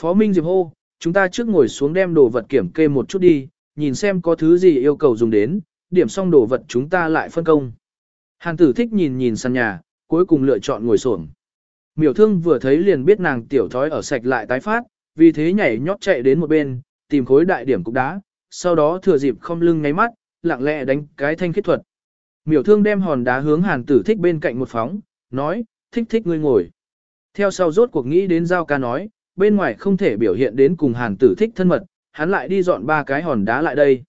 Phó Minh Diệp hô, chúng ta trước ngồi xuống đem đồ vật kiểm kê một chút đi, nhìn xem có thứ gì yêu cầu dùng đến, điểm xong đồ vật chúng ta lại phân công. Hàn tử thích nhìn nhìn sàn nhà, cuối cùng lựa chọn ngồi xổm. Miểu thương vừa thấy liền biết nàng tiểu thói ở sạch lại tái phát, vì thế nhảy nhót chạy đến một bên, tìm khối đại điểm cục đá, sau đó thừa dịp không lưng ngáy mắt, lặng lẽ đánh cái thanh khiết thuật. Miểu thương đem hòn đá hướng hàn tử thích bên cạnh một phóng, nói, thích thích ngươi ngồi. Theo sau rốt cuộc nghĩ đến giao ca nói, bên ngoài không thể biểu hiện đến cùng hàn tử thích thân mật, hắn lại đi dọn ba cái hòn đá lại đây.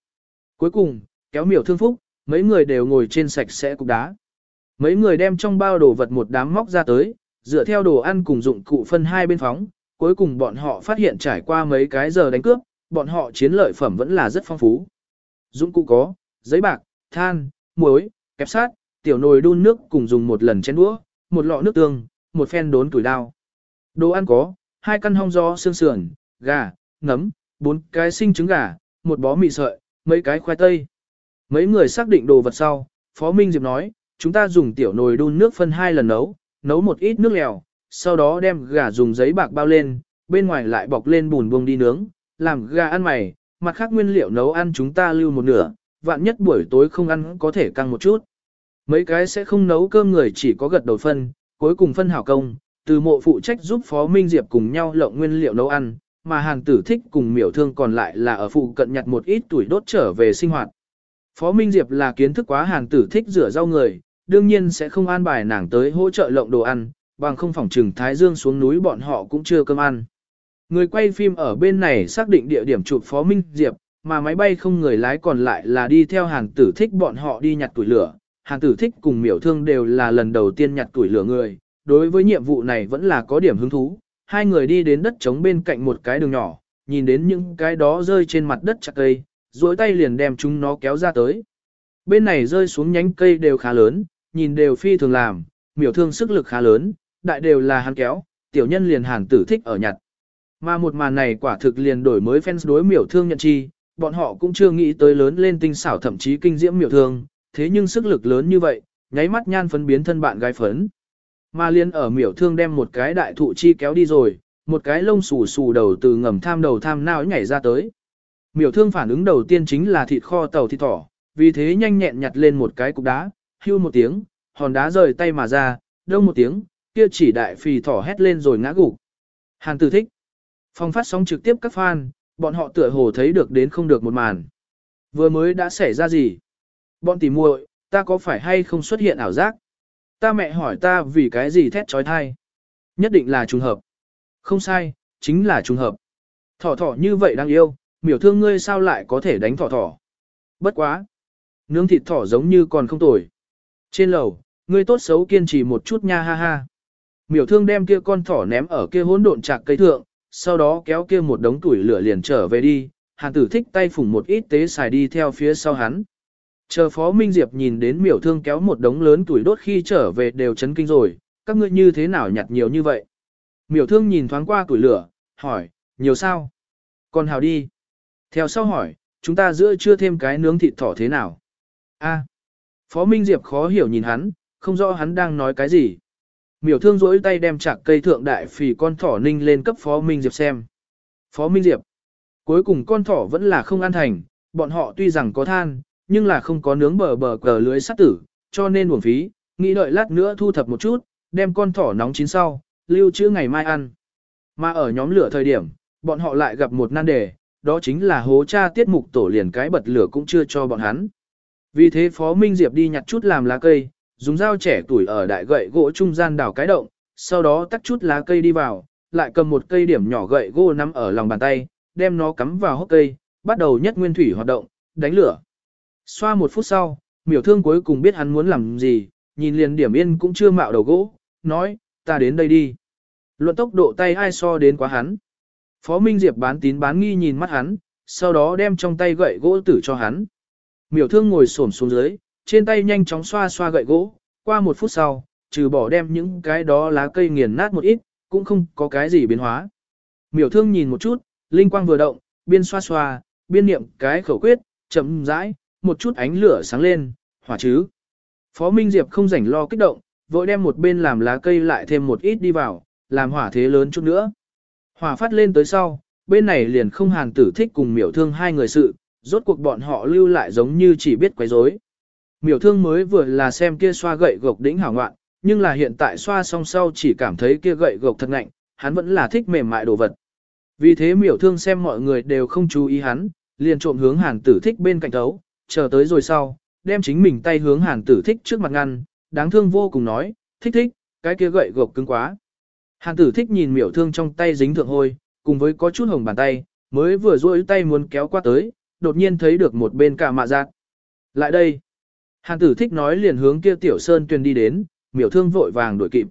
Cuối cùng, kéo miểu thương phúc, mấy người đều ngồi trên sạch sẽ cục đá. Mấy người đem trong bao đồ vật một đám móc ra tới, dựa theo đồ ăn cùng dụng cụ phân hai bên phóng, cuối cùng bọn họ phát hiện trải qua mấy cái giờ đánh cướp, bọn họ chiến lợi phẩm vẫn là rất phong phú. Dụng cụ có, giấy bạc, than, muối, kẹp sát, tiểu nồi đun nước cùng dùng một lần chén đũa, một lọ nước tương, một phen đốn tuổi đao. Đồ ăn có, hai căn hong gió xương sườn, gà, nấm, bốn cái sinh trứng gà, một bó mì sợi, mấy cái khoai tây. Mấy người xác định đồ vật sau, Phó Minh Diệp nói, chúng ta dùng tiểu nồi đun nước phân hai lần nấu, nấu một ít nước lèo, sau đó đem gà dùng giấy bạc bao lên, bên ngoài lại bọc lên bùn buông đi nướng, làm gà ăn mày, mặt khác nguyên liệu nấu ăn chúng ta lưu một nửa, vạn nhất buổi tối không ăn có thể căng một chút. Mấy cái sẽ không nấu cơm người chỉ có gật đầu phân, cuối cùng phân hảo công, từ mộ phụ trách giúp Phó Minh Diệp cùng nhau lộng nguyên liệu nấu ăn, mà hàng tử thích cùng miểu thương còn lại là ở phụ cận nhặt một ít tuổi đốt trở về sinh hoạt. Phó Minh Diệp là kiến thức quá hàng tử thích rửa rau người, đương nhiên sẽ không an bài nàng tới hỗ trợ lộng đồ ăn, bằng không phòng trừng Thái Dương xuống núi bọn họ cũng chưa cơm ăn. Người quay phim ở bên này xác định địa điểm chụp Phó Minh Diệp, mà máy bay không người lái còn lại là đi theo hàng tử thích bọn họ đi nhặt tuổi lửa. Hàng tử thích cùng miểu thương đều là lần đầu tiên nhặt tuổi lửa người, đối với nhiệm vụ này vẫn là có điểm hứng thú. Hai người đi đến đất trống bên cạnh một cái đường nhỏ, nhìn đến những cái đó rơi trên mặt đất chặt cây, duỗi tay liền đem chúng nó kéo ra tới. Bên này rơi xuống nhánh cây đều khá lớn, nhìn đều phi thường làm, miểu thương sức lực khá lớn, đại đều là hắn kéo, tiểu nhân liền hàn tử thích ở nhặt. Mà một màn này quả thực liền đổi mới fans đối miểu thương nhận chi, bọn họ cũng chưa nghĩ tới lớn lên tinh xảo thậm chí kinh diễm miểu thương, thế nhưng sức lực lớn như vậy, nháy mắt nhan phấn biến thân bạn gái phấn. Mà liên ở miểu thương đem một cái đại thụ chi kéo đi rồi, một cái lông xù xù đầu từ ngầm tham đầu tham nào nhảy ra tới. Miểu thương phản ứng đầu tiên chính là thịt kho tàu thịt thỏ, vì thế nhanh nhẹn nhặt lên một cái cục đá, hưu một tiếng, hòn đá rời tay mà ra, đông một tiếng, kia chỉ đại phì thỏ hét lên rồi ngã gục. Hàn tử thích. Phong phát sóng trực tiếp các fan, bọn họ tựa hồ thấy được đến không được một màn. Vừa mới đã xảy ra gì? Bọn tỉ muội, ta có phải hay không xuất hiện ảo giác? Ta mẹ hỏi ta vì cái gì thét trói thai? Nhất định là trùng hợp. Không sai, chính là trùng hợp. Thỏ thỏ như vậy đang yêu, miểu thương ngươi sao lại có thể đánh thỏ thỏ? Bất quá. Nướng thịt thỏ giống như còn không tồi. Trên lầu, ngươi tốt xấu kiên trì một chút nha ha ha. Miểu thương đem kia con thỏ ném ở kia hỗn độn chạc cây thượng, sau đó kéo kia một đống tuổi lửa liền trở về đi, hàn tử thích tay phủng một ít tế xài đi theo phía sau hắn. Chờ Phó Minh Diệp nhìn đến miểu thương kéo một đống lớn tuổi đốt khi trở về đều chấn kinh rồi, các ngươi như thế nào nhặt nhiều như vậy? Miểu thương nhìn thoáng qua tuổi lửa, hỏi, nhiều sao? Còn hào đi. Theo sau hỏi, chúng ta giữa chưa thêm cái nướng thịt thỏ thế nào? A. Phó Minh Diệp khó hiểu nhìn hắn, không rõ hắn đang nói cái gì. Miểu thương rỗi tay đem chạc cây thượng đại phì con thỏ ninh lên cấp Phó Minh Diệp xem. Phó Minh Diệp. Cuối cùng con thỏ vẫn là không an thành, bọn họ tuy rằng có than, nhưng là không có nướng bờ bờ cờ lưới sắt tử, cho nên uổng phí, nghĩ đợi lát nữa thu thập một chút, đem con thỏ nóng chín sau, lưu trữ ngày mai ăn. Mà ở nhóm lửa thời điểm, bọn họ lại gặp một nan đề, đó chính là hố cha tiết mục tổ liền cái bật lửa cũng chưa cho bọn hắn. Vì thế Phó Minh Diệp đi nhặt chút làm lá cây, dùng dao trẻ tuổi ở đại gậy gỗ trung gian đào cái động, sau đó tắt chút lá cây đi vào, lại cầm một cây điểm nhỏ gậy gỗ nắm ở lòng bàn tay, đem nó cắm vào hốc cây, bắt đầu nhất nguyên thủy hoạt động, đánh lửa. Xoa một phút sau, miểu thương cuối cùng biết hắn muốn làm gì, nhìn liền điểm yên cũng chưa mạo đầu gỗ, nói, ta đến đây đi. Luận tốc độ tay ai so đến quá hắn. Phó Minh Diệp bán tín bán nghi nhìn mắt hắn, sau đó đem trong tay gậy gỗ tử cho hắn. Miểu thương ngồi xổm xuống dưới, trên tay nhanh chóng xoa xoa gậy gỗ, qua một phút sau, trừ bỏ đem những cái đó lá cây nghiền nát một ít, cũng không có cái gì biến hóa. Miểu thương nhìn một chút, linh quang vừa động, biên xoa xoa, biên niệm cái khẩu quyết, chậm rãi, một chút ánh lửa sáng lên, hỏa chứ. Phó Minh Diệp không rảnh lo kích động, vội đem một bên làm lá cây lại thêm một ít đi vào, làm hỏa thế lớn chút nữa. Hỏa phát lên tới sau, bên này liền không hàn tử thích cùng miểu thương hai người sự, rốt cuộc bọn họ lưu lại giống như chỉ biết quấy rối. Miểu thương mới vừa là xem kia xoa gậy gộc đỉnh hảo ngoạn, nhưng là hiện tại xoa xong sau chỉ cảm thấy kia gậy gộc thật ngạnh, hắn vẫn là thích mềm mại đồ vật. Vì thế miểu thương xem mọi người đều không chú ý hắn, liền trộm hướng hàn tử thích bên cạnh thấu, chờ tới rồi sau, đem chính mình tay hướng hàn tử thích trước mặt ngăn, đáng thương vô cùng nói, thích thích, cái kia gậy gộc cứng quá. Hàn tử thích nhìn miểu thương trong tay dính thượng hôi, cùng với có chút hồng bàn tay, mới vừa duỗi tay muốn kéo qua tới, đột nhiên thấy được một bên cả mạ giác. Lại đây. Hàn tử thích nói liền hướng kia tiểu sơn tuyền đi đến, miểu thương vội vàng đuổi kịp.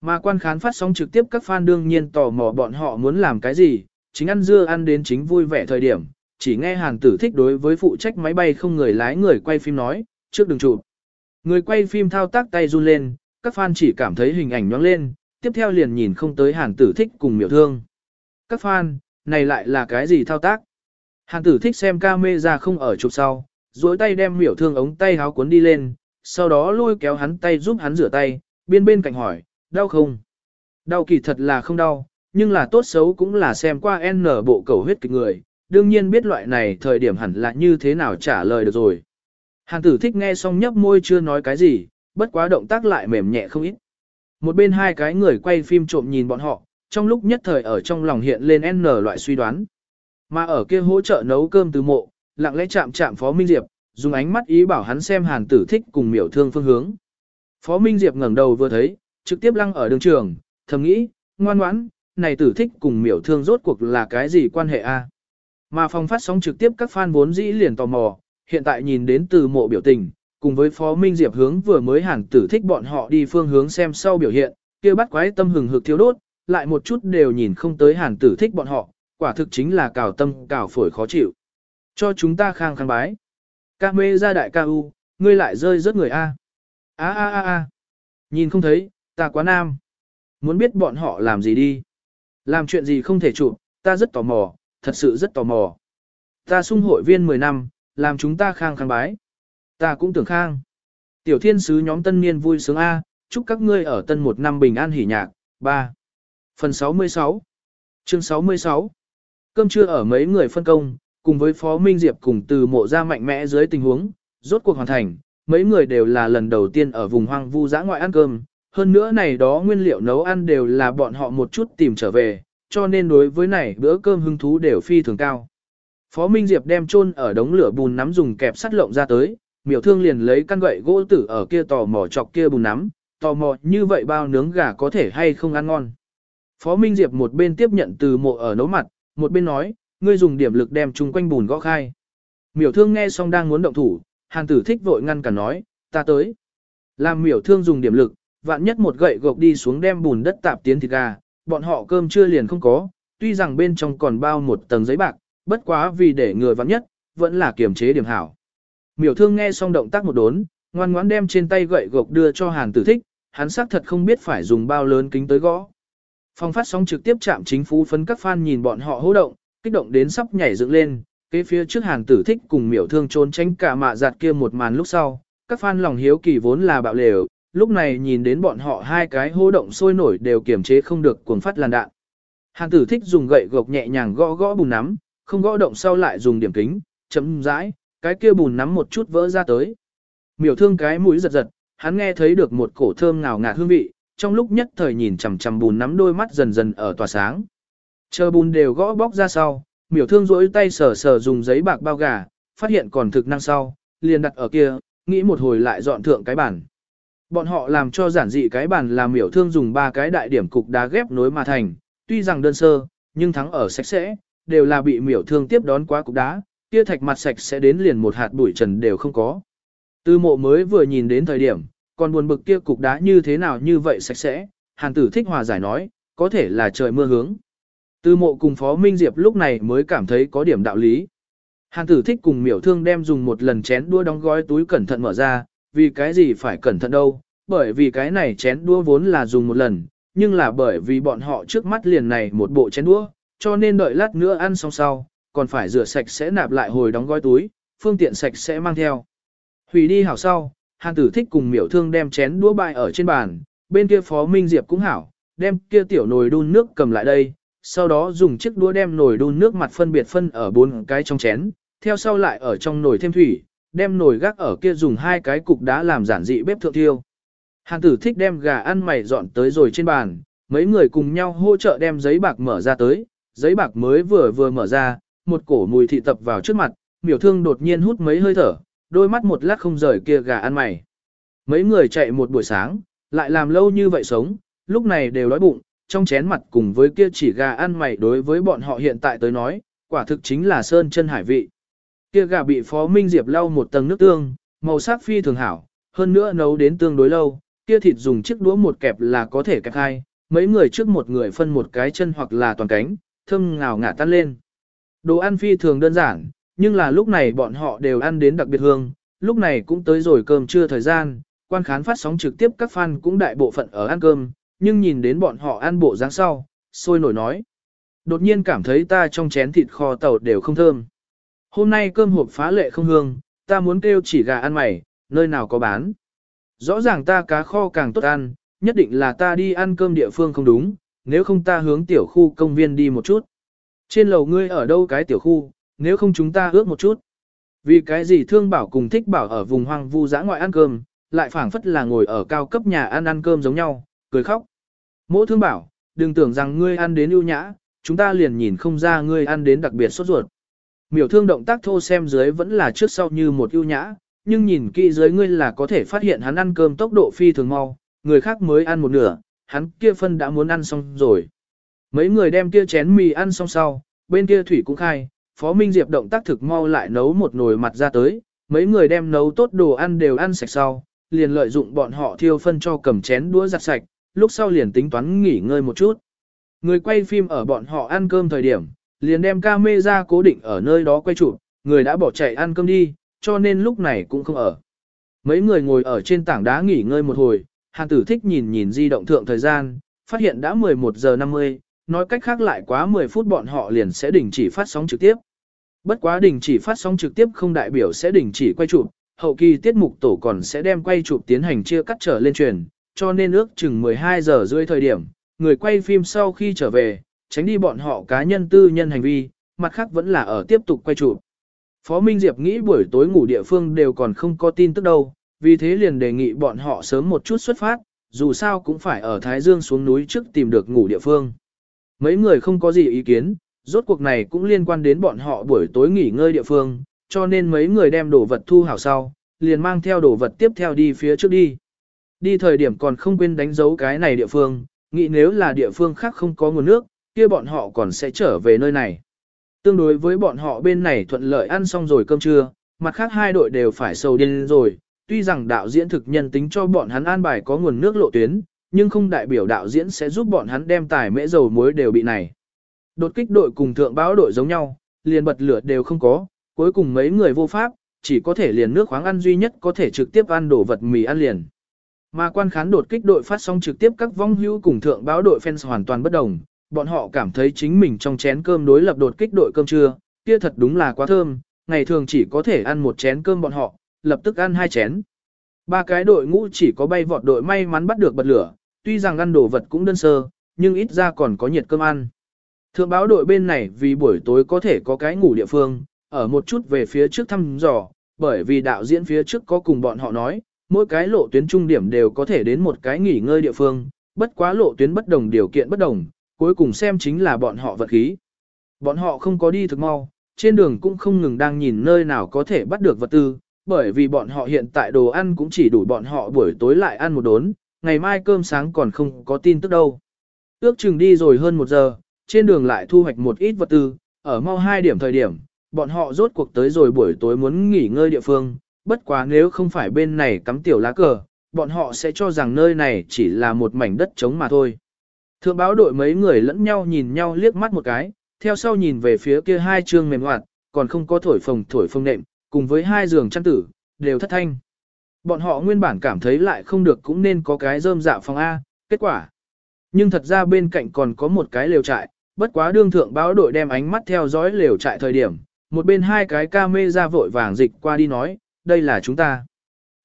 Mà quan khán phát sóng trực tiếp các fan đương nhiên tò mò bọn họ muốn làm cái gì, chính ăn dưa ăn đến chính vui vẻ thời điểm, chỉ nghe hàn tử thích đối với phụ trách máy bay không người lái người quay phim nói, trước đừng chụp. Người quay phim thao tác tay run lên, các fan chỉ cảm thấy hình ảnh nhoáng lên, tiếp theo liền nhìn không tới hàn tử thích cùng miểu thương. Các fan, này lại là cái gì thao tác? Hàn tử thích xem ca mê ra không ở chụp sau, duỗi tay đem miểu thương ống tay háo cuốn đi lên, sau đó lôi kéo hắn tay giúp hắn rửa tay, biên bên cạnh hỏi, đau không? Đau kỳ thật là không đau, nhưng là tốt xấu cũng là xem qua N bộ cầu huyết kịch người, đương nhiên biết loại này thời điểm hẳn là như thế nào trả lời được rồi. Hàn tử thích nghe xong nhấp môi chưa nói cái gì, bất quá động tác lại mềm nhẹ không ít. Một bên hai cái người quay phim trộm nhìn bọn họ, trong lúc nhất thời ở trong lòng hiện lên N loại suy đoán. Mà ở kia hỗ trợ nấu cơm từ mộ, lặng lẽ chạm chạm Phó Minh Diệp, dùng ánh mắt ý bảo hắn xem hàn tử thích cùng miểu thương phương hướng. Phó Minh Diệp ngẩng đầu vừa thấy, trực tiếp lăng ở đường trường, thầm nghĩ, ngoan ngoãn, này tử thích cùng miểu thương rốt cuộc là cái gì quan hệ a? Mà phòng phát sóng trực tiếp các fan vốn dĩ liền tò mò, hiện tại nhìn đến từ mộ biểu tình, cùng với Phó Minh Diệp hướng vừa mới hàn tử thích bọn họ đi phương hướng xem sau biểu hiện, kia bắt quái tâm hừng hực thiếu đốt, lại một chút đều nhìn không tới hàn tử thích bọn họ, quả thực chính là cào tâm cào phổi khó chịu. Cho chúng ta khang khang bái. Ca mê ra đại ca u, ngươi lại rơi rớt người A. A a a a. Nhìn không thấy, ta quá nam. Muốn biết bọn họ làm gì đi. Làm chuyện gì không thể chụp, ta rất tò mò, thật sự rất tò mò. Ta sung hội viên 10 năm, làm chúng ta khang khang bái. Ta cũng tưởng khang. Tiểu thiên sứ nhóm tân niên vui sướng A, chúc các ngươi ở tân một năm bình an hỉ nhạc. 3. Phần 66 Chương 66 Cơm trưa ở mấy người phân công, cùng với Phó Minh Diệp cùng từ mộ ra mạnh mẽ dưới tình huống, rốt cuộc hoàn thành, mấy người đều là lần đầu tiên ở vùng hoang vu dã ngoại ăn cơm, hơn nữa này đó nguyên liệu nấu ăn đều là bọn họ một chút tìm trở về, cho nên đối với này bữa cơm hứng thú đều phi thường cao. Phó Minh Diệp đem chôn ở đống lửa bùn nắm dùng kẹp sắt lộng ra tới, miểu thương liền lấy căn gậy gỗ tử ở kia tò mò chọc kia bùn nắm, tò mò như vậy bao nướng gà có thể hay không ăn ngon. Phó Minh Diệp một bên tiếp nhận từ mộ ở nấu mặt, một bên nói, ngươi dùng điểm lực đem chung quanh bùn gõ khai. Miểu thương nghe xong đang muốn động thủ, hàn tử thích vội ngăn cả nói, ta tới. Làm miểu thương dùng điểm lực, vạn nhất một gậy gộc đi xuống đem bùn đất tạp tiến thịt gà, bọn họ cơm chưa liền không có, tuy rằng bên trong còn bao một tầng giấy bạc, bất quá vì để người vắng nhất, vẫn là kiềm chế điểm hảo. Miểu thương nghe xong động tác một đốn, ngoan ngoãn đem trên tay gậy gộc đưa cho hàn tử thích, hắn xác thật không biết phải dùng bao lớn kính tới gõ. Phong phát sóng trực tiếp chạm chính phủ phấn các fan nhìn bọn họ hô động, kích động đến sắp nhảy dựng lên, kế phía trước hàn tử thích cùng miểu thương trốn tránh cả mạ giặt kia một màn lúc sau, các fan lòng hiếu kỳ vốn là bạo lều, lúc này nhìn đến bọn họ hai cái hô động sôi nổi đều kiềm chế không được cuồng phát làn đạn. Hàn tử thích dùng gậy gộc nhẹ nhàng gõ gõ bùn nắm, không gõ động sau lại dùng điểm kính, chấm rãi, cái kia bùn nắm một chút vỡ ra tới. Miểu thương cái mũi giật giật, hắn nghe thấy được một cổ thơm ngào ngạt hương vị, trong lúc nhất thời nhìn chằm chằm bùn nắm đôi mắt dần dần ở tỏa sáng. Chờ bùn đều gõ bóc ra sau, miểu thương rỗi tay sờ sờ dùng giấy bạc bao gà, phát hiện còn thực năng sau, liền đặt ở kia, nghĩ một hồi lại dọn thượng cái bàn. Bọn họ làm cho giản dị cái bàn làm miểu thương dùng ba cái đại điểm cục đá ghép nối mà thành, tuy rằng đơn sơ, nhưng thắng ở sạch sẽ, đều là bị miểu thương tiếp đón quá cục đá, kia thạch mặt sạch sẽ đến liền một hạt bụi trần đều không có. Tư mộ mới vừa nhìn đến thời điểm, còn buồn bực kia cục đá như thế nào như vậy sạch sẽ, hàn tử thích hòa giải nói, có thể là trời mưa hướng. Tư mộ cùng Phó Minh Diệp lúc này mới cảm thấy có điểm đạo lý. Hàn tử thích cùng miểu thương đem dùng một lần chén đua đóng gói túi cẩn thận mở ra, vì cái gì phải cẩn thận đâu, bởi vì cái này chén đua vốn là dùng một lần, nhưng là bởi vì bọn họ trước mắt liền này một bộ chén đũa, cho nên đợi lát nữa ăn xong sau, còn phải rửa sạch sẽ nạp lại hồi đóng gói túi, phương tiện sạch sẽ mang theo. Hủy đi hảo sau, Hàn tử thích cùng miểu thương đem chén đũa bại ở trên bàn, bên kia Phó Minh Diệp cũng hảo, đem kia tiểu nồi đun nước cầm lại đây, sau đó dùng chiếc đũa đem nồi đun nước mặt phân biệt phân ở bốn cái trong chén, theo sau lại ở trong nồi thêm thủy, đem nồi gác ở kia dùng hai cái cục đá làm giản dị bếp thượng thiêu. Hàn tử thích đem gà ăn mày dọn tới rồi trên bàn, mấy người cùng nhau hỗ trợ đem giấy bạc mở ra tới, giấy bạc mới vừa vừa mở ra, một cổ mùi thị tập vào trước mặt, miểu thương đột nhiên hút mấy hơi thở, đôi mắt một lát không rời kia gà ăn mày. Mấy người chạy một buổi sáng, lại làm lâu như vậy sống, lúc này đều đói bụng, trong chén mặt cùng với kia chỉ gà ăn mày đối với bọn họ hiện tại tới nói, quả thực chính là sơn chân hải vị. Kia gà bị Phó Minh Diệp lau một tầng nước tương, màu sắc phi thường hảo, hơn nữa nấu đến tương đối lâu, kia thịt dùng chiếc đũa một kẹp là có thể kẹp hai, mấy người trước một người phân một cái chân hoặc là toàn cánh, thơm ngào ngả tan lên. Đồ ăn phi thường đơn giản, nhưng là lúc này bọn họ đều ăn đến đặc biệt hương, lúc này cũng tới rồi cơm trưa thời gian, quan khán phát sóng trực tiếp các fan cũng đại bộ phận ở ăn cơm, nhưng nhìn đến bọn họ ăn bộ dáng sau, sôi nổi nói. Đột nhiên cảm thấy ta trong chén thịt kho tàu đều không thơm. Hôm nay cơm hộp phá lệ không hương, ta muốn kêu chỉ gà ăn mày, nơi nào có bán. Rõ ràng ta cá kho càng tốt ăn, nhất định là ta đi ăn cơm địa phương không đúng, nếu không ta hướng tiểu khu công viên đi một chút. Trên lầu ngươi ở đâu cái tiểu khu, nếu không chúng ta ước một chút. Vì cái gì thương bảo cùng thích bảo ở vùng hoang vu dã ngoại ăn cơm, lại phảng phất là ngồi ở cao cấp nhà ăn ăn cơm giống nhau, cười khóc. Mỗ thương bảo, đừng tưởng rằng ngươi ăn đến ưu nhã, chúng ta liền nhìn không ra ngươi ăn đến đặc biệt sốt ruột. Miểu thương động tác thô xem dưới vẫn là trước sau như một ưu nhã, nhưng nhìn kỹ dưới ngươi là có thể phát hiện hắn ăn cơm tốc độ phi thường mau, người khác mới ăn một nửa, hắn kia phân đã muốn ăn xong rồi. Mấy người đem kia chén mì ăn xong sau, bên kia thủy cũng khai, Phó Minh Diệp động tác thực mau lại nấu một nồi mặt ra tới, mấy người đem nấu tốt đồ ăn đều ăn sạch sau, liền lợi dụng bọn họ thiêu phân cho cầm chén đũa giặt sạch, lúc sau liền tính toán nghỉ ngơi một chút. Người quay phim ở bọn họ ăn cơm thời điểm, liền đem camera cố định ở nơi đó quay chụp, người đã bỏ chạy ăn cơm đi, cho nên lúc này cũng không ở. Mấy người ngồi ở trên tảng đá nghỉ ngơi một hồi, Hàn tử thích nhìn nhìn di động thượng thời gian, phát hiện đã 11 giờ 50, nói cách khác lại quá 10 phút bọn họ liền sẽ đình chỉ phát sóng trực tiếp. Bất quá đình chỉ phát sóng trực tiếp không đại biểu sẽ đình chỉ quay chụp, hậu kỳ tiết mục tổ còn sẽ đem quay chụp tiến hành chia cắt trở lên truyền, cho nên ước chừng 12 giờ rưỡi thời điểm, người quay phim sau khi trở về, tránh đi bọn họ cá nhân tư nhân hành vi, mặt khác vẫn là ở tiếp tục quay chụp. Phó Minh Diệp nghĩ buổi tối ngủ địa phương đều còn không có tin tức đâu, vì thế liền đề nghị bọn họ sớm một chút xuất phát, dù sao cũng phải ở Thái Dương xuống núi trước tìm được ngủ địa phương. Mấy người không có gì ý kiến, rốt cuộc này cũng liên quan đến bọn họ buổi tối nghỉ ngơi địa phương, cho nên mấy người đem đồ vật thu hảo sau, liền mang theo đồ vật tiếp theo đi phía trước đi. Đi thời điểm còn không quên đánh dấu cái này địa phương, nghĩ nếu là địa phương khác không có nguồn nước, kia bọn họ còn sẽ trở về nơi này. Tương đối với bọn họ bên này thuận lợi ăn xong rồi cơm trưa, mặt khác hai đội đều phải sầu điên rồi, tuy rằng đạo diễn thực nhân tính cho bọn hắn an bài có nguồn nước lộ tuyến, nhưng không đại biểu đạo diễn sẽ giúp bọn hắn đem tài mễ dầu muối đều bị này. Đột kích đội cùng thượng báo đội giống nhau, liền bật lửa đều không có, cuối cùng mấy người vô pháp, chỉ có thể liền nước khoáng ăn duy nhất có thể trực tiếp ăn đổ vật mì ăn liền. Mà quan khán đột kích đội phát sóng trực tiếp các vong hữu cùng thượng báo đội fans hoàn toàn bất đồng, bọn họ cảm thấy chính mình trong chén cơm đối lập đột kích đội cơm trưa, kia thật đúng là quá thơm, ngày thường chỉ có thể ăn một chén cơm bọn họ, lập tức ăn hai chén. Ba cái đội ngũ chỉ có bay vọt đội may mắn bắt được bật lửa, tuy rằng ăn đồ vật cũng đơn sơ, nhưng ít ra còn có nhiệt cơm ăn. Thượng báo đội bên này vì buổi tối có thể có cái ngủ địa phương, ở một chút về phía trước thăm dò, bởi vì đạo diễn phía trước có cùng bọn họ nói, mỗi cái lộ tuyến trung điểm đều có thể đến một cái nghỉ ngơi địa phương, bất quá lộ tuyến bất đồng điều kiện bất đồng, cuối cùng xem chính là bọn họ vật khí. Bọn họ không có đi thực mau, trên đường cũng không ngừng đang nhìn nơi nào có thể bắt được vật tư, bởi vì bọn họ hiện tại đồ ăn cũng chỉ đủ bọn họ buổi tối lại ăn một đốn, ngày mai cơm sáng còn không có tin tức đâu. Ước chừng đi rồi hơn một giờ, trên đường lại thu hoạch một ít vật tư, ở mau hai điểm thời điểm, bọn họ rốt cuộc tới rồi buổi tối muốn nghỉ ngơi địa phương, bất quá nếu không phải bên này cắm tiểu lá cờ, bọn họ sẽ cho rằng nơi này chỉ là một mảnh đất trống mà thôi. Thượng báo đội mấy người lẫn nhau nhìn nhau liếc mắt một cái, theo sau nhìn về phía kia hai trường mềm hoạt, còn không có thổi phồng thổi phồng nệm, cùng với hai giường chăn tử, đều thất thanh. Bọn họ nguyên bản cảm thấy lại không được cũng nên có cái rơm dạ phòng A, kết quả. Nhưng thật ra bên cạnh còn có một cái lều trại, bất quá đương thượng báo đội đem ánh mắt theo dõi lều trại thời điểm, một bên hai cái ca mê ra vội vàng dịch qua đi nói, đây là chúng ta.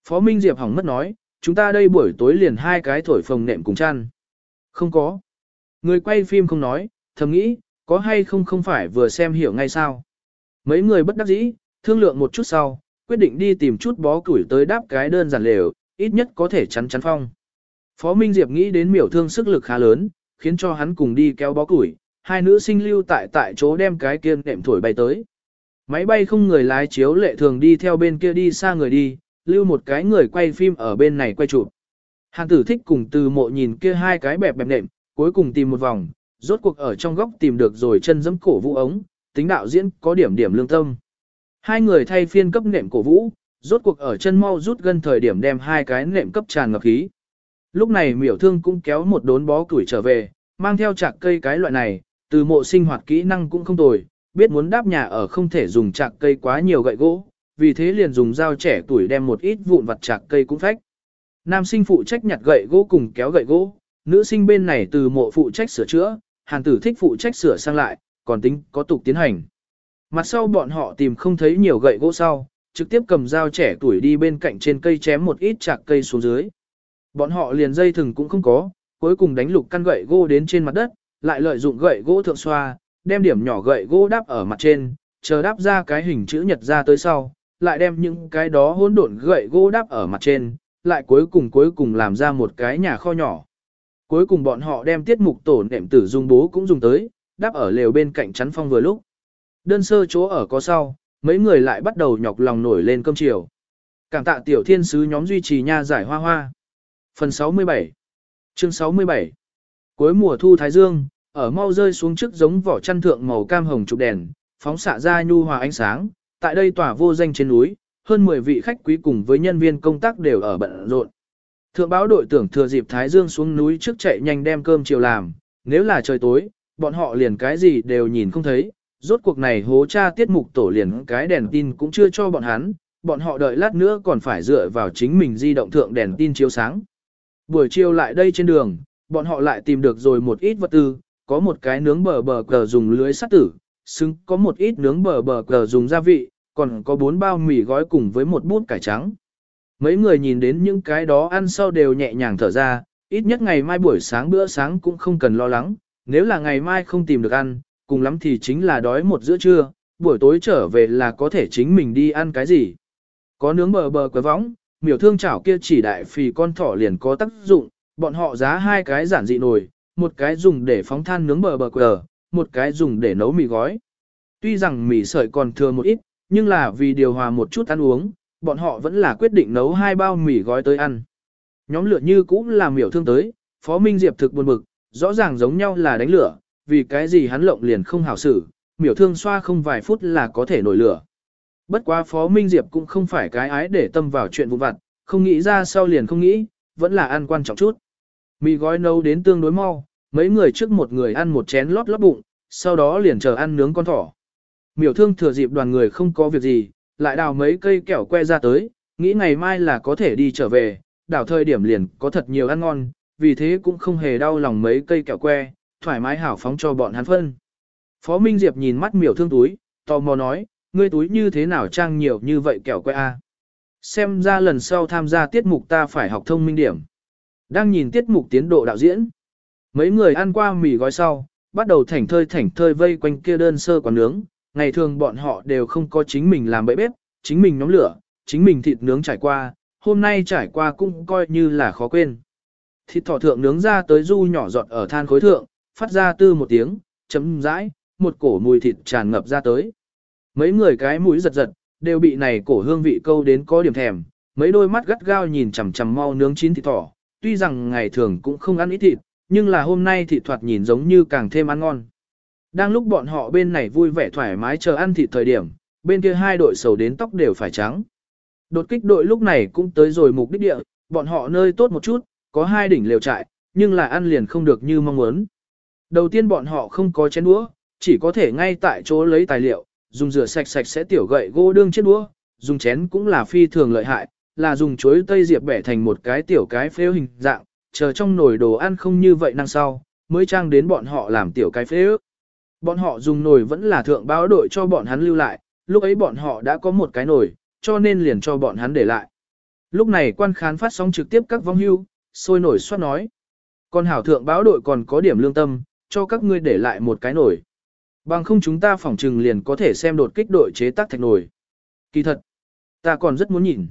Phó Minh Diệp hỏng mất nói, chúng ta đây buổi tối liền hai cái thổi phồng nệm cùng chăn. Không có. Người quay phim không nói, thầm nghĩ, có hay không không phải vừa xem hiểu ngay sao. Mấy người bất đắc dĩ, thương lượng một chút sau, quyết định đi tìm chút bó củi tới đáp cái đơn giản lều, ít nhất có thể chắn chắn phong. Phó Minh Diệp nghĩ đến miểu thương sức lực khá lớn, khiến cho hắn cùng đi kéo bó củi, hai nữ sinh lưu tại tại chỗ đem cái kia nệm thổi bay tới. Máy bay không người lái chiếu lệ thường đi theo bên kia đi xa người đi, lưu một cái người quay phim ở bên này quay chụp. Hàng tử thích cùng từ mộ nhìn kia hai cái bẹp bẹp nệm, cuối cùng tìm một vòng, rốt cuộc ở trong góc tìm được rồi chân dẫm cổ vũ ống, tính đạo diễn có điểm điểm lương tâm. Hai người thay phiên cấp nệm cổ vũ, rốt cuộc ở chân mau rút gần thời điểm đem hai cái nệm cấp tràn ngập khí. Lúc này miểu thương cũng kéo một đốn bó củi trở về, mang theo chạc cây cái loại này, từ mộ sinh hoạt kỹ năng cũng không tồi, biết muốn đáp nhà ở không thể dùng chạc cây quá nhiều gậy gỗ, vì thế liền dùng dao trẻ tuổi đem một ít vụn vặt chạc cây cũng phách. Nam sinh phụ trách nhặt gậy gỗ cùng kéo gậy gỗ, nữ sinh bên này từ mộ phụ trách sửa chữa, hàn tử thích phụ trách sửa sang lại, còn tính có tục tiến hành. Mặt sau bọn họ tìm không thấy nhiều gậy gỗ sau, trực tiếp cầm dao trẻ tuổi đi bên cạnh trên cây chém một ít chạc cây xuống dưới. Bọn họ liền dây thừng cũng không có, cuối cùng đánh lục căn gậy gỗ đến trên mặt đất, lại lợi dụng gậy gỗ thượng xoa, đem điểm nhỏ gậy gỗ đắp ở mặt trên, chờ đắp ra cái hình chữ nhật ra tới sau, lại đem những cái đó hỗn độn gậy gỗ đắp ở mặt trên, lại cuối cùng cuối cùng làm ra một cái nhà kho nhỏ. Cuối cùng bọn họ đem tiết mục tổ nệm tử dung bố cũng dùng tới, đáp ở lều bên cạnh chắn phong vừa lúc. Đơn sơ chỗ ở có sau, mấy người lại bắt đầu nhọc lòng nổi lên cơm chiều. Cảm tạ tiểu thiên sứ nhóm duy trì nha giải hoa hoa. Phần 67 Chương 67 Cuối mùa thu Thái Dương, ở mau rơi xuống trước giống vỏ chăn thượng màu cam hồng trục đèn, phóng xạ ra nhu hòa ánh sáng, tại đây tỏa vô danh trên núi, hơn 10 vị khách quý cùng với nhân viên công tác đều ở bận rộn. Thượng báo đội tưởng thừa dịp Thái Dương xuống núi trước chạy nhanh đem cơm chiều làm, nếu là trời tối, bọn họ liền cái gì đều nhìn không thấy, rốt cuộc này hố cha tiết mục tổ liền cái đèn tin cũng chưa cho bọn hắn, bọn họ đợi lát nữa còn phải dựa vào chính mình di động thượng đèn tin chiếu sáng. Buổi chiều lại đây trên đường, bọn họ lại tìm được rồi một ít vật tư, có một cái nướng bờ bờ cờ dùng lưới sắt tử, xứng có một ít nướng bờ bờ cờ dùng gia vị, còn có bốn bao mì gói cùng với một bút cải trắng. Mấy người nhìn đến những cái đó ăn sau đều nhẹ nhàng thở ra, ít nhất ngày mai buổi sáng bữa sáng cũng không cần lo lắng, nếu là ngày mai không tìm được ăn, cùng lắm thì chính là đói một giữa trưa, buổi tối trở về là có thể chính mình đi ăn cái gì. Có nướng bờ bờ quế võng, miểu thương chảo kia chỉ đại phì con thỏ liền có tác dụng, bọn họ giá hai cái giản dị nồi, một cái dùng để phóng than nướng bờ bờ quờ, một cái dùng để nấu mì gói. Tuy rằng mì sợi còn thừa một ít, nhưng là vì điều hòa một chút ăn uống, bọn họ vẫn là quyết định nấu hai bao mì gói tới ăn. Nhóm lửa như cũng là miểu thương tới, Phó Minh Diệp thực buồn bực, rõ ràng giống nhau là đánh lửa, vì cái gì hắn lộng liền không hảo xử, miểu thương xoa không vài phút là có thể nổi lửa. Bất quá Phó Minh Diệp cũng không phải cái ái để tâm vào chuyện vụn vặt, không nghĩ ra sau liền không nghĩ, vẫn là ăn quan trọng chút. Mì gói nấu đến tương đối mau, mấy người trước một người ăn một chén lót lót bụng, sau đó liền chờ ăn nướng con thỏ. Miểu thương thừa dịp đoàn người không có việc gì, lại đào mấy cây kẹo que ra tới, nghĩ ngày mai là có thể đi trở về, đảo thời điểm liền có thật nhiều ăn ngon, vì thế cũng không hề đau lòng mấy cây kẹo que, thoải mái hảo phóng cho bọn hắn phân. Phó Minh Diệp nhìn mắt miểu thương túi, tò mò nói, ngươi túi như thế nào trang nhiều như vậy kẹo que a? Xem ra lần sau tham gia tiết mục ta phải học thông minh điểm. Đang nhìn tiết mục tiến độ đạo diễn. Mấy người ăn qua mì gói sau, bắt đầu thảnh thơi thảnh thơi vây quanh kia đơn sơ quán nướng. Ngày thường bọn họ đều không có chính mình làm bẫy bếp, chính mình nhóm lửa, chính mình thịt nướng trải qua, hôm nay trải qua cũng coi như là khó quên. Thịt thỏ thượng nướng ra tới du nhỏ giọt ở than khối thượng, phát ra tư một tiếng, chấm rãi, một cổ mùi thịt tràn ngập ra tới. Mấy người cái mũi giật giật, đều bị này cổ hương vị câu đến có điểm thèm, mấy đôi mắt gắt gao nhìn chằm chằm mau nướng chín thịt thỏ, tuy rằng ngày thường cũng không ăn ít thịt, nhưng là hôm nay thịt thoạt nhìn giống như càng thêm ăn ngon. Đang lúc bọn họ bên này vui vẻ thoải mái chờ ăn thịt thời điểm, bên kia hai đội sầu đến tóc đều phải trắng. Đột kích đội lúc này cũng tới rồi mục đích địa, bọn họ nơi tốt một chút, có hai đỉnh lều trại, nhưng là ăn liền không được như mong muốn. Đầu tiên bọn họ không có chén đũa, chỉ có thể ngay tại chỗ lấy tài liệu, dùng rửa sạch sạch sẽ tiểu gậy gỗ đương chiếc đũa, dùng chén cũng là phi thường lợi hại, là dùng chuối tây diệp bẻ thành một cái tiểu cái phếu hình dạng, chờ trong nồi đồ ăn không như vậy năng sau, mới trang đến bọn họ làm tiểu cái phếu. Bọn họ dùng nồi vẫn là thượng báo đội cho bọn hắn lưu lại, lúc ấy bọn họ đã có một cái nồi, cho nên liền cho bọn hắn để lại. Lúc này quan khán phát sóng trực tiếp các vong hưu, sôi nổi soát nói. Còn hảo thượng báo đội còn có điểm lương tâm, cho các ngươi để lại một cái nồi. Bằng không chúng ta phỏng trừng liền có thể xem đột kích đội chế tác thạch nồi. Kỳ thật, ta còn rất muốn nhìn.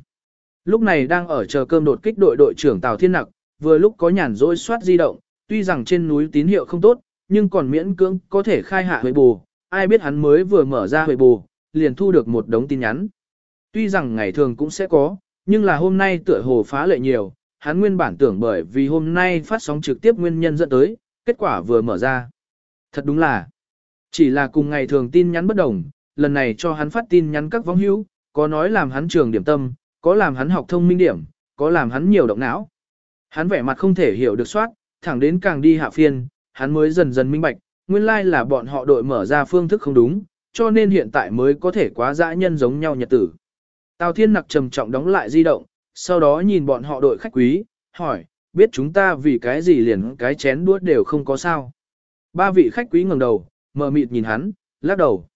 Lúc này đang ở chờ cơm đột kích đội đội trưởng Tào Thiên Nặc, vừa lúc có nhàn rỗi soát di động, tuy rằng trên núi tín hiệu không tốt, nhưng còn miễn cưỡng có thể khai hạ huệ bù, ai biết hắn mới vừa mở ra huệ bù, liền thu được một đống tin nhắn. Tuy rằng ngày thường cũng sẽ có, nhưng là hôm nay tựa hồ phá lệ nhiều, hắn nguyên bản tưởng bởi vì hôm nay phát sóng trực tiếp nguyên nhân dẫn tới, kết quả vừa mở ra. Thật đúng là, chỉ là cùng ngày thường tin nhắn bất đồng, lần này cho hắn phát tin nhắn các vong hữu, có nói làm hắn trường điểm tâm, có làm hắn học thông minh điểm, có làm hắn nhiều động não. Hắn vẻ mặt không thể hiểu được soát, thẳng đến càng đi hạ phiên, hắn mới dần dần minh bạch, nguyên lai là bọn họ đội mở ra phương thức không đúng, cho nên hiện tại mới có thể quá dã nhân giống nhau nhật tử. Tào Thiên Nặc trầm trọng đóng lại di động, sau đó nhìn bọn họ đội khách quý, hỏi, biết chúng ta vì cái gì liền cái chén đuốt đều không có sao. Ba vị khách quý ngẩng đầu, mờ mịt nhìn hắn, lắc đầu.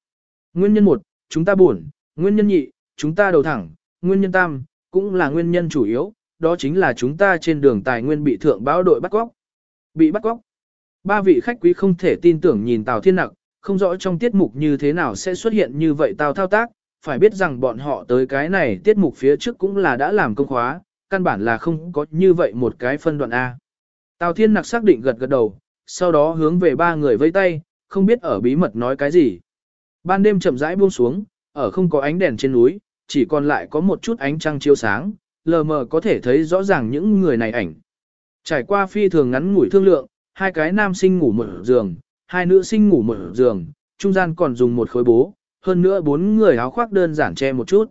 Nguyên nhân một, chúng ta buồn, nguyên nhân nhị, chúng ta đầu thẳng, nguyên nhân tam, cũng là nguyên nhân chủ yếu, đó chính là chúng ta trên đường tài nguyên bị thượng báo đội bắt cóc. Bị bắt cóc. Ba vị khách quý không thể tin tưởng nhìn Tào Thiên Nặc, không rõ trong tiết mục như thế nào sẽ xuất hiện như vậy Tào thao tác, phải biết rằng bọn họ tới cái này tiết mục phía trước cũng là đã làm công khóa, căn bản là không có như vậy một cái phân đoạn A. Tào Thiên Nặc xác định gật gật đầu, sau đó hướng về ba người vây tay, không biết ở bí mật nói cái gì. Ban đêm chậm rãi buông xuống, ở không có ánh đèn trên núi, chỉ còn lại có một chút ánh trăng chiếu sáng, lờ mờ có thể thấy rõ ràng những người này ảnh. Trải qua phi thường ngắn ngủi thương lượng, hai cái nam sinh ngủ một giường, hai nữ sinh ngủ một giường, trung gian còn dùng một khối bố, hơn nữa bốn người áo khoác đơn giản che một chút.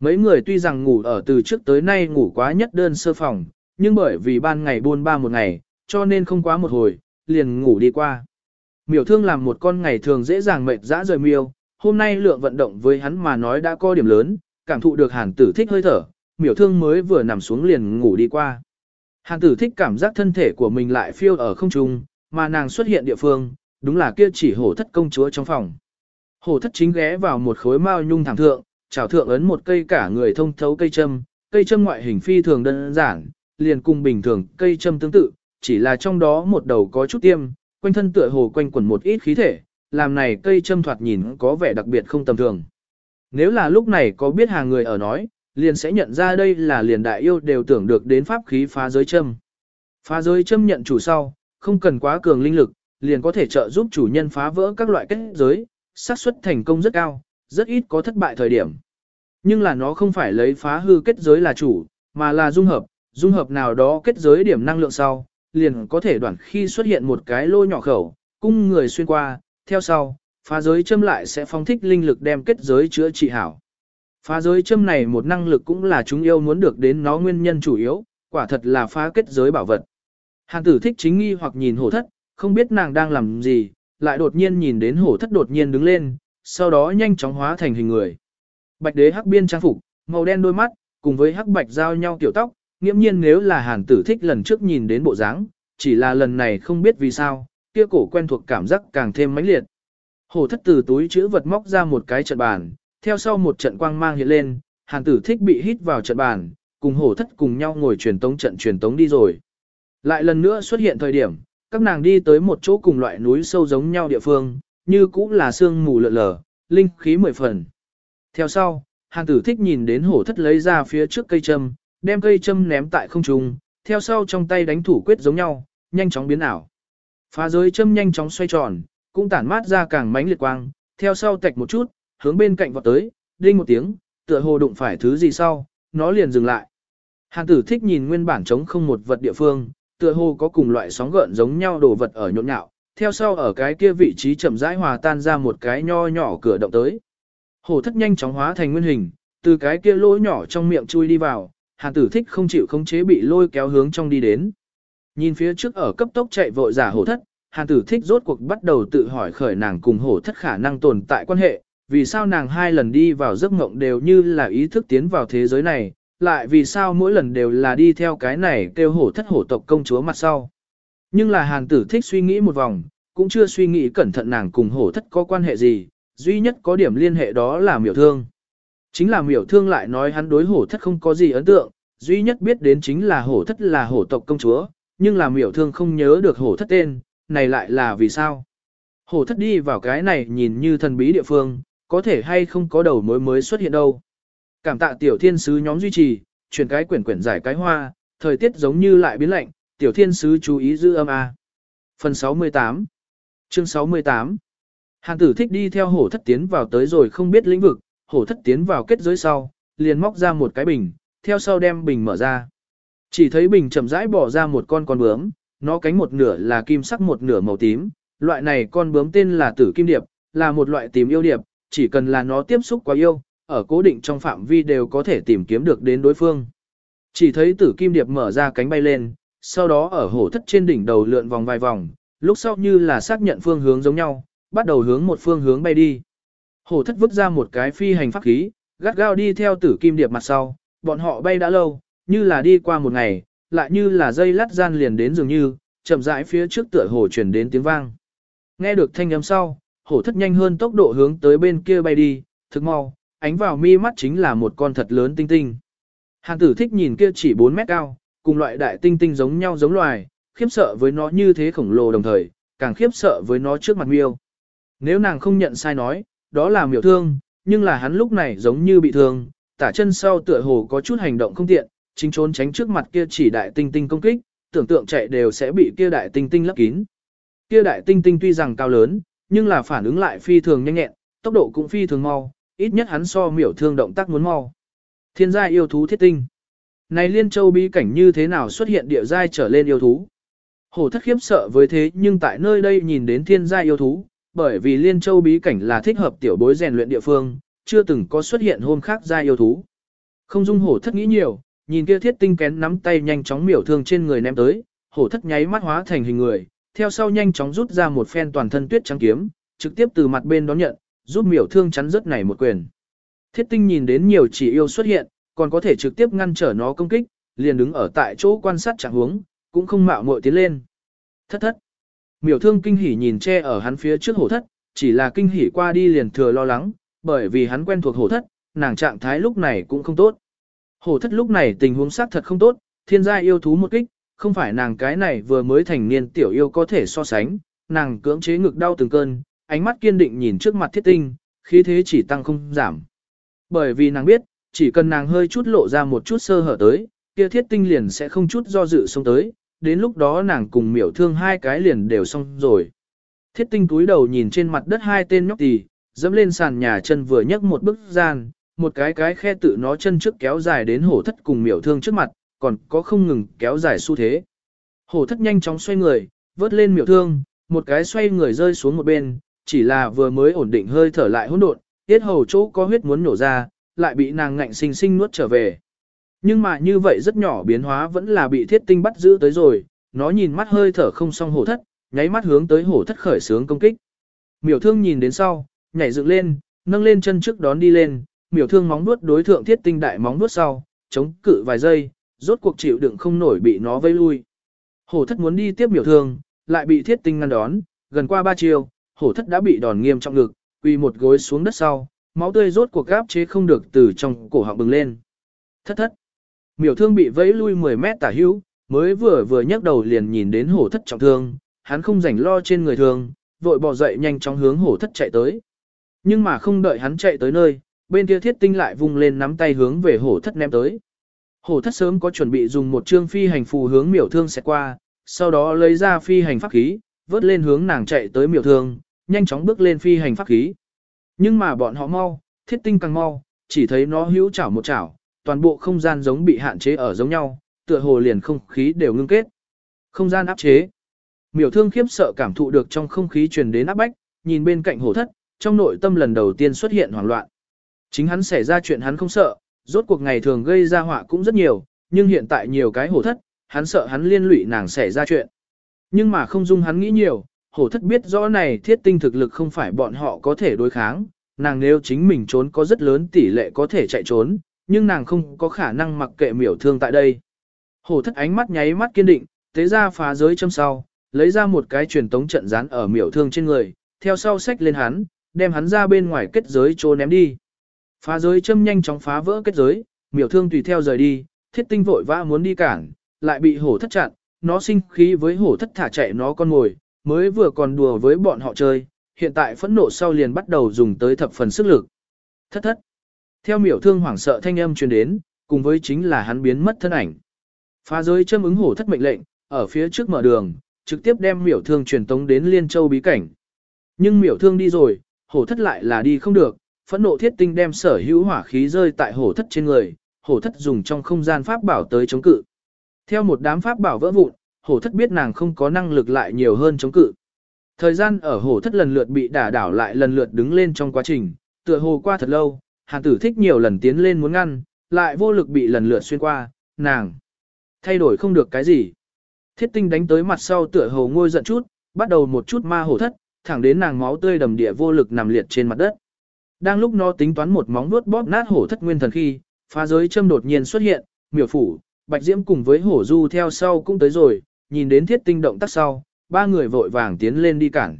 Mấy người tuy rằng ngủ ở từ trước tới nay ngủ quá nhất đơn sơ phòng, nhưng bởi vì ban ngày buôn ba một ngày, cho nên không quá một hồi, liền ngủ đi qua. Miểu thương làm một con ngày thường dễ dàng mệt dã rời miêu, hôm nay lượng vận động với hắn mà nói đã có điểm lớn, cảm thụ được hàn tử thích hơi thở, miểu thương mới vừa nằm xuống liền ngủ đi qua. Hàn tử thích cảm giác thân thể của mình lại phiêu ở không trung, mà nàng xuất hiện địa phương, đúng là kia chỉ hổ thất công chúa trong phòng. Hổ thất chính ghé vào một khối mao nhung thẳng thượng, chào thượng ấn một cây cả người thông thấu cây châm, cây châm ngoại hình phi thường đơn giản, liền cùng bình thường cây châm tương tự, chỉ là trong đó một đầu có chút tiêm, quanh thân tựa hồ quanh quẩn một ít khí thể, làm này cây châm thoạt nhìn có vẻ đặc biệt không tầm thường. Nếu là lúc này có biết hàng người ở nói, liền sẽ nhận ra đây là liền đại yêu đều tưởng được đến pháp khí phá giới châm. Phá giới châm nhận chủ sau, không cần quá cường linh lực, liền có thể trợ giúp chủ nhân phá vỡ các loại kết giới, xác suất thành công rất cao, rất ít có thất bại thời điểm. Nhưng là nó không phải lấy phá hư kết giới là chủ, mà là dung hợp, dung hợp nào đó kết giới điểm năng lượng sau, liền có thể đoạn khi xuất hiện một cái lô nhỏ khẩu, cung người xuyên qua, theo sau, phá giới châm lại sẽ phong thích linh lực đem kết giới chữa trị hảo. Phá giới châm này một năng lực cũng là chúng yêu muốn được đến nó nguyên nhân chủ yếu, quả thật là phá kết giới bảo vật. Hàng tử thích chính nghi hoặc nhìn hổ thất, không biết nàng đang làm gì, lại đột nhiên nhìn đến hổ thất đột nhiên đứng lên, sau đó nhanh chóng hóa thành hình người. Bạch đế hắc biên trang phục, màu đen đôi mắt, cùng với hắc bạch giao nhau kiểu tóc, nghiễm nhiên nếu là hàn tử thích lần trước nhìn đến bộ dáng, chỉ là lần này không biết vì sao, kia cổ quen thuộc cảm giác càng thêm mãnh liệt. Hổ thất từ túi chữ vật móc ra một cái trận bàn, theo sau một trận quang mang hiện lên, hàng tử thích bị hít vào trận bàn, cùng hổ thất cùng nhau ngồi truyền tống trận truyền tống đi rồi. Lại lần nữa xuất hiện thời điểm, các nàng đi tới một chỗ cùng loại núi sâu giống nhau địa phương, như cũng là sương mù lợn lờ, linh khí mười phần. Theo sau, hàng tử thích nhìn đến hổ thất lấy ra phía trước cây châm, đem cây châm ném tại không trung, theo sau trong tay đánh thủ quyết giống nhau, nhanh chóng biến ảo. Phá giới châm nhanh chóng xoay tròn, cũng tản mát ra càng mánh liệt quang, theo sau tạch một chút, hướng bên cạnh vọt tới, đinh một tiếng, tựa hồ đụng phải thứ gì sau, nó liền dừng lại. Hàn tử thích nhìn nguyên bản trống không một vật địa phương, tựa hồ có cùng loại sóng gợn giống nhau đồ vật ở nhộn nhạo, theo sau ở cái kia vị trí chậm rãi hòa tan ra một cái nho nhỏ cửa động tới. Hổ thất nhanh chóng hóa thành nguyên hình, từ cái kia lỗ nhỏ trong miệng chui đi vào, hàn tử thích không chịu khống chế bị lôi kéo hướng trong đi đến. Nhìn phía trước ở cấp tốc chạy vội giả hổ thất, hàn tử thích rốt cuộc bắt đầu tự hỏi khởi nàng cùng hổ thất khả năng tồn tại quan hệ, vì sao nàng hai lần đi vào giấc mộng đều như là ý thức tiến vào thế giới này, lại vì sao mỗi lần đều là đi theo cái này kêu hổ thất hổ tộc công chúa mặt sau. Nhưng là hàng tử thích suy nghĩ một vòng, cũng chưa suy nghĩ cẩn thận nàng cùng hổ thất có quan hệ gì, duy nhất có điểm liên hệ đó là miểu thương. Chính là miểu thương lại nói hắn đối hổ thất không có gì ấn tượng, duy nhất biết đến chính là hổ thất là hổ tộc công chúa, nhưng là miểu thương không nhớ được hổ thất tên, này lại là vì sao? Hổ thất đi vào cái này nhìn như thần bí địa phương, có thể hay không có đầu mối mới xuất hiện đâu. Cảm tạ tiểu thiên sứ nhóm duy trì, chuyển cái quyển quyển giải cái hoa, thời tiết giống như lại biến lạnh, tiểu thiên sứ chú ý giữ âm A. Phần 68 Chương 68 Hàn tử thích đi theo hổ thất tiến vào tới rồi không biết lĩnh vực, hổ thất tiến vào kết giới sau, liền móc ra một cái bình, theo sau đem bình mở ra. Chỉ thấy bình chậm rãi bỏ ra một con con bướm, nó cánh một nửa là kim sắc một nửa màu tím, loại này con bướm tên là tử kim điệp, là một loại tím yêu điệp, chỉ cần là nó tiếp xúc quá yêu, ở cố định trong phạm vi đều có thể tìm kiếm được đến đối phương. Chỉ thấy tử kim điệp mở ra cánh bay lên, sau đó ở hổ thất trên đỉnh đầu lượn vòng vài vòng, lúc sau như là xác nhận phương hướng giống nhau, bắt đầu hướng một phương hướng bay đi. Hổ thất vứt ra một cái phi hành pháp khí, gắt gao đi theo tử kim điệp mặt sau, bọn họ bay đã lâu, như là đi qua một ngày, lại như là dây lát gian liền đến dường như, chậm rãi phía trước tựa hồ truyền đến tiếng vang. Nghe được thanh âm sau, hổ thất nhanh hơn tốc độ hướng tới bên kia bay đi, thực mau, ánh vào mi mắt chính là một con thật lớn tinh tinh. Hàn tử thích nhìn kia chỉ 4 mét cao, cùng loại đại tinh tinh giống nhau giống loài, khiếp sợ với nó như thế khổng lồ đồng thời, càng khiếp sợ với nó trước mặt miêu. Nếu nàng không nhận sai nói, đó là miểu thương, nhưng là hắn lúc này giống như bị thương, tả chân sau tựa hồ có chút hành động không tiện, chính trốn tránh trước mặt kia chỉ đại tinh tinh công kích, tưởng tượng chạy đều sẽ bị kia đại tinh tinh lấp kín. Kia đại tinh tinh tuy rằng cao lớn, nhưng là phản ứng lại phi thường nhanh nhẹn, tốc độ cũng phi thường mau, ít nhất hắn so miểu thương động tác muốn mau. Thiên giai yêu thú thiết tinh. Này liên châu bí cảnh như thế nào xuất hiện địa giai trở lên yêu thú? Hổ thất khiếp sợ với thế nhưng tại nơi đây nhìn đến thiên giai yêu thú, bởi vì liên châu bí cảnh là thích hợp tiểu bối rèn luyện địa phương, chưa từng có xuất hiện hôm khác giai yêu thú. Không dung hổ thất nghĩ nhiều, nhìn kia thiết tinh kén nắm tay nhanh chóng miểu thương trên người ném tới, hổ thất nháy mắt hóa thành hình người, theo sau nhanh chóng rút ra một phen toàn thân tuyết trắng kiếm, trực tiếp từ mặt bên đón nhận, giúp miểu thương chắn rớt này một quyền. Thiết tinh nhìn đến nhiều chỉ yêu xuất hiện, còn có thể trực tiếp ngăn trở nó công kích, liền đứng ở tại chỗ quan sát trạng huống, cũng không mạo muội tiến lên. Thất thất. Miểu thương kinh hỉ nhìn che ở hắn phía trước hổ thất, chỉ là kinh hỉ qua đi liền thừa lo lắng, bởi vì hắn quen thuộc hổ thất, nàng trạng thái lúc này cũng không tốt. Hổ thất lúc này tình huống xác thật không tốt, thiên gia yêu thú một kích, không phải nàng cái này vừa mới thành niên tiểu yêu có thể so sánh, nàng cưỡng chế ngực đau từng cơn, ánh mắt kiên định nhìn trước mặt thiết tinh, khí thế chỉ tăng không giảm. Bởi vì nàng biết, chỉ cần nàng hơi chút lộ ra một chút sơ hở tới, kia thiết tinh liền sẽ không chút do dự xông tới, đến lúc đó nàng cùng miểu thương hai cái liền đều xong rồi. Thiết tinh túi đầu nhìn trên mặt đất hai tên nhóc tỳ, dẫm lên sàn nhà chân vừa nhấc một bước gian, một cái cái khe tự nó chân trước kéo dài đến hổ thất cùng miểu thương trước mặt, còn có không ngừng kéo dài xu thế. Hổ thất nhanh chóng xoay người, vớt lên miểu thương, một cái xoay người rơi xuống một bên, chỉ là vừa mới ổn định hơi thở lại hỗn độn, tiết hầu chỗ có huyết muốn nổ ra, lại bị nàng ngạnh sinh sinh nuốt trở về. Nhưng mà như vậy rất nhỏ biến hóa vẫn là bị thiết tinh bắt giữ tới rồi, nó nhìn mắt hơi thở không xong hổ thất, nháy mắt hướng tới hổ thất khởi sướng công kích. Miểu thương nhìn đến sau, nhảy dựng lên, nâng lên chân trước đón đi lên, miểu thương móng vuốt đối thượng thiết tinh đại móng vuốt sau, chống cự vài giây, rốt cuộc chịu đựng không nổi bị nó vây lui. Hổ thất muốn đi tiếp miểu thương, lại bị thiết tinh ngăn đón, gần qua ba chiều, hổ thất đã bị đòn nghiêm trọng ngực, quỳ một gối xuống đất sau, máu tươi rốt cuộc gáp chế không được từ trong cổ họng bừng lên. Thất thất. Miểu thương bị vẫy lui 10 mét tả hữu, mới vừa vừa nhấc đầu liền nhìn đến hổ thất trọng thương, hắn không rảnh lo trên người thương, vội bò dậy nhanh chóng hướng hổ thất chạy tới. Nhưng mà không đợi hắn chạy tới nơi, bên kia thiết tinh lại vung lên nắm tay hướng về hổ thất ném tới. Hổ thất sớm có chuẩn bị dùng một chương phi hành phù hướng miểu thương sẽ qua, sau đó lấy ra phi hành pháp khí, vớt lên hướng nàng chạy tới miểu thương, nhanh chóng bước lên phi hành pháp khí. Nhưng mà bọn họ mau, thiết tinh càng mau, chỉ thấy nó hữu chảo một chảo, toàn bộ không gian giống bị hạn chế ở giống nhau, tựa hồ liền không khí đều ngưng kết. Không gian áp chế. Miểu thương khiếp sợ cảm thụ được trong không khí truyền đến áp bách, nhìn bên cạnh hổ thất, trong nội tâm lần đầu tiên xuất hiện hoảng loạn. Chính hắn xảy ra chuyện hắn không sợ, rốt cuộc ngày thường gây ra họa cũng rất nhiều, nhưng hiện tại nhiều cái hổ thất, hắn sợ hắn liên lụy nàng xảy ra chuyện. Nhưng mà không dung hắn nghĩ nhiều, hổ thất biết rõ này thiết tinh thực lực không phải bọn họ có thể đối kháng, nàng nếu chính mình trốn có rất lớn tỷ lệ có thể chạy trốn, nhưng nàng không có khả năng mặc kệ miểu thương tại đây. Hổ thất ánh mắt nháy mắt kiên định, tế ra phá giới châm sau, lấy ra một cái truyền tống trận dán ở miểu thương trên người, theo sau sách lên hắn, đem hắn ra bên ngoài kết giới trô ném đi. Phá giới châm nhanh chóng phá vỡ kết giới, miểu thương tùy theo rời đi, thiết tinh vội vã muốn đi cản, lại bị hổ thất chặn, nó sinh khí với hổ thất thả chạy nó con ngồi, mới vừa còn đùa với bọn họ chơi, hiện tại phẫn nộ sau liền bắt đầu dùng tới thập phần sức lực. Thất thất. Theo miểu thương hoảng sợ thanh âm truyền đến, cùng với chính là hắn biến mất thân ảnh. Phá giới châm ứng hổ thất mệnh lệnh, ở phía trước mở đường, trực tiếp đem miểu thương truyền tống đến Liên Châu bí cảnh. Nhưng miểu thương đi rồi, hổ thất lại là đi không được, phẫn nộ thiết tinh đem sở hữu hỏa khí rơi tại hổ thất trên người, hổ thất dùng trong không gian pháp bảo tới chống cự. Theo một đám pháp bảo vỡ vụn, hổ thất biết nàng không có năng lực lại nhiều hơn chống cự. Thời gian ở hổ thất lần lượt bị đả đảo lại lần lượt đứng lên trong quá trình, tựa hồ qua thật lâu, hàn tử thích nhiều lần tiến lên muốn ngăn, lại vô lực bị lần lượt xuyên qua, nàng thay đổi không được cái gì. Thiết tinh đánh tới mặt sau tựa hồ ngôi giận chút, bắt đầu một chút ma hổ thất, thẳng đến nàng máu tươi đầm địa vô lực nằm liệt trên mặt đất. Đang lúc nó tính toán một móng vuốt bóp nát hổ thất nguyên thần khi, phá giới châm đột nhiên xuất hiện, miểu phủ, bạch diễm cùng với hổ du theo sau cũng tới rồi, nhìn đến thiết tinh động tác sau, ba người vội vàng tiến lên đi cản.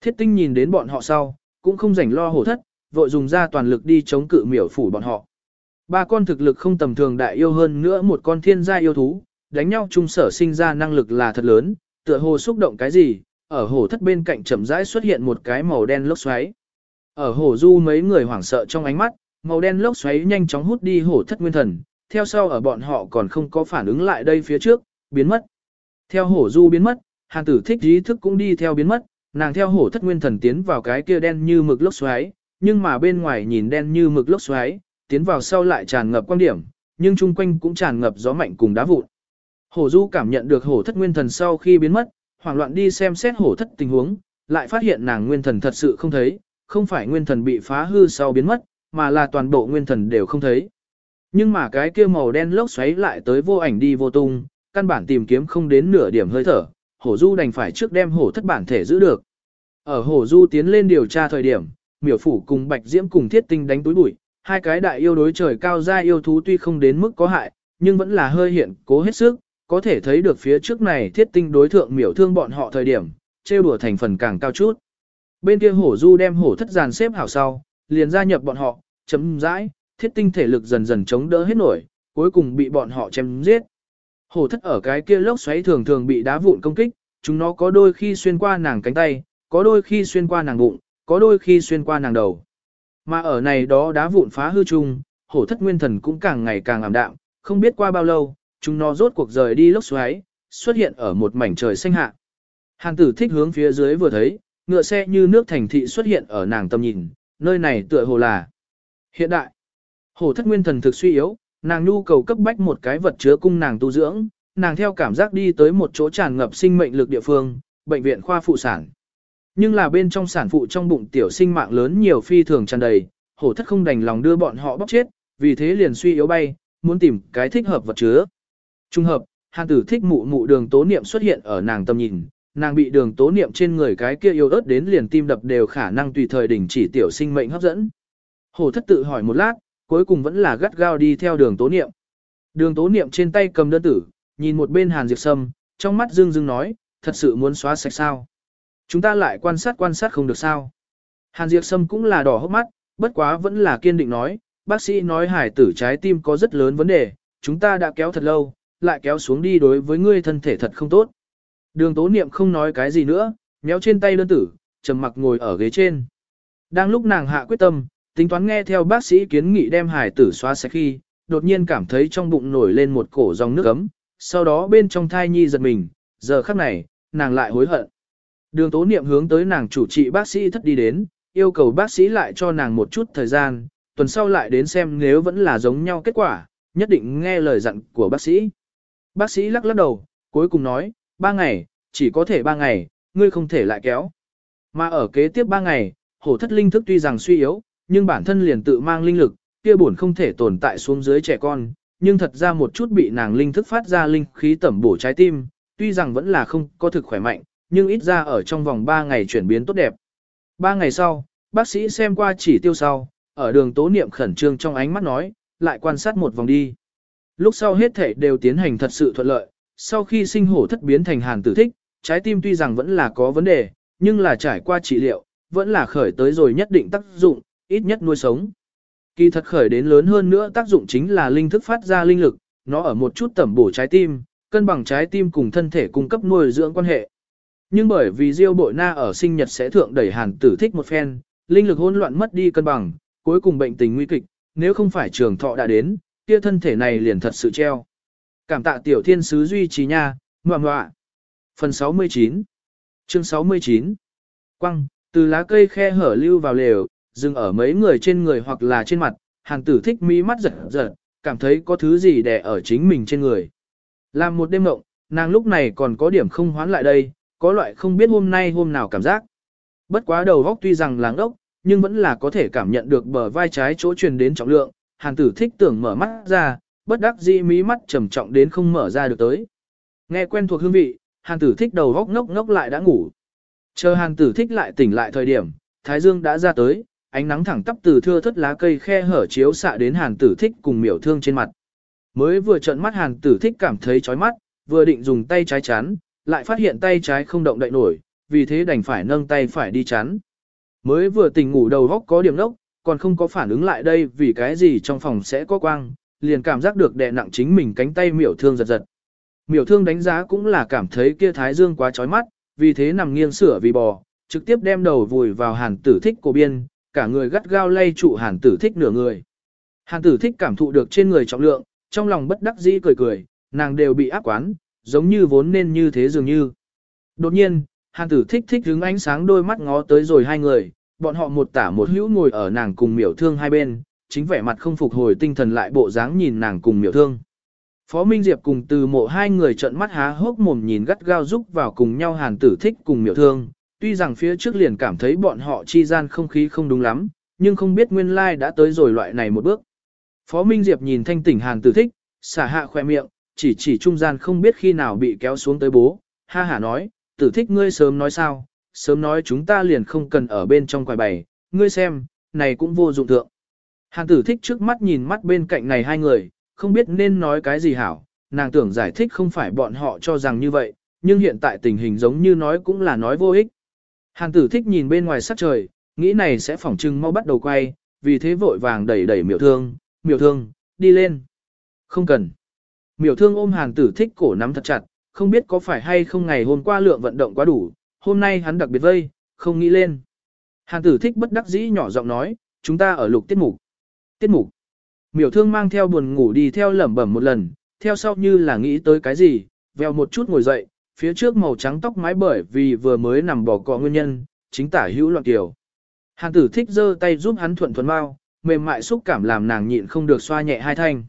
Thiết tinh nhìn đến bọn họ sau, cũng không rảnh lo hổ thất, vội dùng ra toàn lực đi chống cự miểu phủ bọn họ. Ba con thực lực không tầm thường đại yêu hơn nữa một con thiên gia yêu thú, đánh nhau chung sở sinh ra năng lực là thật lớn, tựa hồ xúc động cái gì, ở hồ thất bên cạnh chậm rãi xuất hiện một cái màu đen lốc xoáy. Ở Hổ du mấy người hoảng sợ trong ánh mắt, màu đen lốc xoáy nhanh chóng hút đi Hổ thất nguyên thần, theo sau ở bọn họ còn không có phản ứng lại đây phía trước, biến mất. Theo hổ du biến mất, hàng tử thích ý thức cũng đi theo biến mất, nàng theo hổ thất nguyên thần tiến vào cái kia đen như mực lốc xoáy, nhưng mà bên ngoài nhìn đen như mực lốc xoáy, tiến vào sau lại tràn ngập quan điểm, nhưng chung quanh cũng tràn ngập gió mạnh cùng đá vụn. Hổ du cảm nhận được hổ thất nguyên thần sau khi biến mất, hoảng loạn đi xem xét hổ thất tình huống, lại phát hiện nàng nguyên thần thật sự không thấy, không phải nguyên thần bị phá hư sau biến mất, mà là toàn bộ nguyên thần đều không thấy. Nhưng mà cái kia màu đen lốc xoáy lại tới vô ảnh đi vô tung, căn bản tìm kiếm không đến nửa điểm hơi thở, hổ du đành phải trước đem hổ thất bản thể giữ được. Ở hổ du tiến lên điều tra thời điểm, miểu phủ cùng bạch diễm cùng thiết tinh đánh túi bụi, hai cái đại yêu đối trời cao gia yêu thú tuy không đến mức có hại, nhưng vẫn là hơi hiện cố hết sức, có thể thấy được phía trước này thiết tinh đối thượng miểu thương bọn họ thời điểm, trêu đùa thành phần càng cao chút. Bên kia hổ du đem hổ thất giàn xếp hảo sau, liền gia nhập bọn họ, chấm dãi, thiết tinh thể lực dần dần chống đỡ hết nổi, cuối cùng bị bọn họ chém giết. Hổ thất ở cái kia lốc xoáy thường thường bị đá vụn công kích, chúng nó có đôi khi xuyên qua nàng cánh tay, có đôi khi xuyên qua nàng bụng, có đôi khi xuyên qua nàng đầu. Mà ở này đó đá vụn phá hư chung, hổ thất nguyên thần cũng càng ngày càng ảm đạm, không biết qua bao lâu, chúng nó rốt cuộc rời đi lốc xoáy, xuất hiện ở một mảnh trời xanh hạ. Hàn tử thích hướng phía dưới vừa thấy, ngựa xe như nước thành thị xuất hiện ở nàng tầm nhìn, nơi này tựa hồ là hiện đại. Hổ thất nguyên thần thực suy yếu, nàng nhu cầu cấp bách một cái vật chứa cung nàng tu dưỡng, nàng theo cảm giác đi tới một chỗ tràn ngập sinh mệnh lực địa phương, bệnh viện khoa phụ sản. Nhưng là bên trong sản phụ trong bụng tiểu sinh mạng lớn nhiều phi thường tràn đầy, hổ thất không đành lòng đưa bọn họ bóc chết, vì thế liền suy yếu bay, muốn tìm cái thích hợp vật chứa. Trung hợp, hàn tử thích mụ mụ đường tố niệm xuất hiện ở nàng tâm nhìn, nàng bị đường tố niệm trên người cái kia yêu ớt đến liền tim đập đều khả năng tùy thời đình chỉ tiểu sinh mệnh hấp dẫn. Hổ thất tự hỏi một lát, cuối cùng vẫn là gắt gao đi theo đường tố niệm. Đường tố niệm trên tay cầm đơn tử, nhìn một bên hàn Diệp sâm, trong mắt dương dương nói, thật sự muốn xóa sạch sao. Chúng ta lại quan sát quan sát không được sao. Hàn Diệp sâm cũng là đỏ hốc mắt, bất quá vẫn là kiên định nói, bác sĩ nói hải tử trái tim có rất lớn vấn đề, chúng ta đã kéo thật lâu, lại kéo xuống đi đối với ngươi thân thể thật không tốt. Đường tố niệm không nói cái gì nữa, méo trên tay đơn tử, trầm mặc ngồi ở ghế trên. Đang lúc nàng hạ quyết tâm, tính toán nghe theo bác sĩ kiến nghị đem hải tử xóa sạch khi, đột nhiên cảm thấy trong bụng nổi lên một cổ dòng nước ấm, sau đó bên trong thai nhi giật mình, giờ khắc này, nàng lại hối hận. Đường tố niệm hướng tới nàng chủ trị bác sĩ thất đi đến, yêu cầu bác sĩ lại cho nàng một chút thời gian, tuần sau lại đến xem nếu vẫn là giống nhau kết quả, nhất định nghe lời dặn của bác sĩ. Bác sĩ lắc lắc đầu, cuối cùng nói, ba ngày, chỉ có thể ba ngày, ngươi không thể lại kéo. Mà ở kế tiếp ba ngày, hổ thất linh thức tuy rằng suy yếu, nhưng bản thân liền tự mang linh lực, kia buồn không thể tồn tại xuống dưới trẻ con, nhưng thật ra một chút bị nàng linh thức phát ra linh khí tẩm bổ trái tim, tuy rằng vẫn là không có thực khỏe mạnh, nhưng ít ra ở trong vòng 3 ngày chuyển biến tốt đẹp. 3 ngày sau, bác sĩ xem qua chỉ tiêu sau, ở đường tố niệm khẩn trương trong ánh mắt nói, lại quan sát một vòng đi. Lúc sau hết thể đều tiến hành thật sự thuận lợi, sau khi sinh hổ thất biến thành hàn tử thích, trái tim tuy rằng vẫn là có vấn đề, nhưng là trải qua trị liệu, vẫn là khởi tới rồi nhất định tác dụng, ít nhất nuôi sống. Kỳ thật khởi đến lớn hơn nữa tác dụng chính là linh thức phát ra linh lực, nó ở một chút tẩm bổ trái tim, cân bằng trái tim cùng thân thể cung cấp nuôi dưỡng quan hệ. Nhưng bởi vì Diêu Bội Na ở sinh nhật sẽ thượng đẩy Hàn Tử Thích một phen, linh lực hỗn loạn mất đi cân bằng, cuối cùng bệnh tình nguy kịch, nếu không phải trường thọ đã đến, kia thân thể này liền thật sự treo. Cảm tạ tiểu thiên sứ duy trì nha, ngoạ ngoạ. Phần 69 Chương 69 Quăng, từ lá cây khe hở lưu vào lều, dừng ở mấy người trên người hoặc là trên mặt, hàng Tử Thích mi mắt giật giật, cảm thấy có thứ gì đè ở chính mình trên người. Làm một đêm mộng, nàng lúc này còn có điểm không hoán lại đây, có loại không biết hôm nay hôm nào cảm giác. Bất quá đầu góc tuy rằng láng ốc, nhưng vẫn là có thể cảm nhận được bờ vai trái chỗ truyền đến trọng lượng, hàng tử thích tưởng mở mắt ra, bất đắc dĩ mí mắt trầm trọng đến không mở ra được tới. Nghe quen thuộc hương vị, hàn tử thích đầu góc ngốc ngốc lại đã ngủ. Chờ hàn tử thích lại tỉnh lại thời điểm, thái dương đã ra tới, ánh nắng thẳng tắp từ thưa thất lá cây khe hở chiếu xạ đến hàn tử thích cùng miểu thương trên mặt. Mới vừa trợn mắt hàn tử thích cảm thấy chói mắt, vừa định dùng tay trái chán, lại phát hiện tay trái không động đậy nổi, vì thế đành phải nâng tay phải đi chán. Mới vừa tỉnh ngủ đầu góc có điểm nốc, còn không có phản ứng lại đây vì cái gì trong phòng sẽ có quang, liền cảm giác được đè nặng chính mình cánh tay miểu thương giật giật. Miểu thương đánh giá cũng là cảm thấy kia thái dương quá chói mắt, vì thế nằm nghiêng sửa vì bò, trực tiếp đem đầu vùi vào hàn tử thích cổ biên, cả người gắt gao lay trụ hàn tử thích nửa người. Hàn tử thích cảm thụ được trên người trọng lượng, trong lòng bất đắc dĩ cười cười, nàng đều bị áp quán, giống như vốn nên như thế dường như. Đột nhiên, hàn tử thích thích hướng ánh sáng đôi mắt ngó tới rồi hai người, bọn họ một tả một hữu ngồi ở nàng cùng miểu thương hai bên, chính vẻ mặt không phục hồi tinh thần lại bộ dáng nhìn nàng cùng miểu thương. Phó Minh Diệp cùng từ mộ hai người trợn mắt há hốc mồm nhìn gắt gao giúp vào cùng nhau hàn tử thích cùng miểu thương, tuy rằng phía trước liền cảm thấy bọn họ chi gian không khí không đúng lắm, nhưng không biết nguyên lai đã tới rồi loại này một bước. Phó Minh Diệp nhìn thanh tỉnh hàn tử thích, xả hạ khoe miệng, chỉ chỉ trung gian không biết khi nào bị kéo xuống tới bố, ha hả nói, tử thích ngươi sớm nói sao, sớm nói chúng ta liền không cần ở bên trong quài bày, ngươi xem, này cũng vô dụng thượng. Hàn tử thích trước mắt nhìn mắt bên cạnh này hai người, không biết nên nói cái gì hảo, nàng tưởng giải thích không phải bọn họ cho rằng như vậy, nhưng hiện tại tình hình giống như nói cũng là nói vô ích. Hàn tử thích nhìn bên ngoài sắc trời, nghĩ này sẽ phỏng trưng mau bắt đầu quay, vì thế vội vàng đẩy đẩy miểu thương, miểu thương, đi lên. Không cần. Miểu thương ôm hàn tử thích cổ nắm thật chặt, không biết có phải hay không ngày hôm qua lượng vận động quá đủ, hôm nay hắn đặc biệt vây, không nghĩ lên. Hàn tử thích bất đắc dĩ nhỏ giọng nói, chúng ta ở lục tiết mục. Tiết mục. Miểu thương mang theo buồn ngủ đi theo lẩm bẩm một lần, theo sau như là nghĩ tới cái gì, veo một chút ngồi dậy, phía trước màu trắng tóc mái bởi vì vừa mới nằm bỏ cọ nguyên nhân, chính tả hữu loạn tiểu. Hàn tử thích giơ tay giúp hắn thuận thuận mau, mềm mại xúc cảm làm nàng nhịn không được xoa nhẹ hai thanh.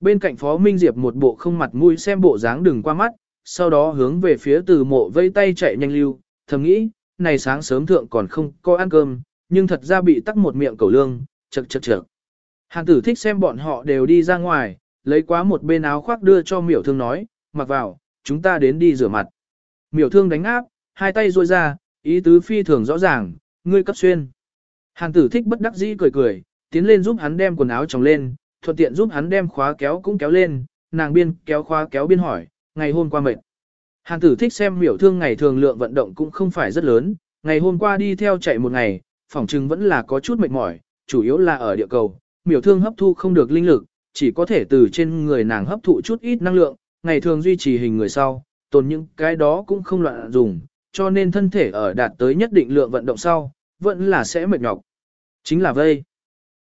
Bên cạnh Phó Minh Diệp một bộ không mặt mũi xem bộ dáng đừng qua mắt, sau đó hướng về phía từ mộ vây tay chạy nhanh lưu, thầm nghĩ, này sáng sớm thượng còn không có ăn cơm, nhưng thật ra bị tắc một miệng cầu lương, chật chật chật. Hàn tử thích xem bọn họ đều đi ra ngoài, lấy quá một bên áo khoác đưa cho miểu thương nói, mặc vào, chúng ta đến đi rửa mặt. Miểu thương đánh áp, hai tay ruôi ra, ý tứ phi thường rõ ràng, ngươi cấp xuyên. Hàn tử thích bất đắc dĩ cười cười, tiến lên giúp hắn đem quần áo tròng lên, thuận tiện giúp hắn đem khóa kéo cũng kéo lên, nàng biên kéo khóa kéo biên hỏi, ngày hôm qua mệt. Hàn tử thích xem miểu thương ngày thường lượng vận động cũng không phải rất lớn, ngày hôm qua đi theo chạy một ngày, phỏng chừng vẫn là có chút mệt mỏi, chủ yếu là ở địa cầu, miểu thương hấp thu không được linh lực, chỉ có thể từ trên người nàng hấp thụ chút ít năng lượng, ngày thường duy trì hình người sau, tồn những cái đó cũng không loạn dùng, cho nên thân thể ở đạt tới nhất định lượng vận động sau, vẫn là sẽ mệt nhọc. Chính là vây.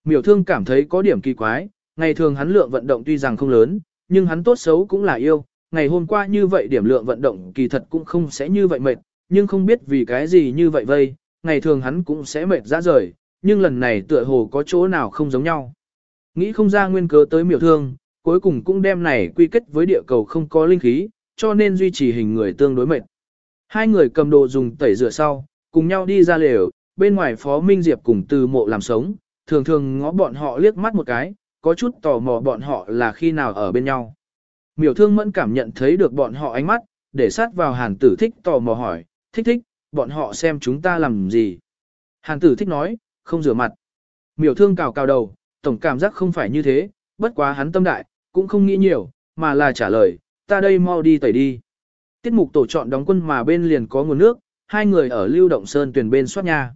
Miểu thương cảm thấy có điểm kỳ quái, ngày thường hắn lượng vận động tuy rằng không lớn, nhưng hắn tốt xấu cũng là yêu, ngày hôm qua như vậy điểm lượng vận động kỳ thật cũng không sẽ như vậy mệt, nhưng không biết vì cái gì như vậy vây, ngày thường hắn cũng sẽ mệt ra rời, nhưng lần này tựa hồ có chỗ nào không giống nhau. Nghĩ không ra nguyên cớ tới miểu thương, cuối cùng cũng đem này quy kết với địa cầu không có linh khí, cho nên duy trì hình người tương đối mệt. Hai người cầm đồ dùng tẩy rửa sau, cùng nhau đi ra lều, bên ngoài Phó Minh Diệp cùng từ mộ làm sống, thường thường ngó bọn họ liếc mắt một cái, có chút tò mò bọn họ là khi nào ở bên nhau. Miểu thương mẫn cảm nhận thấy được bọn họ ánh mắt, để sát vào hàn tử thích tò mò hỏi, thích thích, bọn họ xem chúng ta làm gì. Hàn tử thích nói, không rửa mặt. Miểu thương cào cào đầu, tổng cảm giác không phải như thế, bất quá hắn tâm đại, cũng không nghĩ nhiều, mà là trả lời, ta đây mau đi tẩy đi. Tiết mục tổ chọn đóng quân mà bên liền có nguồn nước, hai người ở lưu động sơn tuyển bên soát nha.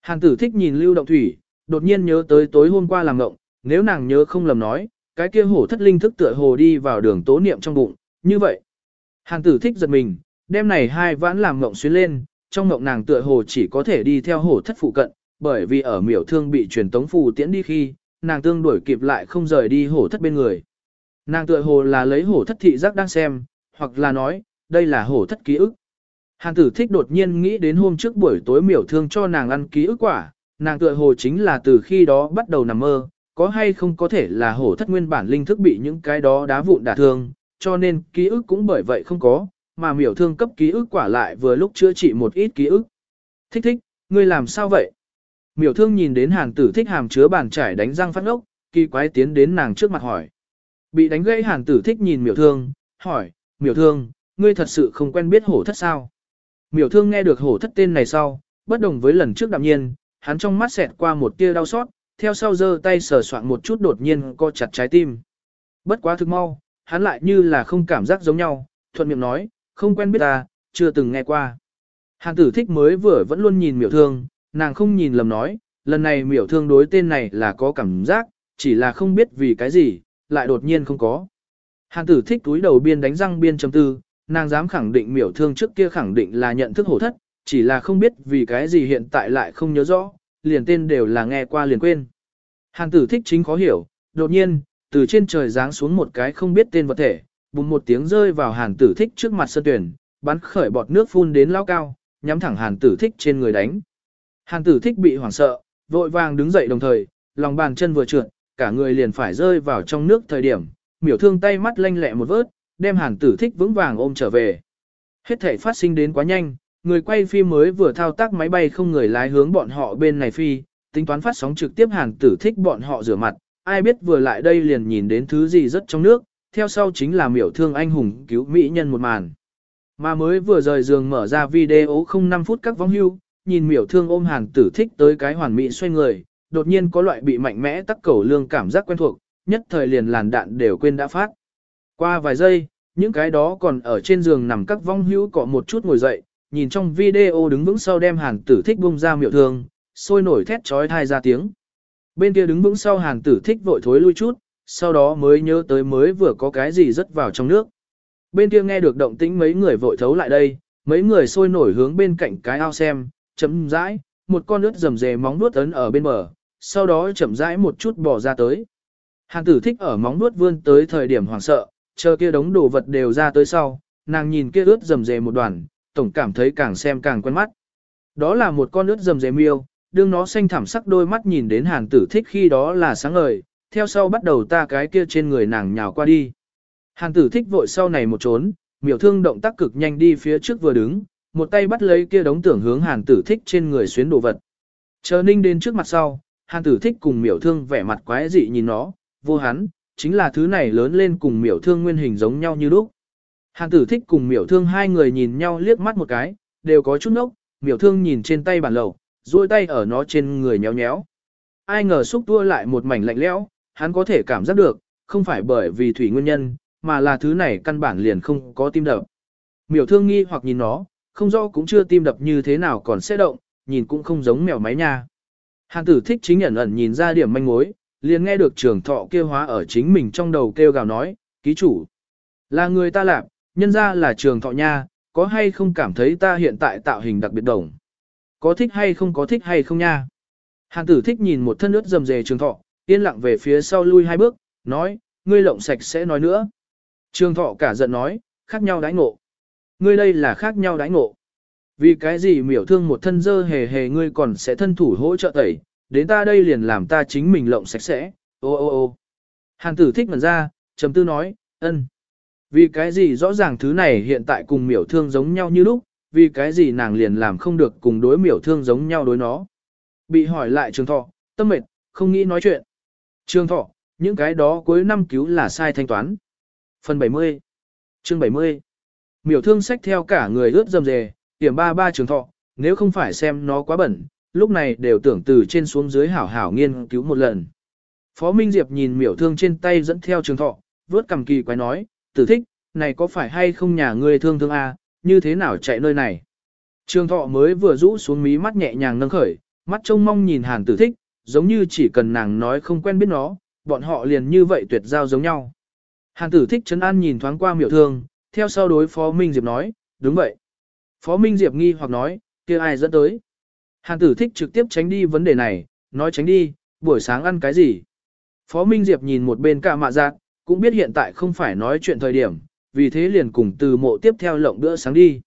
Hàn tử thích nhìn lưu động thủy, đột nhiên nhớ tới tối hôm qua làm ngộng, nếu nàng nhớ không lầm nói, cái kia hổ thất linh thức tựa hồ đi vào đường tố niệm trong bụng, như vậy. Hàn tử thích giật mình, đêm này hai vãn làm ngộng xuyên lên, trong ngộng nàng tựa hồ chỉ có thể đi theo hổ thất phụ cận, bởi vì ở miểu thương bị truyền tống phù tiễn đi khi, nàng tương đuổi kịp lại không rời đi hổ thất bên người. Nàng tựa hồ là lấy hổ thất thị giác đang xem, hoặc là nói, đây là hổ thất ký ức. Hàn tử thích đột nhiên nghĩ đến hôm trước buổi tối miểu thương cho nàng ăn ký ức quả, nàng tựa hồ chính là từ khi đó bắt đầu nằm mơ, có hay không có thể là hổ thất nguyên bản linh thức bị những cái đó đá vụn đả thương, cho nên ký ức cũng bởi vậy không có, mà miểu thương cấp ký ức quả lại vừa lúc chữa trị một ít ký ức. Thích thích, ngươi làm sao vậy? Miểu thương nhìn đến hàn tử thích hàm chứa bàn trải đánh răng phát ốc, kỳ quái tiến đến nàng trước mặt hỏi. Bị đánh gãy hàn tử thích nhìn miểu thương, hỏi, miểu thương, ngươi thật sự không quen biết hổ thất sao? Miểu thương nghe được hổ thất tên này sau, bất đồng với lần trước đạm nhiên, hắn trong mắt xẹt qua một tia đau xót, theo sau giơ tay sờ soạn một chút đột nhiên co chặt trái tim. Bất quá thực mau, hắn lại như là không cảm giác giống nhau, thuận miệng nói, không quen biết ta, chưa từng nghe qua. Hàn tử thích mới vừa vẫn luôn nhìn miểu thương, nàng không nhìn lầm nói, lần này miểu thương đối tên này là có cảm giác, chỉ là không biết vì cái gì, lại đột nhiên không có. Hàn tử thích túi đầu biên đánh răng biên chấm tư, nàng dám khẳng định miểu thương trước kia khẳng định là nhận thức hổ thất, chỉ là không biết vì cái gì hiện tại lại không nhớ rõ, liền tên đều là nghe qua liền quên. Hàn tử thích chính khó hiểu, đột nhiên, từ trên trời giáng xuống một cái không biết tên vật thể, bùng một tiếng rơi vào hàn tử thích trước mặt sân tuyển, bắn khởi bọt nước phun đến lao cao, nhắm thẳng hàn tử thích trên người đánh. Hàn tử thích bị hoảng sợ, vội vàng đứng dậy đồng thời, lòng bàn chân vừa trượt, cả người liền phải rơi vào trong nước thời điểm, miểu thương tay mắt lanh lẹ một vớt, đem hàn tử thích vững vàng ôm trở về. Hết thể phát sinh đến quá nhanh, người quay phim mới vừa thao tác máy bay không người lái hướng bọn họ bên này phi, tính toán phát sóng trực tiếp hàn tử thích bọn họ rửa mặt, ai biết vừa lại đây liền nhìn đến thứ gì rất trong nước, theo sau chính là miểu thương anh hùng cứu mỹ nhân một màn. Mà mới vừa rời giường mở ra video không 5 phút các vong hưu, nhìn miểu thương ôm hàn tử thích tới cái hoàn mỹ xoay người, đột nhiên có loại bị mạnh mẽ tắc cầu lương cảm giác quen thuộc, nhất thời liền làn đạn đều quên đã phát. Qua vài giây, những cái đó còn ở trên giường nằm các vong hữu cọ một chút ngồi dậy, nhìn trong video đứng vững sau đem hàn tử thích bung ra miệu thương, sôi nổi thét trói thai ra tiếng. Bên kia đứng vững sau hàn tử thích vội thối lui chút, sau đó mới nhớ tới mới vừa có cái gì rớt vào trong nước. Bên kia nghe được động tĩnh mấy người vội thấu lại đây, mấy người sôi nổi hướng bên cạnh cái ao xem, chấm rãi, một con nước rầm rề móng nuốt ấn ở bên bờ, sau đó chậm rãi một chút bỏ ra tới. Hàn tử thích ở móng nuốt vươn tới thời điểm hoảng sợ, chờ kia đống đồ vật đều ra tới sau, nàng nhìn kia ướt rầm rề một đoàn, tổng cảm thấy càng xem càng quen mắt. Đó là một con ướt rầm rề miêu, đương nó xanh thẳm sắc đôi mắt nhìn đến hàn tử thích khi đó là sáng ngời, theo sau bắt đầu ta cái kia trên người nàng nhào qua đi. Hàn tử thích vội sau này một trốn, miểu thương động tác cực nhanh đi phía trước vừa đứng, một tay bắt lấy kia đống tưởng hướng hàn tử thích trên người xuyến đồ vật. Chờ ninh đến trước mặt sau, hàn tử thích cùng miểu thương vẻ mặt quái dị nhìn nó, vô hắn, chính là thứ này lớn lên cùng miểu thương nguyên hình giống nhau như lúc. Hàn tử thích cùng miểu thương hai người nhìn nhau liếc mắt một cái, đều có chút nốc, miểu thương nhìn trên tay bản lầu, duỗi tay ở nó trên người nhéo nhéo. Ai ngờ xúc tua lại một mảnh lạnh lẽo, hắn có thể cảm giác được, không phải bởi vì thủy nguyên nhân, mà là thứ này căn bản liền không có tim đập. Miểu thương nghi hoặc nhìn nó, không rõ cũng chưa tim đập như thế nào còn sẽ động, nhìn cũng không giống mèo máy nha. Hàn tử thích chính ẩn ẩn nhìn ra điểm manh mối, liền nghe được trường thọ kêu hóa ở chính mình trong đầu kêu gào nói, ký chủ. Là người ta làm, nhân ra là trường thọ nha, có hay không cảm thấy ta hiện tại tạo hình đặc biệt đồng. Có thích hay không có thích hay không nha. Hàn tử thích nhìn một thân ướt rầm rề trường thọ, yên lặng về phía sau lui hai bước, nói, ngươi lộng sạch sẽ nói nữa. Trường thọ cả giận nói, khác nhau đãi ngộ. Ngươi đây là khác nhau đãi ngộ. Vì cái gì miểu thương một thân dơ hề hề ngươi còn sẽ thân thủ hỗ trợ tẩy, đến ta đây liền làm ta chính mình lộng sạch sẽ, ô ô ô. Hàn tử thích ngần ra, trầm tư nói, ân. Vì cái gì rõ ràng thứ này hiện tại cùng miểu thương giống nhau như lúc, vì cái gì nàng liền làm không được cùng đối miểu thương giống nhau đối nó. Bị hỏi lại trường thọ, tâm mệt, không nghĩ nói chuyện. Trường thọ, những cái đó cuối năm cứu là sai thanh toán. Phần 70 Chương 70 Miểu thương sách theo cả người ướt dầm dề, tiểm ba ba trường thọ, nếu không phải xem nó quá bẩn, lúc này đều tưởng từ trên xuống dưới hảo hảo nghiên cứu một lần. Phó Minh Diệp nhìn miểu thương trên tay dẫn theo trường thọ, vớt cầm kỳ quái nói, tử thích, này có phải hay không nhà ngươi thương thương a như thế nào chạy nơi này. Trường thọ mới vừa rũ xuống mí mắt nhẹ nhàng nâng khởi, mắt trông mong nhìn hàn tử thích, giống như chỉ cần nàng nói không quen biết nó, bọn họ liền như vậy tuyệt giao giống nhau. Hàn tử thích chấn an nhìn thoáng qua miểu thương, theo sau đối phó Minh Diệp nói, đúng vậy. Phó Minh Diệp nghi hoặc nói, kia ai dẫn tới. Hàn tử thích trực tiếp tránh đi vấn đề này, nói tránh đi, buổi sáng ăn cái gì. Phó Minh Diệp nhìn một bên cả mạ giác, cũng biết hiện tại không phải nói chuyện thời điểm, vì thế liền cùng từ mộ tiếp theo lộng bữa sáng đi.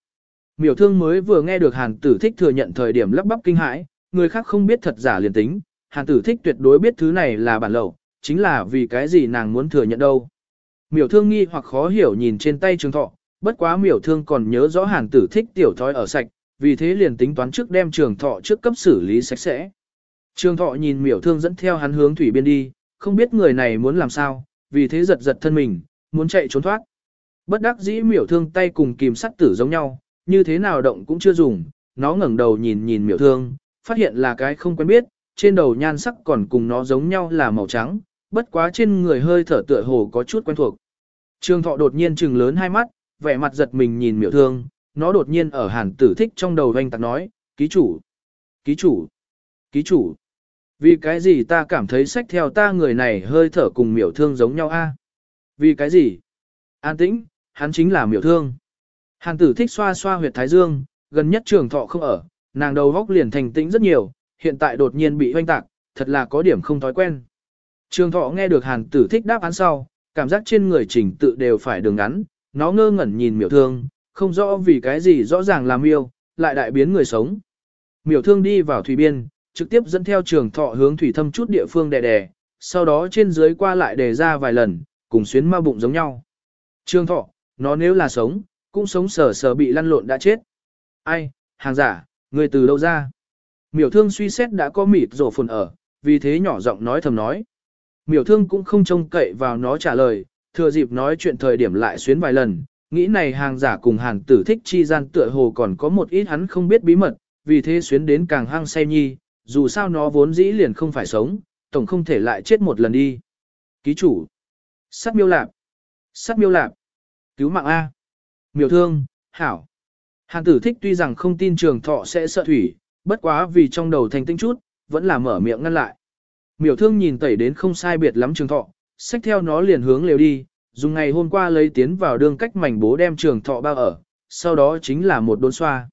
Miểu thương mới vừa nghe được hàn tử thích thừa nhận thời điểm lắp bắp kinh hãi, người khác không biết thật giả liền tính, hàn tử thích tuyệt đối biết thứ này là bản lậu, chính là vì cái gì nàng muốn thừa nhận đâu. Miểu thương nghi hoặc khó hiểu nhìn trên tay trường thọ, bất quá miểu thương còn nhớ rõ hàn tử thích tiểu thói ở sạch, vì thế liền tính toán trước đem trường thọ trước cấp xử lý sạch sẽ. Trường thọ nhìn miểu thương dẫn theo hắn hướng thủy biên đi, không biết người này muốn làm sao, vì thế giật giật thân mình, muốn chạy trốn thoát. Bất đắc dĩ miểu thương tay cùng kìm sắt tử giống nhau, như thế nào động cũng chưa dùng, nó ngẩng đầu nhìn nhìn miểu thương, phát hiện là cái không quen biết, trên đầu nhan sắc còn cùng nó giống nhau là màu trắng, bất quá trên người hơi thở tựa hồ có chút quen thuộc. Trường thọ đột nhiên trừng lớn hai mắt, vẻ mặt giật mình nhìn miểu thương, nó đột nhiên ở hàn tử thích trong đầu doanh tạc nói, ký chủ, ký chủ, ký chủ. Vì cái gì ta cảm thấy sách theo ta người này hơi thở cùng miểu thương giống nhau a? Vì cái gì? An tĩnh, hắn chính là miểu thương. Hàn tử thích xoa xoa huyệt thái dương, gần nhất trường thọ không ở, nàng đầu góc liền thành tĩnh rất nhiều, hiện tại đột nhiên bị hoanh tạc, thật là có điểm không thói quen. Trường thọ nghe được hàn tử thích đáp án sau, cảm giác trên người chỉnh tự đều phải đường ngắn, nó ngơ ngẩn nhìn miểu thương, không rõ vì cái gì rõ ràng là miêu, lại đại biến người sống. Miểu thương đi vào thủy biên, trực tiếp dẫn theo trường thọ hướng thủy thâm chút địa phương đè đè, sau đó trên dưới qua lại đề ra vài lần, cùng xuyến ma bụng giống nhau. Trường thọ, nó nếu là sống, cũng sống sờ sờ bị lăn lộn đã chết. Ai, hàng giả, người từ đâu ra? Miểu thương suy xét đã có mịt rổ phồn ở, vì thế nhỏ giọng nói thầm nói. Miểu thương cũng không trông cậy vào nó trả lời, thừa dịp nói chuyện thời điểm lại xuyến vài lần, nghĩ này hàng giả cùng hàng tử thích chi gian tựa hồ còn có một ít hắn không biết bí mật, vì thế xuyến đến càng hăng say nhi, dù sao nó vốn dĩ liền không phải sống, tổng không thể lại chết một lần đi. Ký chủ. Sát miêu lạp. Sát miêu lạp. Cứu mạng A. Miểu thương, hảo. Hàng tử thích tuy rằng không tin trường thọ sẽ sợ thủy, bất quá vì trong đầu thành tinh chút, vẫn là mở miệng ngăn lại. Miểu thương nhìn tẩy đến không sai biệt lắm trường thọ, xách theo nó liền hướng lều đi, dùng ngày hôm qua lấy tiến vào đường cách mảnh bố đem trường thọ bao ở, sau đó chính là một đốn xoa.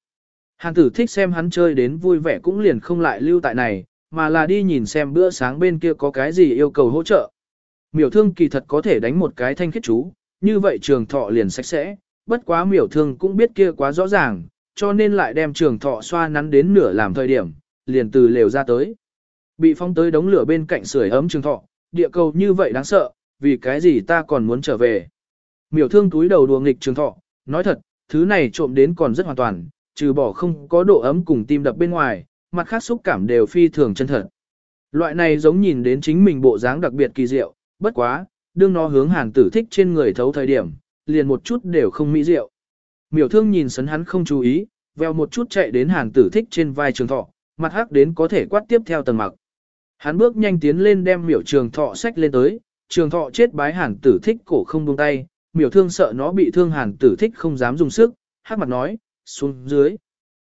Hàn tử thích xem hắn chơi đến vui vẻ cũng liền không lại lưu tại này, mà là đi nhìn xem bữa sáng bên kia có cái gì yêu cầu hỗ trợ. Miểu thương kỳ thật có thể đánh một cái thanh khiết chú, như vậy trường thọ liền sạch sẽ, bất quá miểu thương cũng biết kia quá rõ ràng, cho nên lại đem trường thọ xoa nắn đến nửa làm thời điểm, liền từ lều ra tới. Bị phong tới đống lửa bên cạnh sưởi ấm trường thọ, địa cầu như vậy đáng sợ, vì cái gì ta còn muốn trở về. Miểu thương túi đầu đùa nghịch trường thọ, nói thật, thứ này trộm đến còn rất hoàn toàn, trừ bỏ không có độ ấm cùng tim đập bên ngoài, mặt khác xúc cảm đều phi thường chân thật. Loại này giống nhìn đến chính mình bộ dáng đặc biệt kỳ diệu, bất quá, đương nó hướng hàn tử thích trên người thấu thời điểm, liền một chút đều không mỹ diệu. Miểu thương nhìn sấn hắn không chú ý, veo một chút chạy đến hàn tử thích trên vai trường thọ, mặt hắc đến có thể quát tiếp theo tầng mặc. Hắn bước nhanh tiến lên đem miểu trường thọ sách lên tới, trường thọ chết bái hàn tử thích cổ không buông tay, miểu thương sợ nó bị thương hàn tử thích không dám dùng sức, hát mặt nói, xuống dưới.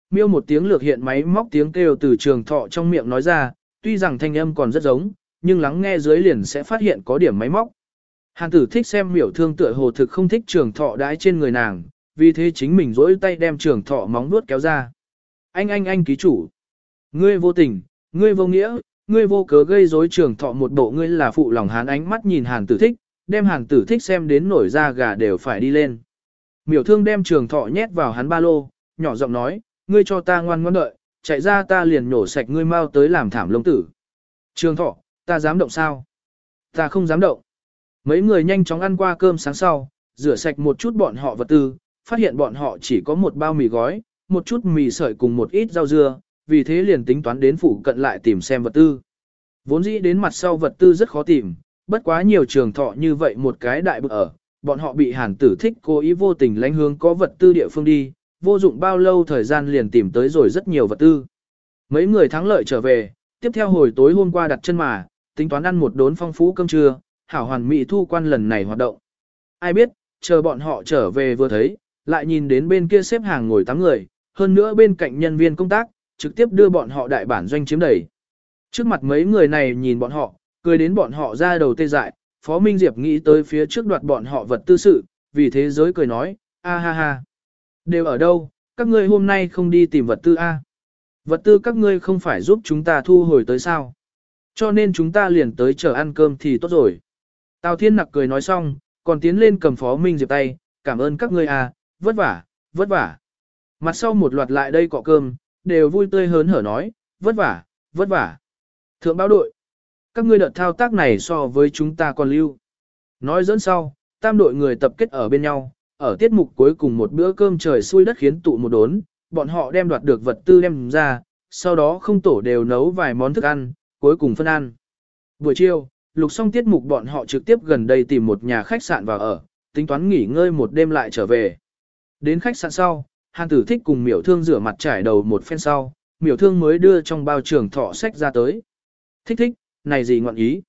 Miêu một tiếng lược hiện máy móc tiếng kêu từ trường thọ trong miệng nói ra, tuy rằng thanh âm còn rất giống, nhưng lắng nghe dưới liền sẽ phát hiện có điểm máy móc. Hàn tử thích xem miểu thương tựa hồ thực không thích trường thọ đái trên người nàng, vì thế chính mình dỗi tay đem trường thọ móng nuốt kéo ra. Anh anh anh ký chủ. Ngươi vô tình, ngươi vô nghĩa, ngươi vô cớ gây rối trường thọ một bộ ngươi là phụ lòng hán ánh mắt nhìn hàn tử thích, đem hàn tử thích xem đến nổi da gà đều phải đi lên. Miểu thương đem trường thọ nhét vào hắn ba lô, nhỏ giọng nói, ngươi cho ta ngoan ngoãn đợi, chạy ra ta liền nhổ sạch ngươi mau tới làm thảm lông tử. Trường thọ, ta dám động sao? Ta không dám động. Mấy người nhanh chóng ăn qua cơm sáng sau, rửa sạch một chút bọn họ vật tư, phát hiện bọn họ chỉ có một bao mì gói, một chút mì sợi cùng một ít rau dưa, vì thế liền tính toán đến phủ cận lại tìm xem vật tư. Vốn dĩ đến mặt sau vật tư rất khó tìm, bất quá nhiều trường thọ như vậy một cái đại bực ở, bọn họ bị hàn tử thích cố ý vô tình lánh hướng có vật tư địa phương đi, vô dụng bao lâu thời gian liền tìm tới rồi rất nhiều vật tư. Mấy người thắng lợi trở về, tiếp theo hồi tối hôm qua đặt chân mà, tính toán ăn một đốn phong phú cơm trưa, hảo hoàn mỹ thu quan lần này hoạt động. Ai biết, chờ bọn họ trở về vừa thấy, lại nhìn đến bên kia xếp hàng ngồi tám người, hơn nữa bên cạnh nhân viên công tác, trực tiếp đưa bọn họ đại bản doanh chiếm đầy. Trước mặt mấy người này nhìn bọn họ, cười đến bọn họ ra đầu tê dại, Phó Minh Diệp nghĩ tới phía trước đoạt bọn họ vật tư sự, vì thế giới cười nói, a ha ha. Đều ở đâu, các ngươi hôm nay không đi tìm vật tư A. Vật tư các ngươi không phải giúp chúng ta thu hồi tới sao. Cho nên chúng ta liền tới chờ ăn cơm thì tốt rồi. Tào Thiên Nặc cười nói xong, còn tiến lên cầm Phó Minh Diệp tay, cảm ơn các ngươi à, vất vả, vất vả. Mặt sau một loạt lại đây cọ cơm, đều vui tươi hớn hở nói, vất vả, vất vả. Thượng báo đội, các ngươi đợt thao tác này so với chúng ta còn lưu. Nói dẫn sau, tam đội người tập kết ở bên nhau, ở tiết mục cuối cùng một bữa cơm trời xui đất khiến tụ một đốn, bọn họ đem đoạt được vật tư đem ra, sau đó không tổ đều nấu vài món thức ăn, cuối cùng phân ăn. Buổi chiều, lục xong tiết mục bọn họ trực tiếp gần đây tìm một nhà khách sạn vào ở, tính toán nghỉ ngơi một đêm lại trở về. Đến khách sạn sau, Hàn tử thích cùng miểu thương rửa mặt trải đầu một phen sau, miểu thương mới đưa trong bao trường thọ sách ra tới. Thích thích, này gì ngọn ý?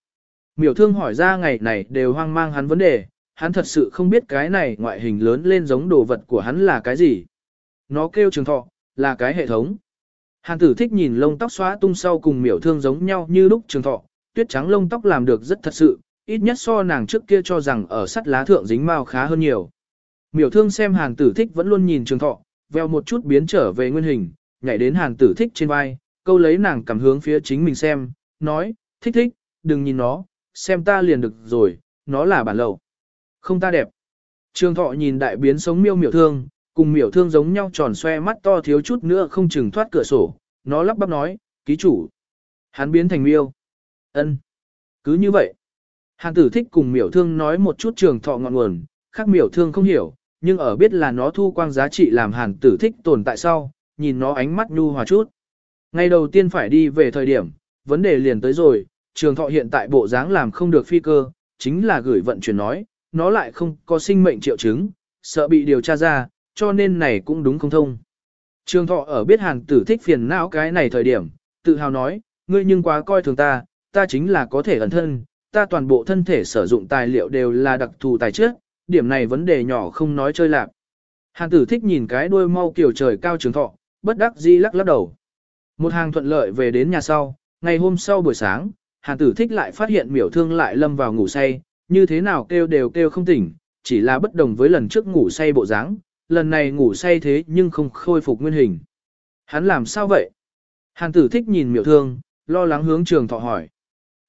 Miểu thương hỏi ra ngày này đều hoang mang hắn vấn đề, hắn thật sự không biết cái này ngoại hình lớn lên giống đồ vật của hắn là cái gì. Nó kêu trường thọ, là cái hệ thống. Hàn tử thích nhìn lông tóc xóa tung sau cùng miểu thương giống nhau như lúc trường thọ, tuyết trắng lông tóc làm được rất thật sự, ít nhất so nàng trước kia cho rằng ở sắt lá thượng dính mao khá hơn nhiều. Miểu thương xem hàn tử thích vẫn luôn nhìn trường thọ, veo một chút biến trở về nguyên hình, nhảy đến hàn tử thích trên vai, câu lấy nàng cầm hướng phía chính mình xem, nói, thích thích, đừng nhìn nó, xem ta liền được rồi, nó là bản lầu. Không ta đẹp. Trường thọ nhìn đại biến sống miêu miểu thương, cùng miểu thương giống nhau tròn xoe mắt to thiếu chút nữa không chừng thoát cửa sổ, nó lắp bắp nói, ký chủ. Hắn biến thành miêu. ân Cứ như vậy. Hàn tử thích cùng miểu thương nói một chút trường thọ ngọn nguồn, khác miểu thương không hiểu, nhưng ở biết là nó thu quang giá trị làm hàn tử thích tồn tại sau, nhìn nó ánh mắt nhu hòa chút. Ngày đầu tiên phải đi về thời điểm, vấn đề liền tới rồi, trường thọ hiện tại bộ dáng làm không được phi cơ, chính là gửi vận chuyển nói, nó lại không có sinh mệnh triệu chứng, sợ bị điều tra ra, cho nên này cũng đúng không thông. Trường thọ ở biết hàn tử thích phiền não cái này thời điểm, tự hào nói, ngươi nhưng quá coi thường ta, ta chính là có thể ẩn thân, ta toàn bộ thân thể sử dụng tài liệu đều là đặc thù tài trước, điểm này vấn đề nhỏ không nói chơi lạc. Hàn tử thích nhìn cái đuôi mau kiểu trời cao trường thọ, bất đắc dĩ lắc lắc đầu. Một hàng thuận lợi về đến nhà sau, ngày hôm sau buổi sáng, hàn tử thích lại phát hiện miểu thương lại lâm vào ngủ say, như thế nào kêu đều kêu không tỉnh, chỉ là bất đồng với lần trước ngủ say bộ dáng, lần này ngủ say thế nhưng không khôi phục nguyên hình. Hắn làm sao vậy? Hàn tử thích nhìn miểu thương, lo lắng hướng trường thọ hỏi.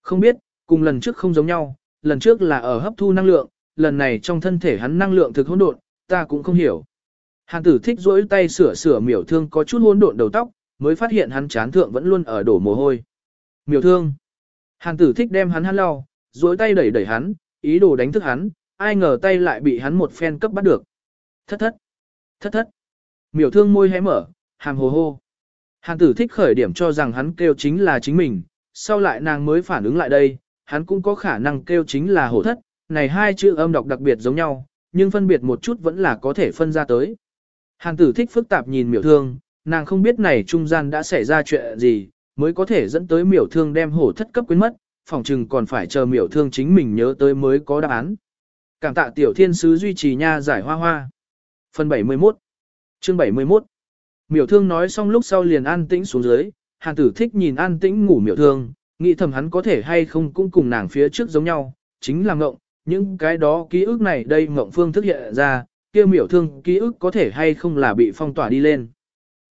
Không biết, cùng lần trước không giống nhau, lần trước là ở hấp thu năng lượng, lần này trong thân thể hắn năng lượng thực hỗn độn, ta cũng không hiểu. Hàn tử thích rỗi tay sửa sửa miểu thương có chút hỗn độn đầu tóc, mới phát hiện hắn chán thượng vẫn luôn ở đổ mồ hôi. Miểu thương. Hàn tử thích đem hắn hắn lau, rỗi tay đẩy đẩy hắn, ý đồ đánh thức hắn, ai ngờ tay lại bị hắn một phen cấp bắt được. Thất thất. Thất thất. Miểu thương môi hé mở, hàm hồ hô. Hàn tử thích khởi điểm cho rằng hắn kêu chính là chính mình, sau lại nàng mới phản ứng lại đây, hắn cũng có khả năng kêu chính là hổ thất, này hai chữ âm đọc đặc biệt giống nhau, nhưng phân biệt một chút vẫn là có thể phân ra tới. Hàn tử thích phức tạp nhìn miểu thương, nàng không biết này trung gian đã xảy ra chuyện gì, mới có thể dẫn tới miểu thương đem hổ thất cấp quyến mất, phòng chừng còn phải chờ miểu thương chính mình nhớ tới mới có đáp án. Cảm tạ tiểu thiên sứ duy trì nha giải hoa hoa. Phần 71 Chương 71 Miểu thương nói xong lúc sau liền an tĩnh xuống dưới, hàn tử thích nhìn an tĩnh ngủ miểu thương, nghĩ thầm hắn có thể hay không cũng cùng nàng phía trước giống nhau, chính là ngộng, những cái đó ký ức này đây ngộng phương thức hiện ra, kia miểu thương ký ức có thể hay không là bị phong tỏa đi lên.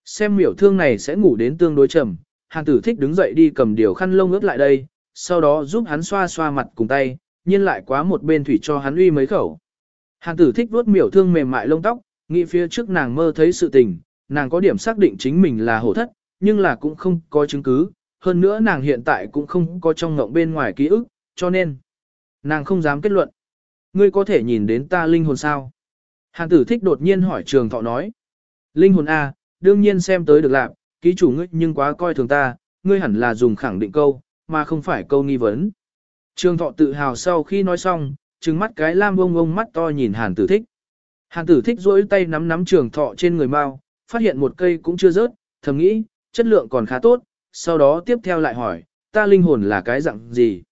Xem miểu thương này sẽ ngủ đến tương đối trầm, hàng tử thích đứng dậy đi cầm điều khăn lông ướt lại đây, sau đó giúp hắn xoa xoa mặt cùng tay, nhiên lại quá một bên thủy cho hắn uy mấy khẩu. hàng tử thích vuốt miểu thương mềm mại lông tóc, nghĩ phía trước nàng mơ thấy sự tình, nàng có điểm xác định chính mình là hổ thất, nhưng là cũng không có chứng cứ, hơn nữa nàng hiện tại cũng không có trong ngộng bên ngoài ký ức, cho nên nàng không dám kết luận. Ngươi có thể nhìn đến ta linh hồn sao? Hàn tử thích đột nhiên hỏi trường thọ nói. Linh hồn A, đương nhiên xem tới được lạc, ký chủ ngươi nhưng quá coi thường ta, ngươi hẳn là dùng khẳng định câu, mà không phải câu nghi vấn. Trường thọ tự hào sau khi nói xong, trừng mắt cái lam bông bông mắt to nhìn hàn tử thích. Hàn tử thích rỗi tay nắm nắm trường thọ trên người mau, phát hiện một cây cũng chưa rớt, thầm nghĩ, chất lượng còn khá tốt, sau đó tiếp theo lại hỏi, ta linh hồn là cái dạng gì?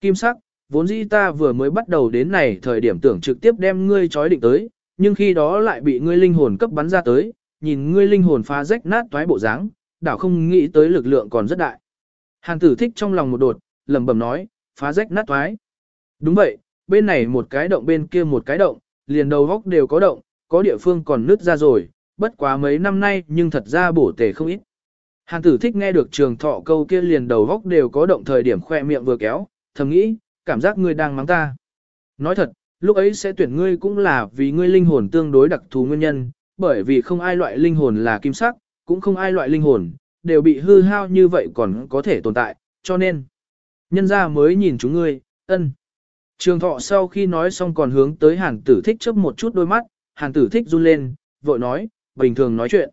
Kim sắc, vốn dĩ ta vừa mới bắt đầu đến này thời điểm tưởng trực tiếp đem ngươi trói định tới, nhưng khi đó lại bị ngươi linh hồn cấp bắn ra tới, nhìn ngươi linh hồn phá rách nát toái bộ dáng, đảo không nghĩ tới lực lượng còn rất đại. Hàn tử thích trong lòng một đột, lẩm bẩm nói, phá rách nát toái. Đúng vậy, bên này một cái động bên kia một cái động, liền đầu góc đều có động, có địa phương còn nứt ra rồi, bất quá mấy năm nay nhưng thật ra bổ tề không ít. Hàn tử thích nghe được trường thọ câu kia liền đầu góc đều có động thời điểm khoe miệng vừa kéo, thầm nghĩ, cảm giác ngươi đang mắng ta. Nói thật, lúc ấy sẽ tuyển ngươi cũng là vì ngươi linh hồn tương đối đặc thù nguyên nhân, bởi vì không ai loại linh hồn là kim sắc, cũng không ai loại linh hồn, đều bị hư hao như vậy còn có thể tồn tại, cho nên, nhân ra mới nhìn chúng ngươi, ân. Trường thọ sau khi nói xong còn hướng tới hàn tử thích chớp một chút đôi mắt, hàn tử thích run lên, vội nói, bình thường nói chuyện.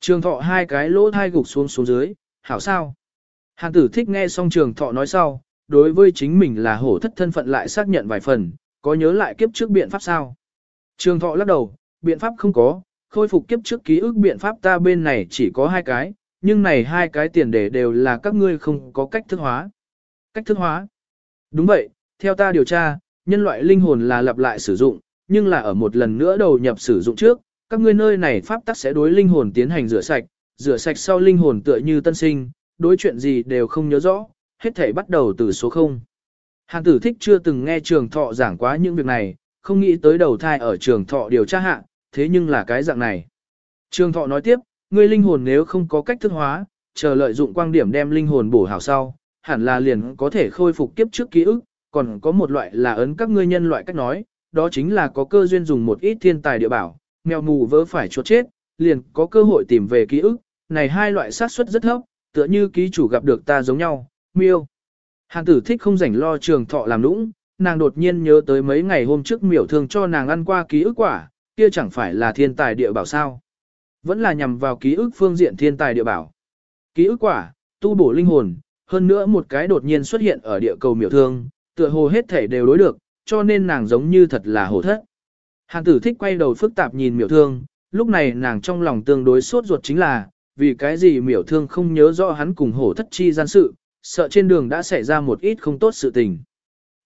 Trường thọ hai cái lỗ thai gục xuống xuống dưới, hảo sao? Hàn tử thích nghe xong trường thọ nói sau, đối với chính mình là hổ thất thân phận lại xác nhận vài phần, có nhớ lại kiếp trước biện pháp sao? Trường thọ lắc đầu, biện pháp không có, khôi phục kiếp trước ký ức biện pháp ta bên này chỉ có hai cái, nhưng này hai cái tiền đề đều là các ngươi không có cách thức hóa. Cách thức hóa? Đúng vậy, theo ta điều tra, nhân loại linh hồn là lặp lại sử dụng, nhưng là ở một lần nữa đầu nhập sử dụng trước, các ngươi nơi này pháp tắc sẽ đối linh hồn tiến hành rửa sạch, rửa sạch sau linh hồn tựa như tân sinh, đối chuyện gì đều không nhớ rõ, hết thể bắt đầu từ số 0. Hàn tử thích chưa từng nghe trường thọ giảng quá những việc này, không nghĩ tới đầu thai ở trường thọ điều tra hạ, thế nhưng là cái dạng này. Trường thọ nói tiếp, ngươi linh hồn nếu không có cách thức hóa, chờ lợi dụng quang điểm đem linh hồn bổ hảo sau, hẳn là liền có thể khôi phục kiếp trước ký ức, còn có một loại là ấn các ngươi nhân loại cách nói, đó chính là có cơ duyên dùng một ít thiên tài địa bảo, mèo mù vỡ phải chuột chết, liền có cơ hội tìm về ký ức, này hai loại xác suất rất thấp, tựa như ký chủ gặp được ta giống nhau, miêu. Hàn tử thích không rảnh lo trường thọ làm lũng, nàng đột nhiên nhớ tới mấy ngày hôm trước miểu thường cho nàng ăn qua ký ức quả, kia chẳng phải là thiên tài địa bảo sao. Vẫn là nhằm vào ký ức phương diện thiên tài địa bảo. Ký ức quả, tu bổ linh hồn, hơn nữa một cái đột nhiên xuất hiện ở địa cầu miểu thương, tựa hồ hết thể đều đối được, cho nên nàng giống như thật là hổ thất. Hàn tử thích quay đầu phức tạp nhìn miểu thương, lúc này nàng trong lòng tương đối sốt ruột chính là, vì cái gì miểu thương không nhớ rõ hắn cùng hổ thất chi gian sự, sợ trên đường đã xảy ra một ít không tốt sự tình.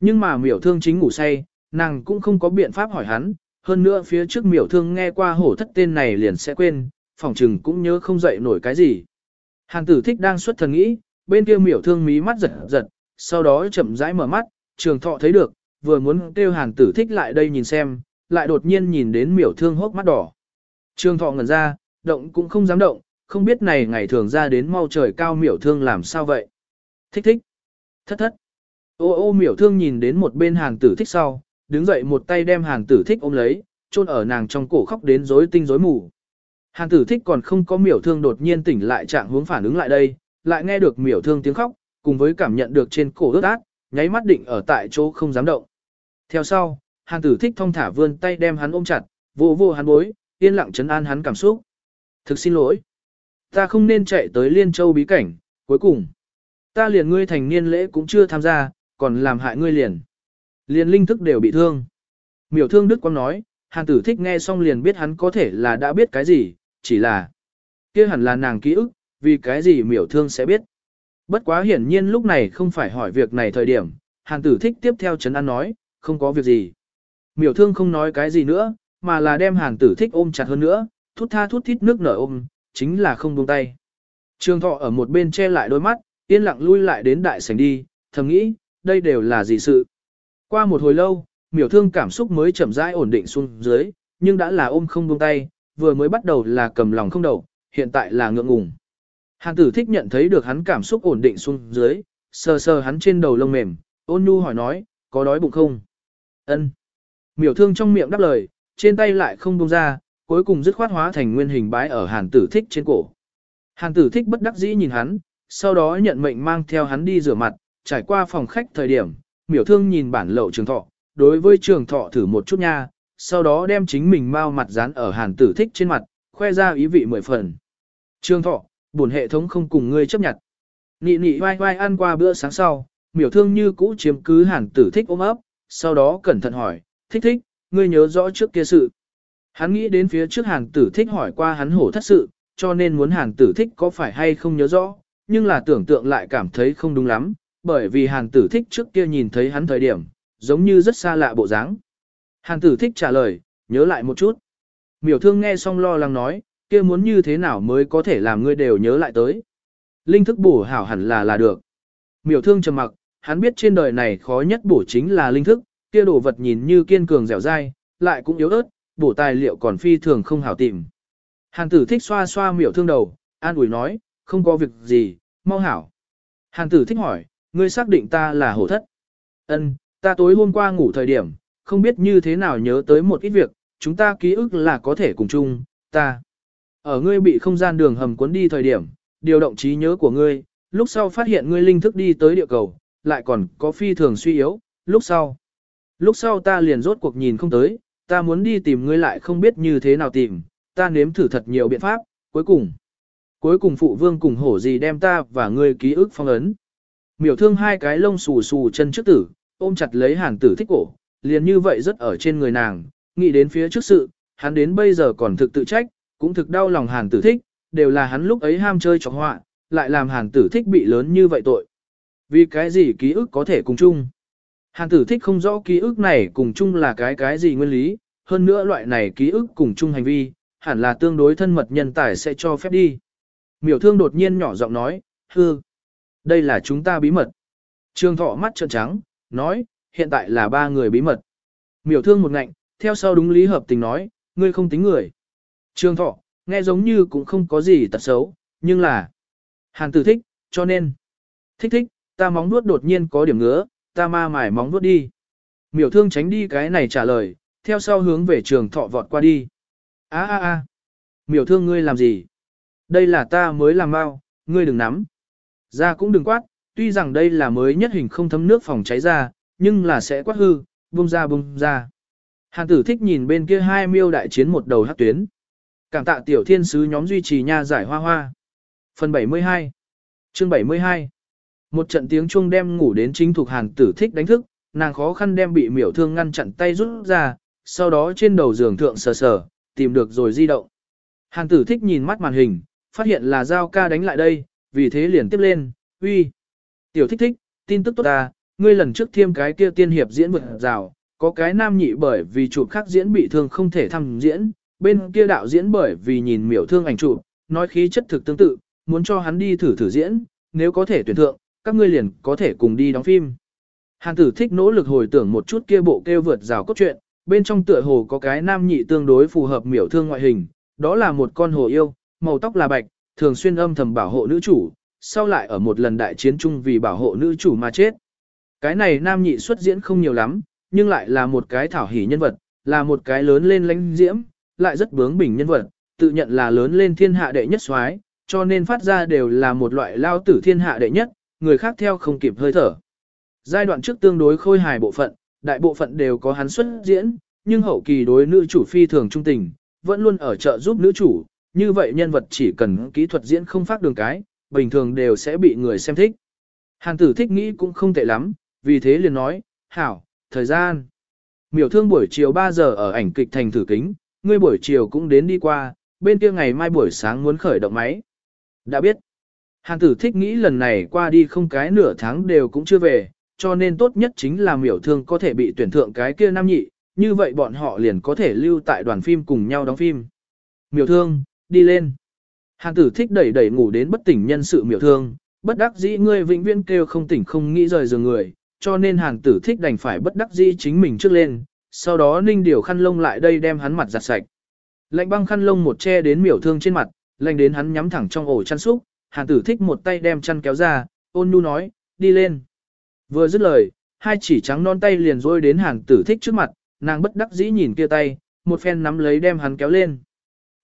Nhưng mà miểu thương chính ngủ say, nàng cũng không có biện pháp hỏi hắn, hơn nữa phía trước miểu thương nghe qua hổ thất tên này liền sẽ quên, phòng trừng cũng nhớ không dậy nổi cái gì. Hàng tử thích đang xuất thần nghĩ, bên kia miểu thương mí mắt giật giật, sau đó chậm rãi mở mắt, trường thọ thấy được, vừa muốn kêu hàng tử thích lại đây nhìn xem, lại đột nhiên nhìn đến miểu thương hốc mắt đỏ. Trường thọ ngẩn ra, động cũng không dám động, không biết này ngày thường ra đến mau trời cao miểu thương làm sao vậy. Thích thích. Thất thất. Ô ô miểu thương nhìn đến một bên hàng tử thích sau, đứng dậy một tay đem hàng tử thích ôm lấy, chôn ở nàng trong cổ khóc đến rối tinh rối mù. Hàng tử thích còn không có miểu thương đột nhiên tỉnh lại trạng hướng phản ứng lại đây, lại nghe được miểu thương tiếng khóc, cùng với cảm nhận được trên cổ ướt át, nháy mắt định ở tại chỗ không dám động. Theo sau, hàng tử thích thong thả vươn tay đem hắn ôm chặt, vô vô hắn bối, yên lặng chấn an hắn cảm xúc. Thực xin lỗi. Ta không nên chạy tới Liên Châu bí cảnh, cuối cùng. Ta liền ngươi thành niên lễ cũng chưa tham gia, còn làm hại ngươi liền. Liền linh thức đều bị thương. Miểu thương Đức Quang nói, hàn tử thích nghe xong liền biết hắn có thể là đã biết cái gì, chỉ là kia hẳn là nàng ký ức, vì cái gì miểu thương sẽ biết. Bất quá hiển nhiên lúc này không phải hỏi việc này thời điểm, hàn tử thích tiếp theo Trấn an nói, không có việc gì. Miểu thương không nói cái gì nữa, mà là đem hàn tử thích ôm chặt hơn nữa, thút tha thút thít nước nở ôm, chính là không buông tay. Trương thọ ở một bên che lại đôi mắt, yên lặng lui lại đến đại sảnh đi, thầm nghĩ, đây đều là gì sự. Qua một hồi lâu, miểu thương cảm xúc mới chậm rãi ổn định xuống dưới, nhưng đã là ôm không buông tay, vừa mới bắt đầu là cầm lòng không đầu, hiện tại là ngượng ngùng. Hàn tử thích nhận thấy được hắn cảm xúc ổn định xuống dưới, sờ sờ hắn trên đầu lông mềm, ôn nhu hỏi nói, có đói bụng không? Ân. Miểu thương trong miệng đáp lời, trên tay lại không buông ra, cuối cùng dứt khoát hóa thành nguyên hình bái ở hàn tử thích trên cổ. Hàn tử thích bất đắc dĩ nhìn hắn, sau đó nhận mệnh mang theo hắn đi rửa mặt, trải qua phòng khách thời điểm, miểu thương nhìn bản lậu trường thọ, đối với trường thọ thử một chút nha, sau đó đem chính mình mau mặt dán ở hàn tử thích trên mặt, khoe ra ý vị mười phần. Trường thọ, buồn hệ thống không cùng ngươi chấp nhận. Nị nị vai vai ăn qua bữa sáng sau, miểu thương như cũ chiếm cứ hàn tử thích ôm ấp, sau đó cẩn thận hỏi, thích thích, ngươi nhớ rõ trước kia sự. Hắn nghĩ đến phía trước hàn tử thích hỏi qua hắn hổ thất sự, cho nên muốn hàn tử thích có phải hay không nhớ rõ, nhưng là tưởng tượng lại cảm thấy không đúng lắm, bởi vì hàn tử thích trước kia nhìn thấy hắn thời điểm, giống như rất xa lạ bộ dáng. Hàn tử thích trả lời, nhớ lại một chút. Miểu thương nghe xong lo lắng nói, kia muốn như thế nào mới có thể làm ngươi đều nhớ lại tới. Linh thức bổ hảo hẳn là là được. Miểu thương trầm mặc, hắn biết trên đời này khó nhất bổ chính là linh thức, kia đồ vật nhìn như kiên cường dẻo dai, lại cũng yếu ớt, bổ tài liệu còn phi thường không hảo tìm. Hàn tử thích xoa xoa miểu thương đầu, an ủi nói, không có việc gì, mau hảo. Hàn tử thích hỏi, ngươi xác định ta là hổ thất. Ân, ta tối hôm qua ngủ thời điểm, không biết như thế nào nhớ tới một ít việc, chúng ta ký ức là có thể cùng chung, ta. Ở ngươi bị không gian đường hầm cuốn đi thời điểm, điều động trí nhớ của ngươi, lúc sau phát hiện ngươi linh thức đi tới địa cầu, lại còn có phi thường suy yếu, lúc sau. Lúc sau ta liền rốt cuộc nhìn không tới, ta muốn đi tìm ngươi lại không biết như thế nào tìm, ta nếm thử thật nhiều biện pháp, cuối cùng. Cuối cùng phụ vương cùng hổ gì đem ta và ngươi ký ức phong ấn. Miểu thương hai cái lông xù xù chân trước tử, ôm chặt lấy hàn tử thích cổ, liền như vậy rất ở trên người nàng, nghĩ đến phía trước sự, hắn đến bây giờ còn thực tự trách, cũng thực đau lòng hàn tử thích, đều là hắn lúc ấy ham chơi trọc họa, lại làm hàn tử thích bị lớn như vậy tội. Vì cái gì ký ức có thể cùng chung? Hàn tử thích không rõ ký ức này cùng chung là cái cái gì nguyên lý, hơn nữa loại này ký ức cùng chung hành vi, hẳn là tương đối thân mật nhân tài sẽ cho phép đi. Miểu thương đột nhiên nhỏ giọng nói, hư, đây là chúng ta bí mật. Trương thọ mắt trợn trắng, nói, hiện tại là ba người bí mật. Miểu thương một ngạnh, theo sau đúng lý hợp tình nói, ngươi không tính người. Trương thọ, nghe giống như cũng không có gì tật xấu, nhưng là... Hàn tử thích, cho nên... Thích thích, ta móng nuốt đột nhiên có điểm ngứa, ta ma mải móng nuốt đi. Miểu thương tránh đi cái này trả lời, theo sau hướng về trường thọ vọt qua đi. a a a miểu thương ngươi làm gì? Đây là ta mới làm bao, ngươi đừng nắm. Ra cũng đừng quát, tuy rằng đây là mới nhất hình không thấm nước phòng cháy ra, nhưng là sẽ quát hư, bung ra bung ra. Hàn tử thích nhìn bên kia hai miêu đại chiến một đầu hát tuyến. Cảm tạ tiểu thiên sứ nhóm duy trì nha giải hoa hoa. Phần 72 Chương 72 Một trận tiếng chuông đem ngủ đến chính thuộc hàn tử thích đánh thức, nàng khó khăn đem bị miểu thương ngăn chặn tay rút ra, sau đó trên đầu giường thượng sờ sờ, tìm được rồi di động. Hàn tử thích nhìn mắt màn hình, phát hiện là Giao ca đánh lại đây, vì thế liền tiếp lên, uy. Tiểu thích thích, tin tức tốt ta, ngươi lần trước thiêm cái kia tiên hiệp diễn vượt rào, có cái nam nhị bởi vì chụp khác diễn bị thương không thể thăm diễn, bên kia đạo diễn bởi vì nhìn miểu thương ảnh chụp, nói khí chất thực tương tự, muốn cho hắn đi thử thử diễn, nếu có thể tuyển thượng, các ngươi liền có thể cùng đi đóng phim. Hàn tử thích nỗ lực hồi tưởng một chút kia bộ kêu vượt rào cốt truyện, bên trong tựa hồ có cái nam nhị tương đối phù hợp miểu thương ngoại hình, đó là một con hồ yêu, màu tóc là bạch, thường xuyên âm thầm bảo hộ nữ chủ, sau lại ở một lần đại chiến chung vì bảo hộ nữ chủ mà chết. Cái này nam nhị xuất diễn không nhiều lắm, nhưng lại là một cái thảo hỉ nhân vật, là một cái lớn lên lãnh diễm, lại rất bướng bỉnh nhân vật, tự nhận là lớn lên thiên hạ đệ nhất soái, cho nên phát ra đều là một loại lao tử thiên hạ đệ nhất, người khác theo không kịp hơi thở. Giai đoạn trước tương đối khôi hài bộ phận, đại bộ phận đều có hắn xuất diễn, nhưng hậu kỳ đối nữ chủ phi thường trung tình, vẫn luôn ở trợ giúp nữ chủ, như vậy nhân vật chỉ cần kỹ thuật diễn không phát đường cái, bình thường đều sẽ bị người xem thích. Hàn tử thích nghĩ cũng không tệ lắm, vì thế liền nói, hảo, thời gian. Miểu thương buổi chiều 3 giờ ở ảnh kịch thành thử kính, ngươi buổi chiều cũng đến đi qua, bên kia ngày mai buổi sáng muốn khởi động máy. Đã biết. Hàn tử thích nghĩ lần này qua đi không cái nửa tháng đều cũng chưa về, cho nên tốt nhất chính là miểu thương có thể bị tuyển thượng cái kia nam nhị, như vậy bọn họ liền có thể lưu tại đoàn phim cùng nhau đóng phim. Miểu thương, đi lên. Hàn tử thích đẩy đẩy ngủ đến bất tỉnh nhân sự miểu thương, bất đắc dĩ ngươi vĩnh viễn kêu không tỉnh không nghĩ rời giường người, cho nên hàn tử thích đành phải bất đắc dĩ chính mình trước lên, sau đó ninh điều khăn lông lại đây đem hắn mặt giặt sạch. Lạnh băng khăn lông một che đến miểu thương trên mặt, lạnh đến hắn nhắm thẳng trong ổ chăn súc, hàn tử thích một tay đem chăn kéo ra, ôn nhu nói, đi lên. Vừa dứt lời, hai chỉ trắng non tay liền rôi đến hàn tử thích trước mặt, nàng bất đắc dĩ nhìn kia tay, một phen nắm lấy đem hắn kéo lên.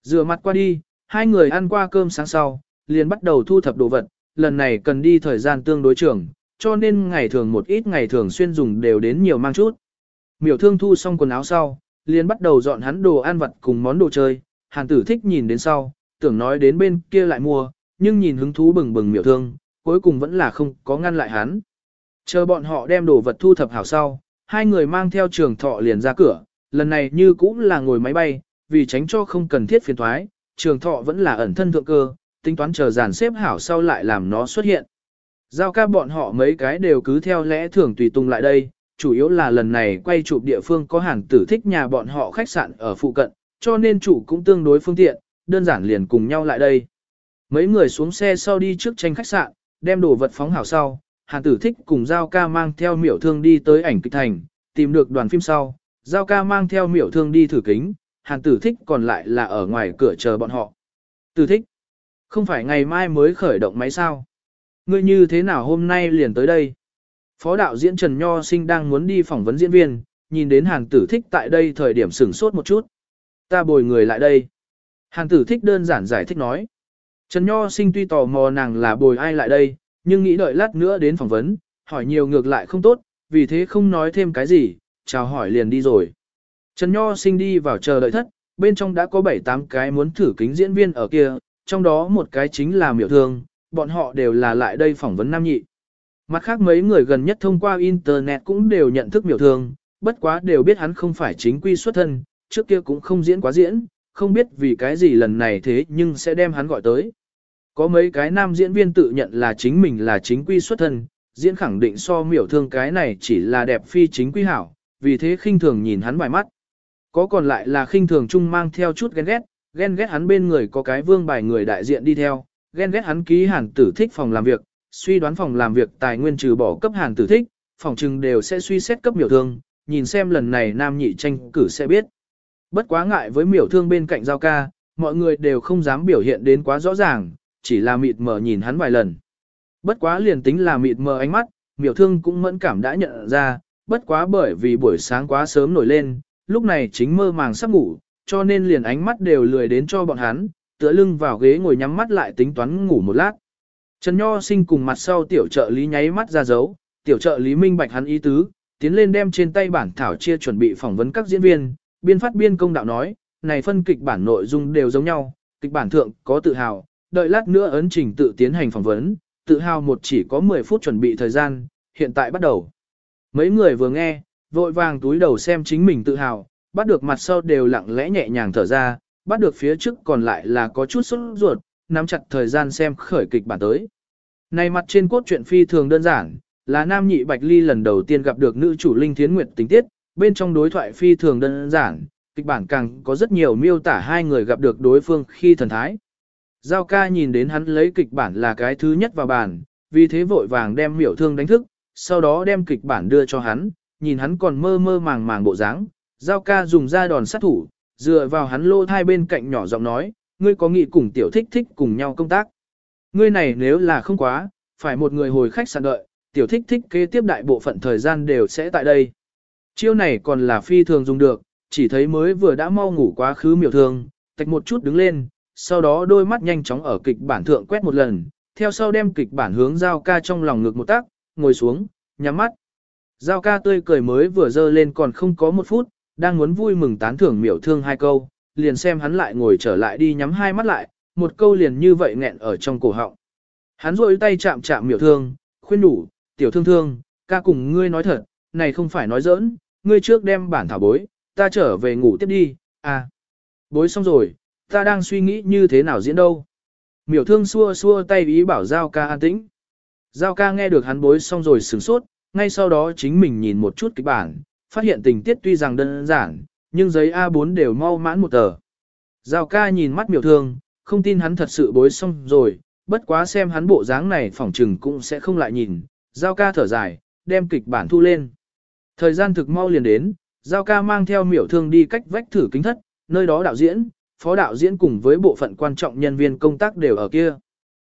Rửa mặt qua đi, hai người ăn qua cơm sáng sau, liền bắt đầu thu thập đồ vật, lần này cần đi thời gian tương đối trường, cho nên ngày thường một ít ngày thường xuyên dùng đều đến nhiều mang chút. Miểu thương thu xong quần áo sau, liền bắt đầu dọn hắn đồ ăn vặt cùng món đồ chơi, hàn tử thích nhìn đến sau, tưởng nói đến bên kia lại mua, nhưng nhìn hứng thú bừng bừng miểu thương, cuối cùng vẫn là không có ngăn lại hắn. Chờ bọn họ đem đồ vật thu thập hảo sau, hai người mang theo trường thọ liền ra cửa, lần này như cũng là ngồi máy bay, vì tránh cho không cần thiết phiền thoái, trường thọ vẫn là ẩn thân thượng cơ, tính toán chờ dàn xếp hảo sau lại làm nó xuất hiện. Giao ca bọn họ mấy cái đều cứ theo lẽ thường tùy tung lại đây, chủ yếu là lần này quay chụp địa phương có hàng tử thích nhà bọn họ khách sạn ở phụ cận, cho nên chủ cũng tương đối phương tiện, đơn giản liền cùng nhau lại đây. Mấy người xuống xe sau đi trước tranh khách sạn, đem đồ vật phóng hảo sau, hàng tử thích cùng Giao ca mang theo miểu thương đi tới ảnh kịch thành, tìm được đoàn phim sau, Giao ca mang theo miểu thương đi thử kính, hàng tử thích còn lại là ở ngoài cửa chờ bọn họ. Tử thích. Không phải ngày mai mới khởi động máy sao? Ngươi như thế nào hôm nay liền tới đây? Phó đạo diễn Trần Nho Sinh đang muốn đi phỏng vấn diễn viên, nhìn đến hàn tử thích tại đây thời điểm sửng sốt một chút. Ta bồi người lại đây. Hàn tử thích đơn giản giải thích nói. Trần Nho Sinh tuy tò mò nàng là bồi ai lại đây, nhưng nghĩ đợi lát nữa đến phỏng vấn, hỏi nhiều ngược lại không tốt, vì thế không nói thêm cái gì, chào hỏi liền đi rồi. Trần Nho Sinh đi vào chờ đợi thất, bên trong đã có 7-8 cái muốn thử kính diễn viên ở kia, trong đó một cái chính là miểu thương, bọn họ đều là lại đây phỏng vấn nam nhị. Mặt khác mấy người gần nhất thông qua Internet cũng đều nhận thức miểu thương, bất quá đều biết hắn không phải chính quy xuất thân, trước kia cũng không diễn quá diễn, không biết vì cái gì lần này thế nhưng sẽ đem hắn gọi tới. Có mấy cái nam diễn viên tự nhận là chính mình là chính quy xuất thân, diễn khẳng định so miểu thương cái này chỉ là đẹp phi chính quy hảo, vì thế khinh thường nhìn hắn bài mắt. Có còn lại là khinh thường chung mang theo chút ghen ghét, ghen ghét hắn bên người có cái vương bài người đại diện đi theo, ghen ghét hắn ký hàn tử thích phòng làm việc, suy đoán phòng làm việc tài nguyên trừ bỏ cấp hàn tử thích, phòng trừng đều sẽ suy xét cấp miểu thương, nhìn xem lần này nam nhị tranh cử sẽ biết. Bất quá ngại với miểu thương bên cạnh giao ca, mọi người đều không dám biểu hiện đến quá rõ ràng, chỉ là mịt mờ nhìn hắn vài lần. Bất quá liền tính là mịt mờ ánh mắt, miểu thương cũng mẫn cảm đã nhận ra, bất quá bởi vì buổi sáng quá sớm nổi lên, lúc này chính mơ màng sắp ngủ, cho nên liền ánh mắt đều lười đến cho bọn hắn, tựa lưng vào ghế ngồi nhắm mắt lại tính toán ngủ một lát. Trần Nho sinh cùng mặt sau tiểu trợ lý nháy mắt ra dấu, tiểu trợ lý minh bạch hắn ý tứ, tiến lên đem trên tay bản thảo chia chuẩn bị phỏng vấn các diễn viên, biên phát biên công đạo nói, này phân kịch bản nội dung đều giống nhau, kịch bản thượng có tự hào, đợi lát nữa ấn trình tự tiến hành phỏng vấn, tự hào một chỉ có 10 phút chuẩn bị thời gian, hiện tại bắt đầu. Mấy người vừa nghe, vội vàng túi đầu xem chính mình tự hào, bắt được mặt sau đều lặng lẽ nhẹ nhàng thở ra, bắt được phía trước còn lại là có chút sốt ruột, nắm chặt thời gian xem khởi kịch bản tới. Này mặt trên cốt truyện phi thường đơn giản, là nam nhị Bạch Ly lần đầu tiên gặp được nữ chủ Linh Thiến Nguyệt tình tiết, bên trong đối thoại phi thường đơn giản, kịch bản càng có rất nhiều miêu tả hai người gặp được đối phương khi thần thái. Giao ca nhìn đến hắn lấy kịch bản là cái thứ nhất vào bản, vì thế vội vàng đem miểu thương đánh thức, sau đó đem kịch bản đưa cho hắn, nhìn hắn còn mơ mơ màng màng bộ dáng. Giao ca dùng ra đòn sát thủ, dựa vào hắn lô thai bên cạnh nhỏ giọng nói, ngươi có nghị cùng tiểu thích thích cùng nhau công tác. Ngươi này nếu là không quá, phải một người hồi khách sạn đợi, tiểu thích thích kế tiếp đại bộ phận thời gian đều sẽ tại đây. Chiêu này còn là phi thường dùng được, chỉ thấy mới vừa đã mau ngủ quá khứ miểu thường, tạch một chút đứng lên, sau đó đôi mắt nhanh chóng ở kịch bản thượng quét một lần, theo sau đem kịch bản hướng giao ca trong lòng ngực một tác, ngồi xuống, nhắm mắt. Giao ca tươi cười mới vừa dơ lên còn không có một phút, đang muốn vui mừng tán thưởng miểu thương hai câu, liền xem hắn lại ngồi trở lại đi nhắm hai mắt lại, một câu liền như vậy nghẹn ở trong cổ họng. Hắn rôi tay chạm chạm miểu thương, khuyên đủ, tiểu thương thương, ca cùng ngươi nói thật, này không phải nói giỡn, ngươi trước đem bản thảo bối, ta trở về ngủ tiếp đi, à. Bối xong rồi, ta đang suy nghĩ như thế nào diễn đâu. Miểu thương xua xua tay ý bảo Giao ca an tĩnh. Giao ca nghe được hắn bối xong rồi sửng sốt, ngay sau đó chính mình nhìn một chút kịch bản, phát hiện tình tiết tuy rằng đơn giản, nhưng giấy A4 đều mau mãn một tờ. Giao ca nhìn mắt miểu thương, không tin hắn thật sự bối xong rồi, bất quá xem hắn bộ dáng này phỏng trừng cũng sẽ không lại nhìn. Giao ca thở dài, đem kịch bản thu lên. Thời gian thực mau liền đến, Giao ca mang theo miểu thương đi cách vách thử kính thất, nơi đó đạo diễn, phó đạo diễn cùng với bộ phận quan trọng nhân viên công tác đều ở kia.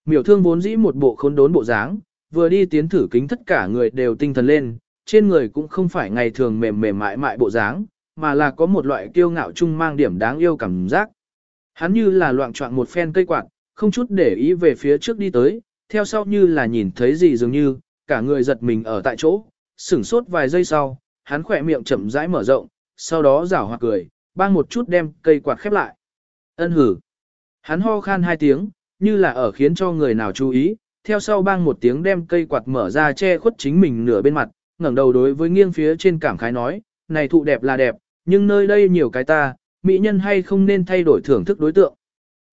Miểu thương vốn dĩ một bộ khốn đốn bộ dáng, vừa đi tiến thử kính tất cả người đều tinh thần lên, trên người cũng không phải ngày thường mềm mềm mại mại bộ dáng, mà là có một loại kiêu ngạo chung mang điểm đáng yêu cảm giác. Hắn như là loạn trọng một phen cây quạt, không chút để ý về phía trước đi tới, theo sau như là nhìn thấy gì dường như, cả người giật mình ở tại chỗ, sửng sốt vài giây sau, hắn khỏe miệng chậm rãi mở rộng, sau đó rảo hoặc cười, bang một chút đem cây quạt khép lại. Ân hử. Hắn ho khan hai tiếng, như là ở khiến cho người nào chú ý, theo sau bang một tiếng đem cây quạt mở ra che khuất chính mình nửa bên mặt, ngẩng đầu đối với nghiêng phía trên cảm khái nói, này thụ đẹp là đẹp, nhưng nơi đây nhiều cái ta, mỹ nhân hay không nên thay đổi thưởng thức đối tượng.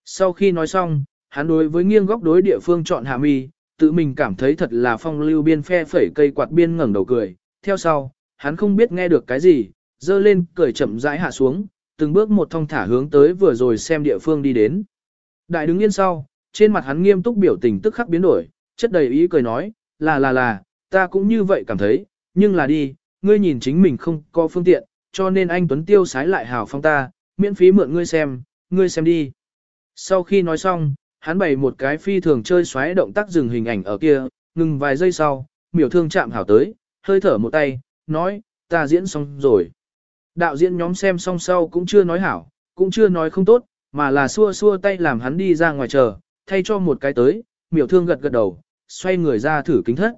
Sau khi nói xong, hắn đối với nghiêng góc đối địa phương chọn hạ mi, tự mình cảm thấy thật là phong lưu biên phe phẩy cây quạt biên ngẩng đầu cười, theo sau, hắn không biết nghe được cái gì, dơ lên cười chậm rãi hạ xuống, từng bước một thong thả hướng tới vừa rồi xem địa phương đi đến. Đại đứng yên sau, trên mặt hắn nghiêm túc biểu tình tức khắc biến đổi, chất đầy ý cười nói, là là là, ta cũng như vậy cảm thấy, nhưng là đi, ngươi nhìn chính mình không có phương tiện, cho nên anh Tuấn Tiêu sái lại hào phong ta, miễn phí mượn ngươi xem, ngươi xem đi. Sau khi nói xong, hắn bày một cái phi thường chơi xoáy động tác dừng hình ảnh ở kia, ngừng vài giây sau, miểu thương chạm hảo tới, hơi thở một tay, nói, ta diễn xong rồi. Đạo diễn nhóm xem xong sau cũng chưa nói hảo, cũng chưa nói không tốt, mà là xua xua tay làm hắn đi ra ngoài chờ, thay cho một cái tới, miểu thương gật gật đầu, xoay người ra thử kính thất.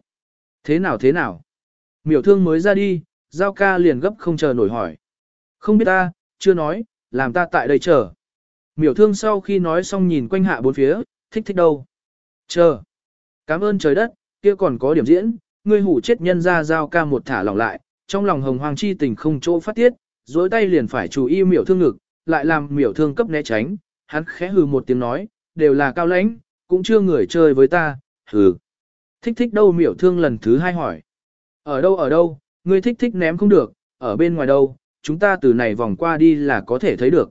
Thế nào thế nào? Miểu thương mới ra đi, giao ca liền gấp không chờ nổi hỏi. Không biết ta, chưa nói, làm ta tại đây chờ. Miểu thương sau khi nói xong nhìn quanh hạ bốn phía, thích thích đâu. Chờ. Cảm ơn trời đất, kia còn có điểm diễn, ngươi hủ chết nhân ra giao ca một thả lỏng lại, trong lòng hồng hoàng chi tình không chỗ phát tiết, dối tay liền phải chú ý miểu thương ngực, lại làm miểu thương cấp né tránh, hắn khẽ hừ một tiếng nói, đều là cao lãnh, cũng chưa người chơi với ta, hừ. Thích thích đâu miểu thương lần thứ hai hỏi. Ở đâu ở đâu, ngươi thích thích ném không được, ở bên ngoài đâu, chúng ta từ này vòng qua đi là có thể thấy được.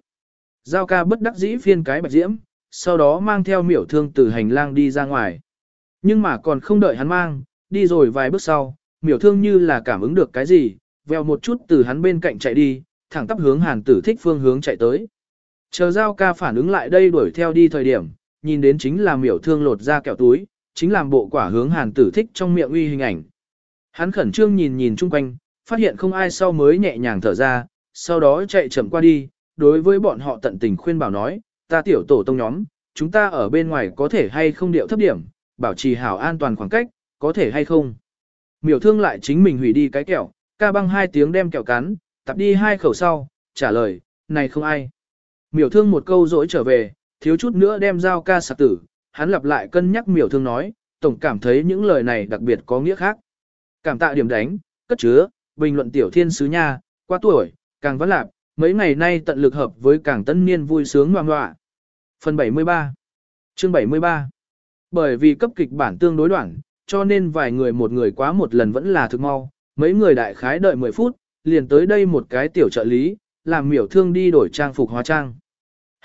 Giao ca bất đắc dĩ phiên cái bạch diễm, sau đó mang theo miểu thương từ hành lang đi ra ngoài. Nhưng mà còn không đợi hắn mang, đi rồi vài bước sau, miểu thương như là cảm ứng được cái gì, veo một chút từ hắn bên cạnh chạy đi, thẳng tắp hướng hàn tử thích phương hướng chạy tới. Chờ giao ca phản ứng lại đây đuổi theo đi thời điểm, nhìn đến chính là miểu thương lột ra kẹo túi, chính làm bộ quả hướng hàn tử thích trong miệng uy hình ảnh. Hắn khẩn trương nhìn nhìn chung quanh, phát hiện không ai sau mới nhẹ nhàng thở ra, sau đó chạy chậm qua đi, đối với bọn họ tận tình khuyên bảo nói, ta tiểu tổ tông nhóm, chúng ta ở bên ngoài có thể hay không điệu thấp điểm, bảo trì hảo an toàn khoảng cách, có thể hay không. Miểu thương lại chính mình hủy đi cái kẹo, ca băng hai tiếng đem kẹo cắn, tập đi hai khẩu sau, trả lời, này không ai. Miểu thương một câu dỗi trở về, thiếu chút nữa đem dao ca sạc tử, hắn lặp lại cân nhắc miểu thương nói, tổng cảm thấy những lời này đặc biệt có nghĩa khác. Cảm tạ điểm đánh, cất chứa, bình luận tiểu thiên sứ nha, qua tuổi, càng vẫn lạc, mấy ngày nay tận lực hợp với càng tân niên vui sướng ngoan ngoạ. Phần 73 Chương 73 Bởi vì cấp kịch bản tương đối đoạn, cho nên vài người một người quá một lần vẫn là thực mau, mấy người đại khái đợi 10 phút, liền tới đây một cái tiểu trợ lý, làm miểu thương đi đổi trang phục hóa trang.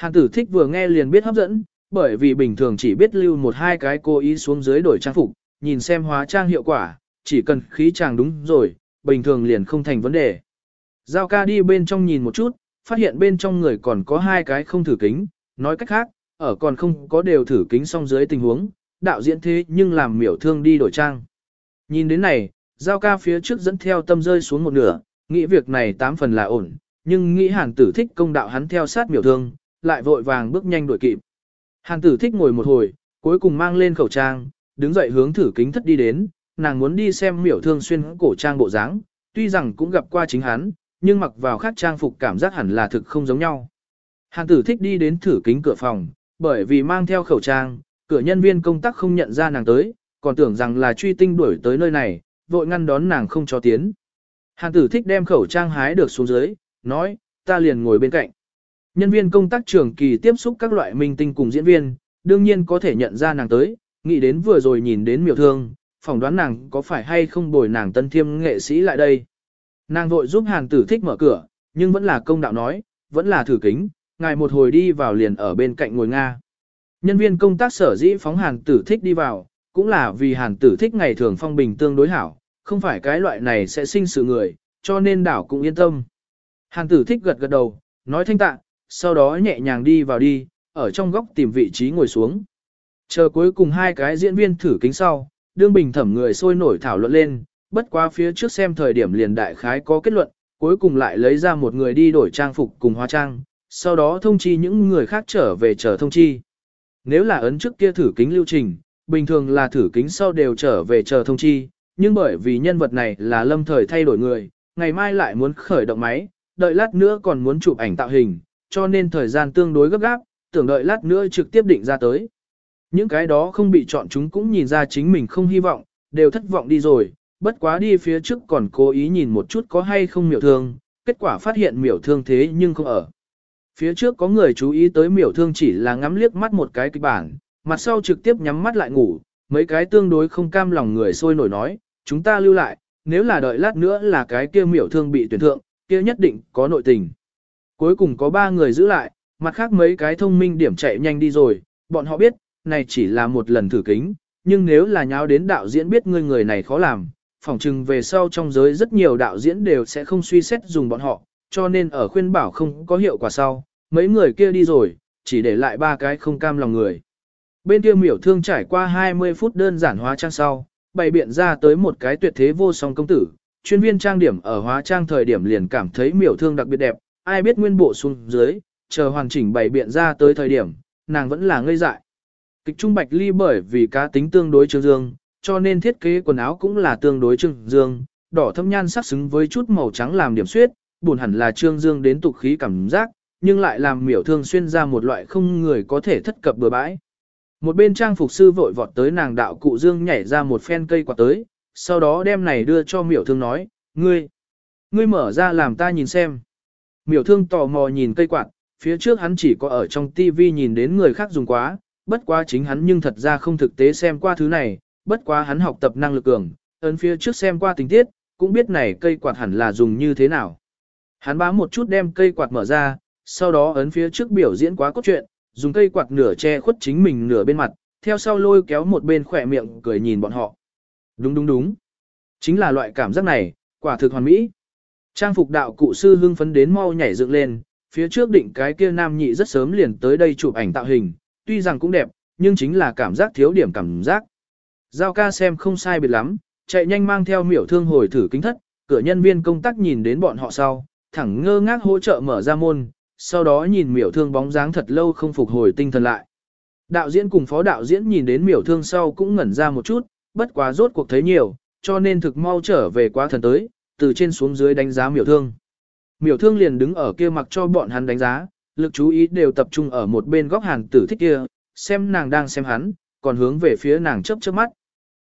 Hàn tử thích vừa nghe liền biết hấp dẫn, bởi vì bình thường chỉ biết lưu một hai cái cố ý xuống dưới đổi trang phục, nhìn xem hóa trang hiệu quả, chỉ cần khí chàng đúng rồi, bình thường liền không thành vấn đề. Giao ca đi bên trong nhìn một chút, phát hiện bên trong người còn có hai cái không thử kính, nói cách khác, ở còn không có đều thử kính xong dưới tình huống, đạo diễn thế nhưng làm miểu thương đi đổi trang. Nhìn đến này, giao ca phía trước dẫn theo tâm rơi xuống một nửa, nghĩ việc này tám phần là ổn, nhưng nghĩ hàn tử thích công đạo hắn theo sát miểu thương, lại vội vàng bước nhanh đuổi kịp. Hàn tử thích ngồi một hồi, cuối cùng mang lên khẩu trang, đứng dậy hướng thử kính thất đi đến, nàng muốn đi xem miểu thương xuyên cổ trang bộ dáng, tuy rằng cũng gặp qua chính hắn, nhưng mặc vào khác trang phục cảm giác hẳn là thực không giống nhau. Hàn tử thích đi đến thử kính cửa phòng, bởi vì mang theo khẩu trang, cửa nhân viên công tác không nhận ra nàng tới, còn tưởng rằng là truy tinh đuổi tới nơi này, vội ngăn đón nàng không cho tiến. Hàn tử thích đem khẩu trang hái được xuống dưới, nói, ta liền ngồi bên cạnh. Nhân viên công tác trường kỳ tiếp xúc các loại minh tinh cùng diễn viên, đương nhiên có thể nhận ra nàng tới, nghĩ đến vừa rồi nhìn đến miểu thương, phỏng đoán nàng có phải hay không bồi nàng tân thiêm nghệ sĩ lại đây. Nàng vội giúp hàn tử thích mở cửa, nhưng vẫn là công đạo nói, vẫn là thử kính, ngài một hồi đi vào liền ở bên cạnh ngồi Nga. Nhân viên công tác sở dĩ phóng hàn tử thích đi vào, cũng là vì hàn tử thích ngày thường phong bình tương đối hảo, không phải cái loại này sẽ sinh sự người, cho nên đảo cũng yên tâm. Hàn tử thích gật gật đầu, nói thanh tạ, sau đó nhẹ nhàng đi vào đi, ở trong góc tìm vị trí ngồi xuống. Chờ cuối cùng hai cái diễn viên thử kính sau, đương bình thẩm người sôi nổi thảo luận lên, bất quá phía trước xem thời điểm liền đại khái có kết luận, cuối cùng lại lấy ra một người đi đổi trang phục cùng hóa trang, sau đó thông chi những người khác trở về chờ thông chi. Nếu là ấn trước kia thử kính lưu trình, bình thường là thử kính sau đều trở về chờ thông chi, nhưng bởi vì nhân vật này là lâm thời thay đổi người, ngày mai lại muốn khởi động máy, đợi lát nữa còn muốn chụp ảnh tạo hình, cho nên thời gian tương đối gấp gáp, tưởng đợi lát nữa trực tiếp định ra tới. Những cái đó không bị chọn chúng cũng nhìn ra chính mình không hy vọng, đều thất vọng đi rồi, bất quá đi phía trước còn cố ý nhìn một chút có hay không miểu thương, kết quả phát hiện miểu thương thế nhưng không ở. Phía trước có người chú ý tới miểu thương chỉ là ngắm liếc mắt một cái kịch bản, mặt sau trực tiếp nhắm mắt lại ngủ, mấy cái tương đối không cam lòng người sôi nổi nói, chúng ta lưu lại, nếu là đợi lát nữa là cái kia miểu thương bị tuyển thượng, kia nhất định có nội tình. Cuối cùng có ba người giữ lại, mặt khác mấy cái thông minh điểm chạy nhanh đi rồi, bọn họ biết, này chỉ là một lần thử kính, nhưng nếu là nháo đến đạo diễn biết ngươi người này khó làm, phỏng chừng về sau trong giới rất nhiều đạo diễn đều sẽ không suy xét dùng bọn họ, cho nên ở khuyên bảo không có hiệu quả sau, mấy người kia đi rồi, chỉ để lại ba cái không cam lòng người. Bên kia miểu thương trải qua 20 phút đơn giản hóa trang sau, bày biện ra tới một cái tuyệt thế vô song công tử, chuyên viên trang điểm ở hóa trang thời điểm liền cảm thấy miểu thương đặc biệt đẹp, ai biết nguyên bộ xuống dưới, chờ hoàn chỉnh bày biện ra tới thời điểm, nàng vẫn là ngây dại. Kịch trung bạch ly bởi vì cá tính tương đối trương dương, cho nên thiết kế quần áo cũng là tương đối trương dương, đỏ thâm nhan sắc xứng với chút màu trắng làm điểm suyết, buồn hẳn là trương dương đến tục khí cảm giác, nhưng lại làm miểu thương xuyên ra một loại không người có thể thất cập bừa bãi. Một bên trang phục sư vội vọt tới nàng đạo cụ dương nhảy ra một phen cây quạt tới, sau đó đem này đưa cho miểu thương nói, ngươi, ngươi mở ra làm ta nhìn xem. Miểu thương tò mò nhìn cây quạt, phía trước hắn chỉ có ở trong tivi nhìn đến người khác dùng quá, bất quá chính hắn nhưng thật ra không thực tế xem qua thứ này, bất quá hắn học tập năng lực cường, ấn phía trước xem qua tình tiết, cũng biết này cây quạt hẳn là dùng như thế nào. Hắn bám một chút đem cây quạt mở ra, sau đó ấn phía trước biểu diễn quá cốt truyện, dùng cây quạt nửa che khuất chính mình nửa bên mặt, theo sau lôi kéo một bên khỏe miệng cười nhìn bọn họ. Đúng đúng đúng. Chính là loại cảm giác này, quả thực hoàn mỹ. Trang phục đạo cụ sư hưng phấn đến mau nhảy dựng lên, phía trước định cái kia nam nhị rất sớm liền tới đây chụp ảnh tạo hình, tuy rằng cũng đẹp, nhưng chính là cảm giác thiếu điểm cảm giác. Giao ca xem không sai biệt lắm, chạy nhanh mang theo miểu thương hồi thử kính thất, cửa nhân viên công tác nhìn đến bọn họ sau, thẳng ngơ ngác hỗ trợ mở ra môn, sau đó nhìn miểu thương bóng dáng thật lâu không phục hồi tinh thần lại. Đạo diễn cùng phó đạo diễn nhìn đến miểu thương sau cũng ngẩn ra một chút, bất quá rốt cuộc thấy nhiều, cho nên thực mau trở về quá thần tới, từ trên xuống dưới đánh giá miểu thương. Miểu thương liền đứng ở kia mặc cho bọn hắn đánh giá, lực chú ý đều tập trung ở một bên góc hàn tử thích kia, xem nàng đang xem hắn, còn hướng về phía nàng chớp chớp mắt.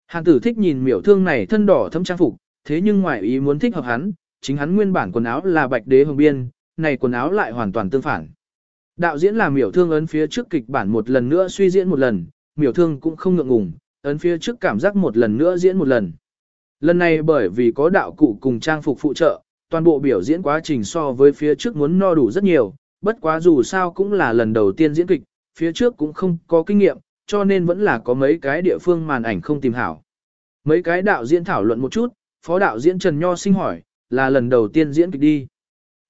Hàn tử thích nhìn miểu thương này thân đỏ thâm trang phục, thế nhưng ngoài ý muốn thích hợp hắn, chính hắn nguyên bản quần áo là bạch đế hồng biên, này quần áo lại hoàn toàn tương phản. Đạo diễn là miểu thương ấn phía trước kịch bản một lần nữa suy diễn một lần, miểu thương cũng không ngượng ngùng, ấn phía trước cảm giác một lần nữa diễn một lần. Lần này bởi vì có đạo cụ cùng trang phục phụ trợ, toàn bộ biểu diễn quá trình so với phía trước muốn no đủ rất nhiều, bất quá dù sao cũng là lần đầu tiên diễn kịch, phía trước cũng không có kinh nghiệm, cho nên vẫn là có mấy cái địa phương màn ảnh không tìm hảo. Mấy cái đạo diễn thảo luận một chút, phó đạo diễn Trần Nho sinh hỏi, là lần đầu tiên diễn kịch đi.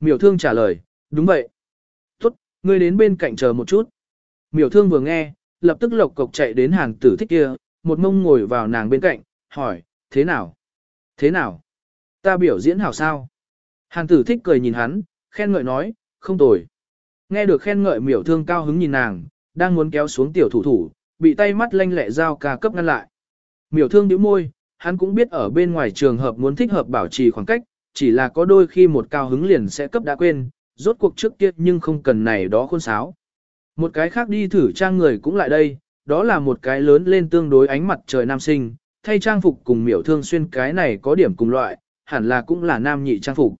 Miểu thương trả lời, đúng vậy. Tốt, ngươi đến bên cạnh chờ một chút. Miểu thương vừa nghe, lập tức lộc cộc chạy đến hàng tử thích kia, một mông ngồi vào nàng bên cạnh, hỏi, thế nào? Thế nào? Ta biểu diễn hảo sao? Hàn tử thích cười nhìn hắn, khen ngợi nói, không tồi. Nghe được khen ngợi miểu thương cao hứng nhìn nàng, đang muốn kéo xuống tiểu thủ thủ, bị tay mắt lanh lẹ dao ca cấp ngăn lại. Miểu thương nhíu môi, hắn cũng biết ở bên ngoài trường hợp muốn thích hợp bảo trì khoảng cách, chỉ là có đôi khi một cao hứng liền sẽ cấp đã quên, rốt cuộc trước kia nhưng không cần này đó khôn sáo. Một cái khác đi thử trang người cũng lại đây, đó là một cái lớn lên tương đối ánh mặt trời nam sinh, thay trang phục cùng miểu thương xuyên cái này có điểm cùng loại, hẳn là cũng là nam nhị trang phục.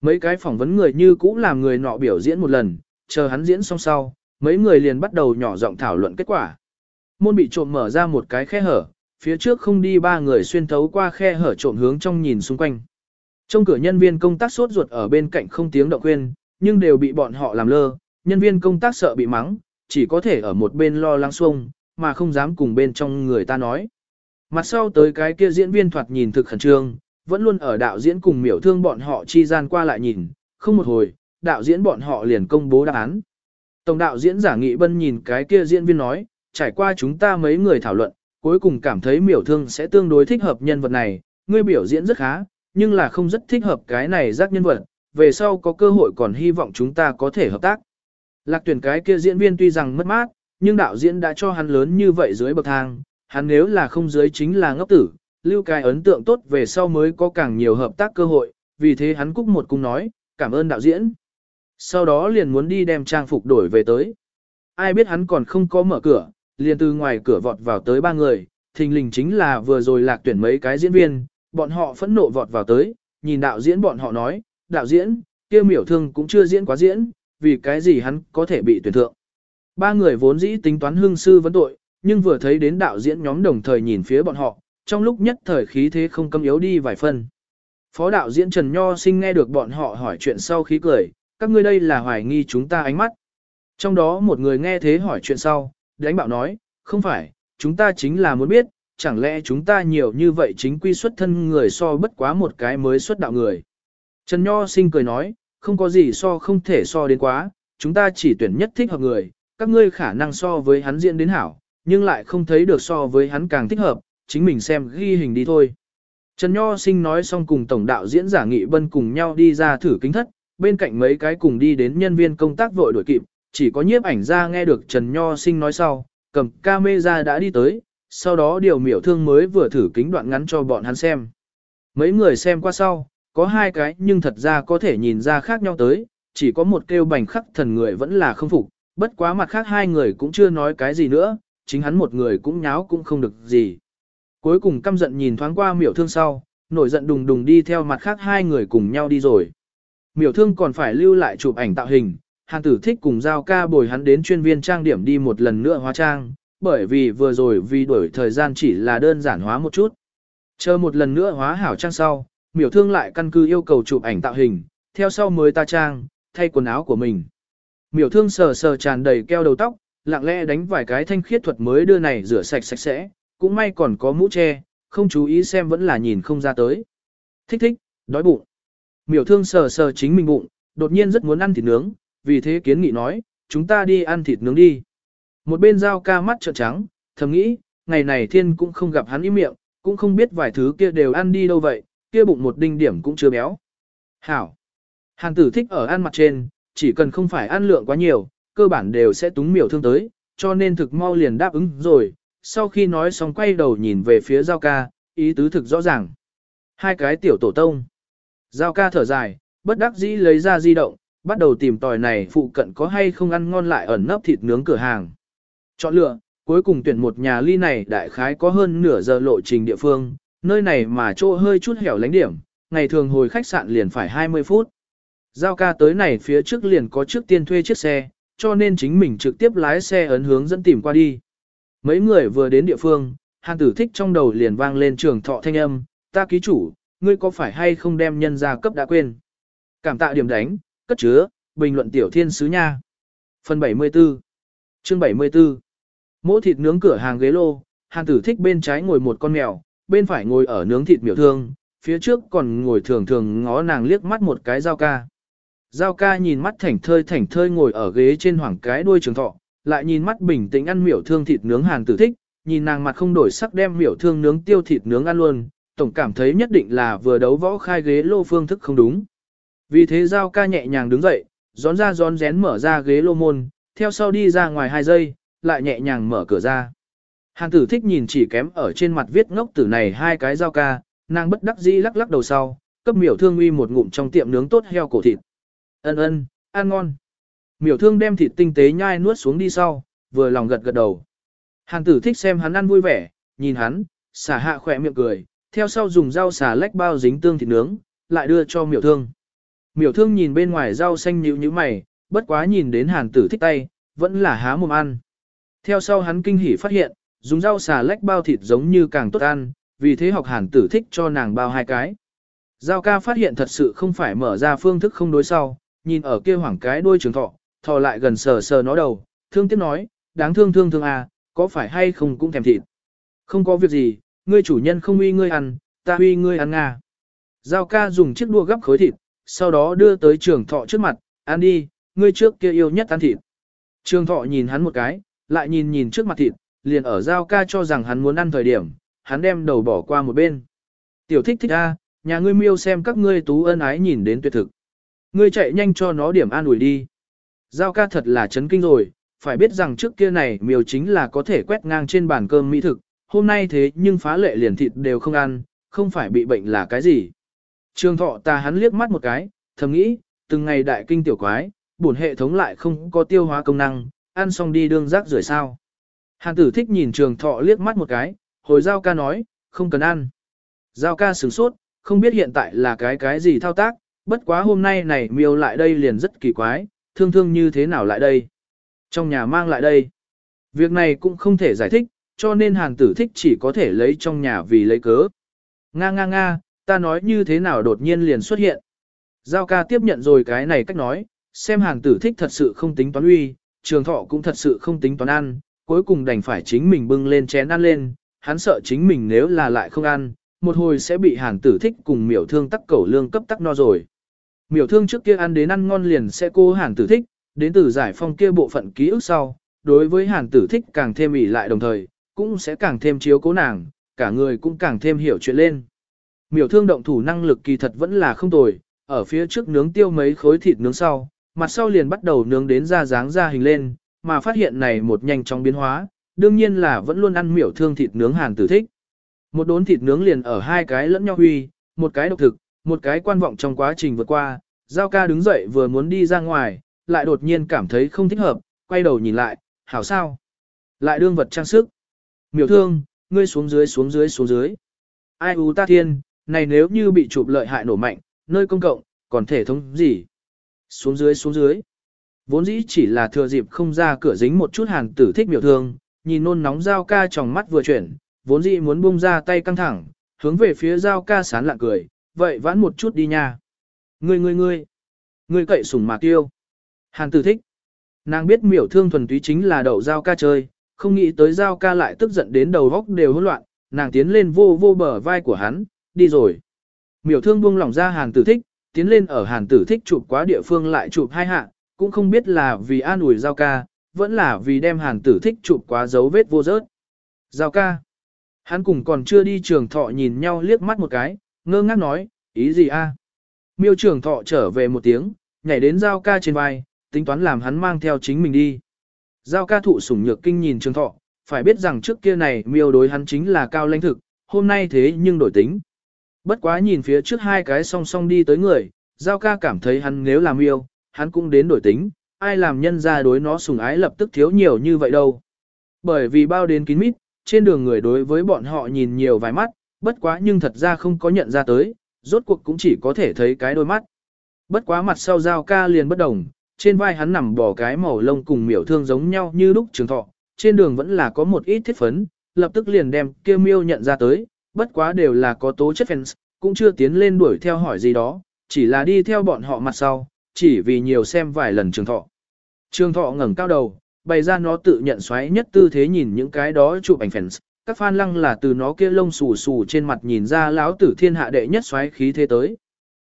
Mấy cái phỏng vấn người như cũng làm người nọ biểu diễn một lần, chờ hắn diễn xong sau, mấy người liền bắt đầu nhỏ giọng thảo luận kết quả. Môn bị trộm mở ra một cái khe hở, phía trước không đi ba người xuyên thấu qua khe hở trộm hướng trong nhìn xung quanh. Trong cửa nhân viên công tác sốt ruột ở bên cạnh không tiếng động khuyên, nhưng đều bị bọn họ làm lơ, nhân viên công tác sợ bị mắng, chỉ có thể ở một bên lo lắng xuông, mà không dám cùng bên trong người ta nói. Mặt sau tới cái kia diễn viên thoạt nhìn thực khẩn trương, vẫn luôn ở đạo diễn cùng miểu thương bọn họ chi gian qua lại nhìn, không một hồi, đạo diễn bọn họ liền công bố đáp án. Tổng đạo diễn giả nghị bân nhìn cái kia diễn viên nói, trải qua chúng ta mấy người thảo luận, cuối cùng cảm thấy miểu thương sẽ tương đối thích hợp nhân vật này, ngươi biểu diễn rất khá, nhưng là không rất thích hợp cái này giác nhân vật, về sau có cơ hội còn hy vọng chúng ta có thể hợp tác. Lạc tuyển cái kia diễn viên tuy rằng mất mát, nhưng đạo diễn đã cho hắn lớn như vậy dưới bậc thang, hắn nếu là không dưới chính là ngốc tử, lưu cái ấn tượng tốt về sau mới có càng nhiều hợp tác cơ hội, vì thế hắn cúc một cung nói, cảm ơn đạo diễn. Sau đó liền muốn đi đem trang phục đổi về tới. Ai biết hắn còn không có mở cửa, liền từ ngoài cửa vọt vào tới ba người, thình lình chính là vừa rồi lạc tuyển mấy cái diễn viên, bọn họ phẫn nộ vọt vào tới, nhìn đạo diễn bọn họ nói, đạo diễn, kia miểu thương cũng chưa diễn quá diễn, vì cái gì hắn có thể bị tuyển thượng. Ba người vốn dĩ tính toán hương sư vấn tội, nhưng vừa thấy đến đạo diễn nhóm đồng thời nhìn phía bọn họ, trong lúc nhất thời khí thế không cấm yếu đi vài phân. Phó đạo diễn Trần Nho sinh nghe được bọn họ hỏi chuyện sau khí cười, các ngươi đây là hoài nghi chúng ta ánh mắt. Trong đó một người nghe thế hỏi chuyện sau, đánh bạo nói, không phải, chúng ta chính là muốn biết, chẳng lẽ chúng ta nhiều như vậy chính quy xuất thân người so bất quá một cái mới xuất đạo người. Trần Nho sinh cười nói, không có gì so không thể so đến quá, chúng ta chỉ tuyển nhất thích hợp người, các ngươi khả năng so với hắn diễn đến hảo, nhưng lại không thấy được so với hắn càng thích hợp, chính mình xem ghi hình đi thôi. Trần Nho Sinh nói xong cùng tổng đạo diễn giả Nghị Bân cùng nhau đi ra thử kính thất, bên cạnh mấy cái cùng đi đến nhân viên công tác vội đuổi kịp, chỉ có nhiếp ảnh ra nghe được Trần Nho Sinh nói sau, cầm camera đã đi tới, sau đó điều miểu thương mới vừa thử kính đoạn ngắn cho bọn hắn xem. Mấy người xem qua sau, có hai cái nhưng thật ra có thể nhìn ra khác nhau tới, chỉ có một kêu bành khắc thần người vẫn là không phục, bất quá mặt khác hai người cũng chưa nói cái gì nữa, chính hắn một người cũng nháo cũng không được gì. Cuối cùng căm giận nhìn thoáng qua miểu thương sau, nổi giận đùng đùng đi theo mặt khác hai người cùng nhau đi rồi. Miểu thương còn phải lưu lại chụp ảnh tạo hình, hàng tử thích cùng giao ca bồi hắn đến chuyên viên trang điểm đi một lần nữa hóa trang, bởi vì vừa rồi vì đổi thời gian chỉ là đơn giản hóa một chút. Chờ một lần nữa hóa hảo trang sau, miểu thương lại căn cứ yêu cầu chụp ảnh tạo hình, theo sau mới ta trang, thay quần áo của mình. Miểu thương sờ sờ tràn đầy keo đầu tóc, lặng lẽ đánh vài cái thanh khiết thuật mới đưa này rửa sạch sạch sẽ, cũng may còn có mũ che, không chú ý xem vẫn là nhìn không ra tới. Thích thích, đói bụng. Miểu thương sờ sờ chính mình bụng, đột nhiên rất muốn ăn thịt nướng, vì thế kiến nghị nói, chúng ta đi ăn thịt nướng đi. Một bên dao ca mắt trợn trắng, thầm nghĩ, ngày này thiên cũng không gặp hắn ý miệng, cũng không biết vài thứ kia đều ăn đi đâu vậy, kia bụng một đinh điểm cũng chưa béo. Hảo. hàng tử thích ở ăn mặt trên, chỉ cần không phải ăn lượng quá nhiều, cơ bản đều sẽ túng miểu thương tới, cho nên thực mau liền đáp ứng rồi. Sau khi nói xong quay đầu nhìn về phía Giao ca, ý tứ thực rõ ràng. Hai cái tiểu tổ tông. Giao ca thở dài, bất đắc dĩ lấy ra di động, bắt đầu tìm tòi này phụ cận có hay không ăn ngon lại ẩn nấp thịt nướng cửa hàng. Chọn lựa, cuối cùng tuyển một nhà ly này đại khái có hơn nửa giờ lộ trình địa phương, nơi này mà chỗ hơi chút hẻo lánh điểm, ngày thường hồi khách sạn liền phải 20 phút. Giao ca tới này phía trước liền có trước tiên thuê chiếc xe, cho nên chính mình trực tiếp lái xe ấn hướng dẫn tìm qua đi. Mấy người vừa đến địa phương, hàn tử thích trong đầu liền vang lên trường thọ thanh âm, ta ký chủ, ngươi có phải hay không đem nhân gia cấp đã quên. Cảm tạ điểm đánh, cất chứa, bình luận tiểu thiên sứ nha. Phần 74 Chương 74 Mỗi thịt nướng cửa hàng ghế lô, hàn tử thích bên trái ngồi một con mèo, bên phải ngồi ở nướng thịt miểu thương, phía trước còn ngồi thường thường ngó nàng liếc mắt một cái dao ca. Giao ca nhìn mắt thảnh thơi thảnh thơi ngồi ở ghế trên hoảng cái đuôi trường thọ, lại nhìn mắt bình tĩnh ăn miểu thương thịt nướng hàn tử thích, nhìn nàng mặt không đổi sắc đem miểu thương nướng tiêu thịt nướng ăn luôn, tổng cảm thấy nhất định là vừa đấu võ khai ghế lô phương thức không đúng. Vì thế Giao ca nhẹ nhàng đứng dậy, gión ra gión rén mở ra ghế lô môn, theo sau đi ra ngoài hai giây, lại nhẹ nhàng mở cửa ra. Hàn tử thích nhìn chỉ kém ở trên mặt viết ngốc tử này hai cái Giao ca, nàng bất đắc dĩ lắc lắc đầu sau, cấp miểu thương uy một ngụm trong tiệm nướng tốt heo cổ thịt. Ân ân, ăn ngon. Miểu thương đem thịt tinh tế nhai nuốt xuống đi sau, vừa lòng gật gật đầu. Hàn tử thích xem hắn ăn vui vẻ, nhìn hắn, xả hạ khỏe miệng cười, theo sau dùng rau xả lách bao dính tương thịt nướng, lại đưa cho miểu thương. Miểu thương nhìn bên ngoài rau xanh nhíu như mày, bất quá nhìn đến hàn tử thích tay, vẫn là há mồm ăn. Theo sau hắn kinh hỉ phát hiện, dùng rau xà lách bao thịt giống như càng tốt ăn, vì thế học hàn tử thích cho nàng bao hai cái. Giao ca phát hiện thật sự không phải mở ra phương thức không đối sau, nhìn ở kia hoảng cái đuôi trường thọ, thò lại gần sờ sờ nó đầu, thương tiếc nói, đáng thương thương thương à, có phải hay không cũng thèm thịt. Không có việc gì, ngươi chủ nhân không uy ngươi ăn, ta uy ngươi ăn nga. Giao ca dùng chiếc đua gấp khối thịt, sau đó đưa tới trường thọ trước mặt, ăn đi, ngươi trước kia yêu nhất ăn thịt. Trường thọ nhìn hắn một cái, lại nhìn nhìn trước mặt thịt, liền ở giao ca cho rằng hắn muốn ăn thời điểm, hắn đem đầu bỏ qua một bên. Tiểu thích thích a, nhà ngươi miêu xem các ngươi tú ân ái nhìn đến tuyệt thực. Ngươi chạy nhanh cho nó điểm an ủi đi. Giao ca thật là chấn kinh rồi, phải biết rằng trước kia này miêu chính là có thể quét ngang trên bàn cơm mỹ thực, hôm nay thế nhưng phá lệ liền thịt đều không ăn, không phải bị bệnh là cái gì. Trường thọ ta hắn liếc mắt một cái, thầm nghĩ, từng ngày đại kinh tiểu quái, bổn hệ thống lại không có tiêu hóa công năng, ăn xong đi đương rác rưởi sao. Hàn tử thích nhìn trường thọ liếc mắt một cái, hồi giao ca nói, không cần ăn. Giao ca sửng sốt, không biết hiện tại là cái cái gì thao tác, bất quá hôm nay này miêu lại đây liền rất kỳ quái, thương thương như thế nào lại đây. Trong nhà mang lại đây. Việc này cũng không thể giải thích, cho nên Hàng tử thích chỉ có thể lấy trong nhà vì lấy cớ. Nga nga nga, ta nói như thế nào đột nhiên liền xuất hiện. Giao ca tiếp nhận rồi cái này cách nói, xem Hàng tử thích thật sự không tính toán uy, trường thọ cũng thật sự không tính toán ăn, cuối cùng đành phải chính mình bưng lên chén ăn lên, hắn sợ chính mình nếu là lại không ăn, một hồi sẽ bị Hàng tử thích cùng miểu thương tắc cẩu lương cấp tắc no rồi. Miểu thương trước kia ăn đến ăn ngon liền sẽ cô hàn tử thích, đến từ giải phong kia bộ phận ký ức sau, đối với hàn tử thích càng thêm ỉ lại đồng thời, cũng sẽ càng thêm chiếu cố nàng, cả người cũng càng thêm hiểu chuyện lên. Miểu thương động thủ năng lực kỳ thật vẫn là không tồi, ở phía trước nướng tiêu mấy khối thịt nướng sau, mặt sau liền bắt đầu nướng đến ra dáng ra hình lên, mà phát hiện này một nhanh chóng biến hóa, đương nhiên là vẫn luôn ăn miểu thương thịt nướng hàn tử thích. Một đốn thịt nướng liền ở hai cái lẫn nhau huy, một cái độc thực, một cái quan vọng trong quá trình vượt qua, Giao ca đứng dậy vừa muốn đi ra ngoài, lại đột nhiên cảm thấy không thích hợp, quay đầu nhìn lại, hảo sao? Lại đương vật trang sức. Miểu thương, ngươi xuống dưới xuống dưới xuống dưới. Ai u ta thiên, này nếu như bị chụp lợi hại nổ mạnh, nơi công cộng, còn thể thống gì? Xuống dưới xuống dưới. Vốn dĩ chỉ là thừa dịp không ra cửa dính một chút hàn tử thích miểu thương, nhìn nôn nóng Giao ca trong mắt vừa chuyển, vốn dĩ muốn buông ra tay căng thẳng, hướng về phía Giao ca sán lạ cười, vậy vãn một chút đi nha. Ngươi ngươi ngươi, ngươi cậy sủng mà tiêu. Hàn tử thích. Nàng biết miểu thương thuần túy chính là đậu Giao ca chơi, không nghĩ tới Giao ca lại tức giận đến đầu góc đều hỗn loạn, nàng tiến lên vô vô bờ vai của hắn, đi rồi. Miểu thương buông lỏng ra hàn tử thích, tiến lên ở hàn tử thích chụp quá địa phương lại chụp hai hạ, cũng không biết là vì an ủi Giao ca, vẫn là vì đem hàn tử thích chụp quá dấu vết vô rớt. Giao ca. Hắn cùng còn chưa đi trường thọ nhìn nhau liếc mắt một cái, ngơ ngác nói, ý gì a? Miêu trường thọ trở về một tiếng, nhảy đến Giao ca trên vai, tính toán làm hắn mang theo chính mình đi. Giao ca thụ sủng nhược kinh nhìn trường thọ, phải biết rằng trước kia này miêu đối hắn chính là cao lãnh thực, hôm nay thế nhưng đổi tính. Bất quá nhìn phía trước hai cái song song đi tới người, Giao ca cảm thấy hắn nếu làm miêu, hắn cũng đến đổi tính, ai làm nhân ra đối nó sủng ái lập tức thiếu nhiều như vậy đâu. Bởi vì bao đến kín mít, trên đường người đối với bọn họ nhìn nhiều vài mắt, bất quá nhưng thật ra không có nhận ra tới, rốt cuộc cũng chỉ có thể thấy cái đôi mắt. Bất quá mặt sau Giao ca liền bất đồng, trên vai hắn nằm bò cái màu lông cùng miểu thương giống nhau như lúc trường thọ, trên đường vẫn là có một ít thiết phấn, lập tức liền đem kia miêu nhận ra tới, bất quá đều là có tố chất fans, cũng chưa tiến lên đuổi theo hỏi gì đó, chỉ là đi theo bọn họ mặt sau, chỉ vì nhiều xem vài lần trường thọ. Trường thọ ngẩng cao đầu, bày ra nó tự nhận xoáy nhất tư thế nhìn những cái đó chụp ảnh fans, các fan lăng là từ nó kia lông xù xù trên mặt nhìn ra lão tử thiên hạ đệ nhất xoáy khí thế tới.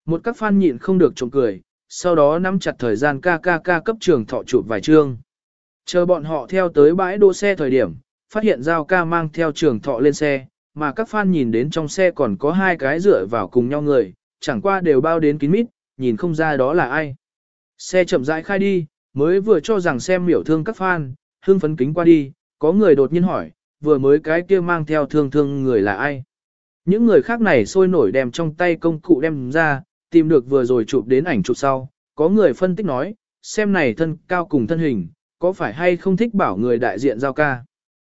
Một các fan nhịn không được trộm cười, sau đó nắm chặt thời gian ca ca ca cấp trường thọ chụp vài chương. Chờ bọn họ theo tới bãi đỗ xe thời điểm, phát hiện giao ca mang theo trường thọ lên xe, mà các fan nhìn đến trong xe còn có hai cái rửa vào cùng nhau người, chẳng qua đều bao đến kín mít, nhìn không ra đó là ai. Xe chậm rãi khai đi, mới vừa cho rằng xem miểu thương các fan, hưng phấn kính qua đi, có người đột nhiên hỏi, vừa mới cái kia mang theo thương thương người là ai. Những người khác này sôi nổi đem trong tay công cụ đem ra, tìm được vừa rồi chụp đến ảnh chụp sau, có người phân tích nói, xem này thân cao cùng thân hình, có phải hay không thích bảo người đại diện giao ca.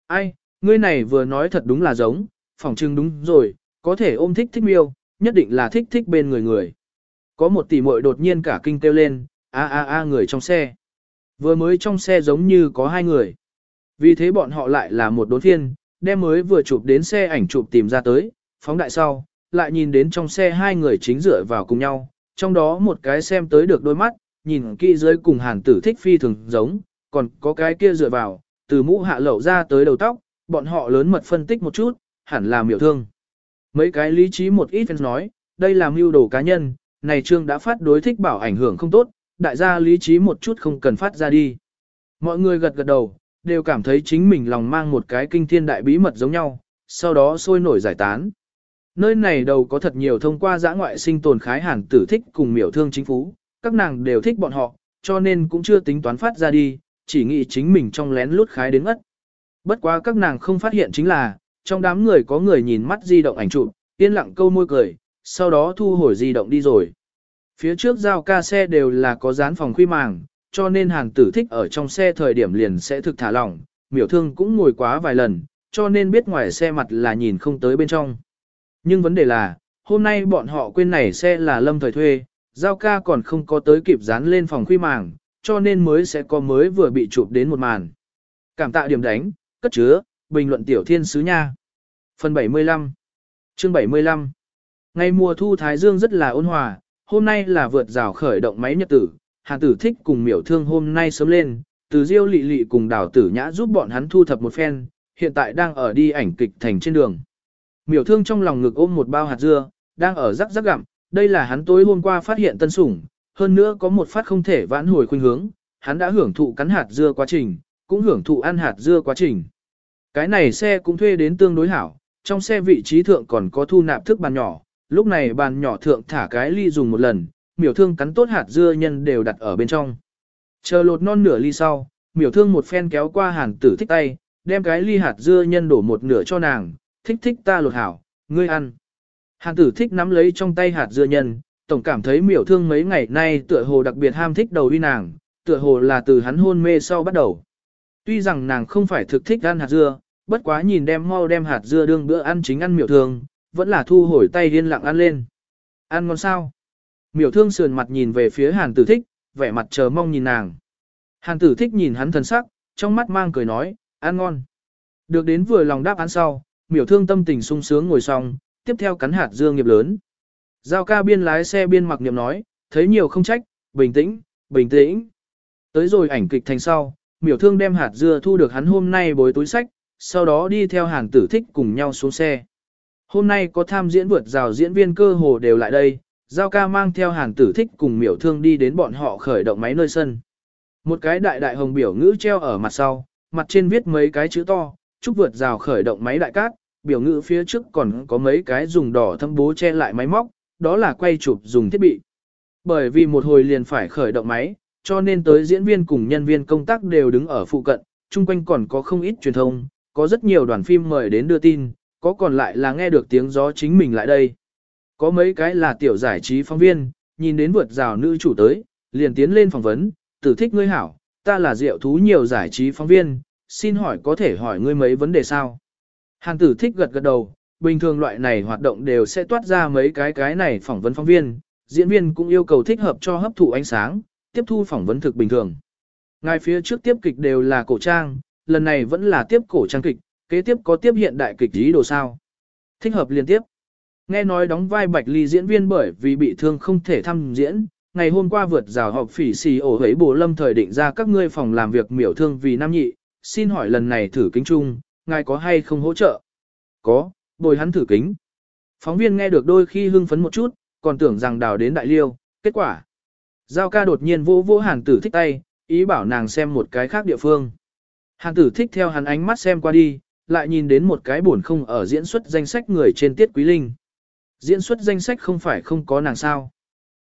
Ai, ngươi này vừa nói thật đúng là giống, phỏng chừng đúng rồi, có thể ôm thích thích miêu, nhất định là thích thích bên người người. Có một tỷ muội đột nhiên cả kinh kêu lên, a a a người trong xe. Vừa mới trong xe giống như có hai người. Vì thế bọn họ lại là một đốn phiên, đem mới vừa chụp đến xe ảnh chụp tìm ra tới, phóng đại sau, lại nhìn đến trong xe hai người chính dựa vào cùng nhau, trong đó một cái xem tới được đôi mắt, nhìn kỹ dưới cùng hàn tử thích phi thường giống, còn có cái kia dựa vào, từ mũ hạ lậu ra tới đầu tóc, bọn họ lớn mật phân tích một chút, hẳn là miểu thương. Mấy cái lý trí một ít fans nói, đây là mưu đồ cá nhân, này trương đã phát đối thích bảo ảnh hưởng không tốt, đại gia lý trí một chút không cần phát ra đi. Mọi người gật gật đầu, đều cảm thấy chính mình lòng mang một cái kinh thiên đại bí mật giống nhau, sau đó sôi nổi giải tán. Nơi này đầu có thật nhiều thông qua giã ngoại sinh tồn khái hàn tử thích cùng miểu thương chính phú, các nàng đều thích bọn họ, cho nên cũng chưa tính toán phát ra đi, chỉ nghĩ chính mình trong lén lút khái đến ngất. Bất quá các nàng không phát hiện chính là, trong đám người có người nhìn mắt di động ảnh chụp, yên lặng câu môi cười, sau đó thu hồi di động đi rồi. Phía trước giao ca xe đều là có dán phòng khuy màng, cho nên hàng tử thích ở trong xe thời điểm liền sẽ thực thả lỏng, miểu thương cũng ngồi quá vài lần, cho nên biết ngoài xe mặt là nhìn không tới bên trong. Nhưng vấn đề là, hôm nay bọn họ quên này xe là lâm thời thuê, giao ca còn không có tới kịp dán lên phòng khuy màng, cho nên mới sẽ có mới vừa bị chụp đến một màn. Cảm tạ điểm đánh, cất chứa, bình luận tiểu thiên sứ nha. Phần 75 Chương 75 Ngày mùa thu Thái Dương rất là ôn hòa, hôm nay là vượt rào khởi động máy nhật tử, Hàn tử thích cùng miểu thương hôm nay sớm lên, từ diêu lị lị cùng đào tử nhã giúp bọn hắn thu thập một phen, hiện tại đang ở đi ảnh kịch thành trên đường. Miểu thương trong lòng ngực ôm một bao hạt dưa, đang ở rắc rắc gặm, đây là hắn tối hôm qua phát hiện tân sủng, hơn nữa có một phát không thể vãn hồi khuynh hướng, hắn đã hưởng thụ cắn hạt dưa quá trình, cũng hưởng thụ ăn hạt dưa quá trình. Cái này xe cũng thuê đến tương đối hảo, trong xe vị trí thượng còn có thu nạp thức bàn nhỏ, lúc này bàn nhỏ thượng thả cái ly dùng một lần, miểu thương cắn tốt hạt dưa nhân đều đặt ở bên trong. Chờ lột non nửa ly sau, miểu thương một phen kéo qua hàn tử thích tay, đem cái ly hạt dưa nhân đổ một nửa cho nàng, thích thích ta lột hảo, ngươi ăn. Hàn tử thích nắm lấy trong tay hạt dưa nhân, tổng cảm thấy miểu thương mấy ngày nay tựa hồ đặc biệt ham thích đầu uy nàng, tựa hồ là từ hắn hôn mê sau bắt đầu. Tuy rằng nàng không phải thực thích ăn hạt dưa, bất quá nhìn đem mau đem hạt dưa đương bữa ăn chính ăn miểu thương, vẫn là thu hồi tay điên lặng ăn lên. Ăn ngon sao? Miểu thương sườn mặt nhìn về phía hàn tử thích, vẻ mặt chờ mong nhìn nàng. Hàn tử thích nhìn hắn thần sắc, trong mắt mang cười nói, ăn ngon. Được đến vừa lòng đáp án sau, miểu thương tâm tình sung sướng ngồi xong, tiếp theo cắn hạt dưa nghiệp lớn. Giao ca biên lái xe biên mặc niệm nói, thấy nhiều không trách, bình tĩnh, bình tĩnh. Tới rồi ảnh kịch thành sau, miểu thương đem hạt dưa thu được hắn hôm nay bối túi sách, sau đó đi theo hàn tử thích cùng nhau xuống xe. Hôm nay có tham diễn vượt rào diễn viên cơ hồ đều lại đây, Giao ca mang theo hàn tử thích cùng miểu thương đi đến bọn họ khởi động máy nơi sân. Một cái đại đại hồng biểu ngữ treo ở mặt sau, mặt trên viết mấy cái chữ to, chúc vượt rào khởi động máy đại cát, biểu ngữ phía trước còn có mấy cái dùng đỏ thâm bố che lại máy móc, đó là quay chụp dùng thiết bị. Bởi vì một hồi liền phải khởi động máy, cho nên tới diễn viên cùng nhân viên công tác đều đứng ở phụ cận, chung quanh còn có không ít truyền thông, có rất nhiều đoàn phim mời đến đưa tin, có còn lại là nghe được tiếng gió chính mình lại đây. Có mấy cái là tiểu giải trí phóng viên, nhìn đến vượt rào nữ chủ tới, liền tiến lên phỏng vấn, tử thích ngươi hảo, ta là diệu thú nhiều giải trí phóng viên, xin hỏi có thể hỏi ngươi mấy vấn đề sao? Hàn tử thích gật gật đầu, bình thường loại này hoạt động đều sẽ toát ra mấy cái cái này phỏng vấn phóng viên, diễn viên cũng yêu cầu thích hợp cho hấp thụ ánh sáng, tiếp thu phỏng vấn thực bình thường. Ngài phía trước tiếp kịch đều là cổ trang, lần này vẫn là tiếp cổ trang kịch, kế tiếp có tiếp hiện đại kịch ý đồ sao. Thích hợp liên tiếp. Nghe nói đóng vai Bạch Ly diễn viên bởi vì bị thương không thể thăm diễn, ngày hôm qua vượt rào họp phỉ xì ổ hấy bồ lâm thời định ra các ngươi phòng làm việc miểu thương vì nam nhị, xin hỏi lần này thử kính chung, ngài có hay không hỗ trợ? Có, bồi hắn thử kính. Phóng viên nghe được đôi khi hưng phấn một chút, còn tưởng rằng đào đến đại liêu, kết quả. Giao ca đột nhiên vỗ vỗ hàn tử thích tay, ý bảo nàng xem một cái khác địa phương. Hàn tử thích theo hắn ánh mắt xem qua đi, lại nhìn đến một cái buồn không ở diễn xuất danh sách người trên tiết quý linh. Diễn xuất danh sách không phải không có nàng sao.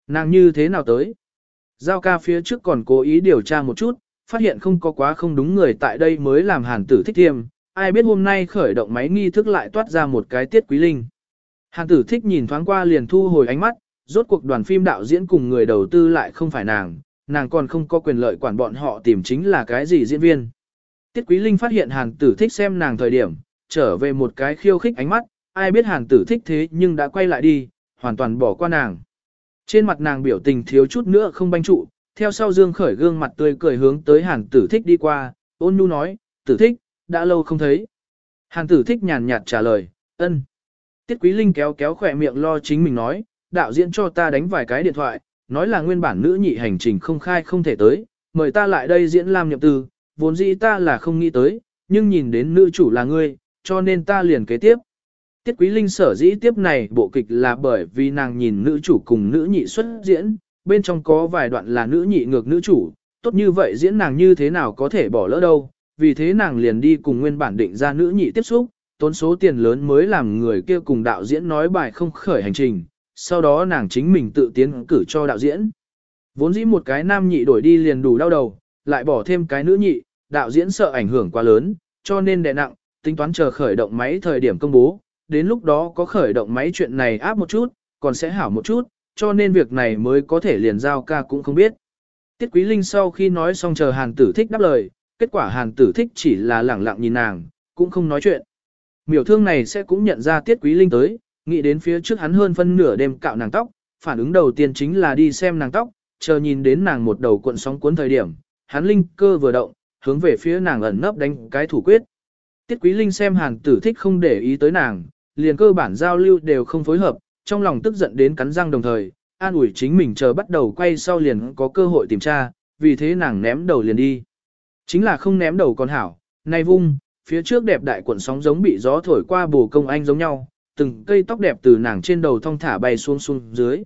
Nàng như thế nào tới? Giao ca phía trước còn cố ý điều tra một chút, phát hiện không có quá không đúng người tại đây mới làm hàn tử thích thiêm. Ai biết hôm nay khởi động máy nghi thức lại toát ra một cái tiết quý linh. Hàn tử thích nhìn thoáng qua liền thu hồi ánh mắt, rốt cuộc đoàn phim đạo diễn cùng người đầu tư lại không phải nàng, nàng còn không có quyền lợi quản bọn họ tìm chính là cái gì diễn viên. Tiết Quý Linh phát hiện Hàn Tử thích xem nàng thời điểm, trở về một cái khiêu khích ánh mắt, ai biết Hàn Tử thích thế nhưng đã quay lại đi, hoàn toàn bỏ qua nàng. Trên mặt nàng biểu tình thiếu chút nữa không banh trụ, theo sau Dương khởi gương mặt tươi cười hướng tới Hàn Tử thích đi qua, ôn nhu nói, Tử thích, đã lâu không thấy. Hàn Tử thích nhàn nhạt trả lời, ân. Tiết Quý Linh kéo kéo khỏe miệng lo chính mình nói, đạo diễn cho ta đánh vài cái điện thoại, nói là nguyên bản nữ nhị hành trình không khai không thể tới, mời ta lại đây diễn làm nhậm tư, vốn dĩ ta là không nghĩ tới, nhưng nhìn đến nữ chủ là ngươi, cho nên ta liền kế tiếp. Tiết Quý Linh sở dĩ tiếp này bộ kịch là bởi vì nàng nhìn nữ chủ cùng nữ nhị xuất diễn, bên trong có vài đoạn là nữ nhị ngược nữ chủ, tốt như vậy diễn nàng như thế nào có thể bỏ lỡ đâu, vì thế nàng liền đi cùng nguyên bản định ra nữ nhị tiếp xúc, tốn số tiền lớn mới làm người kia cùng đạo diễn nói bài không khởi hành trình, sau đó nàng chính mình tự tiến cử cho đạo diễn. Vốn dĩ một cái nam nhị đổi đi liền đủ đau đầu, lại bỏ thêm cái nữ nhị, đạo diễn sợ ảnh hưởng quá lớn, cho nên đè nặng, tính toán chờ khởi động máy thời điểm công bố, đến lúc đó có khởi động máy chuyện này áp một chút, còn sẽ hảo một chút, cho nên việc này mới có thể liền giao ca cũng không biết. Tiết Quý Linh sau khi nói xong chờ Hàn Tử Thích đáp lời, kết quả Hàn Tử Thích chỉ là lẳng lặng nhìn nàng, cũng không nói chuyện. Miểu thương này sẽ cũng nhận ra Tiết Quý Linh tới, nghĩ đến phía trước hắn hơn phân nửa đêm cạo nàng tóc, phản ứng đầu tiên chính là đi xem nàng tóc, chờ nhìn đến nàng một đầu cuộn sóng cuốn thời điểm, hắn linh cơ vừa động, hướng về phía nàng ẩn nấp đánh cái thủ quyết. Tiết Quý Linh xem Hàn Tử Thích không để ý tới nàng, liền cơ bản giao lưu đều không phối hợp, trong lòng tức giận đến cắn răng đồng thời, an ủi chính mình chờ bắt đầu quay sau liền có cơ hội tìm tra, vì thế nàng ném đầu liền đi. Chính là không ném đầu còn hảo, nay vung, phía trước đẹp đại cuộn sóng giống bị gió thổi qua bồ công anh giống nhau, từng cây tóc đẹp từ nàng trên đầu thong thả bay xuống xuống dưới.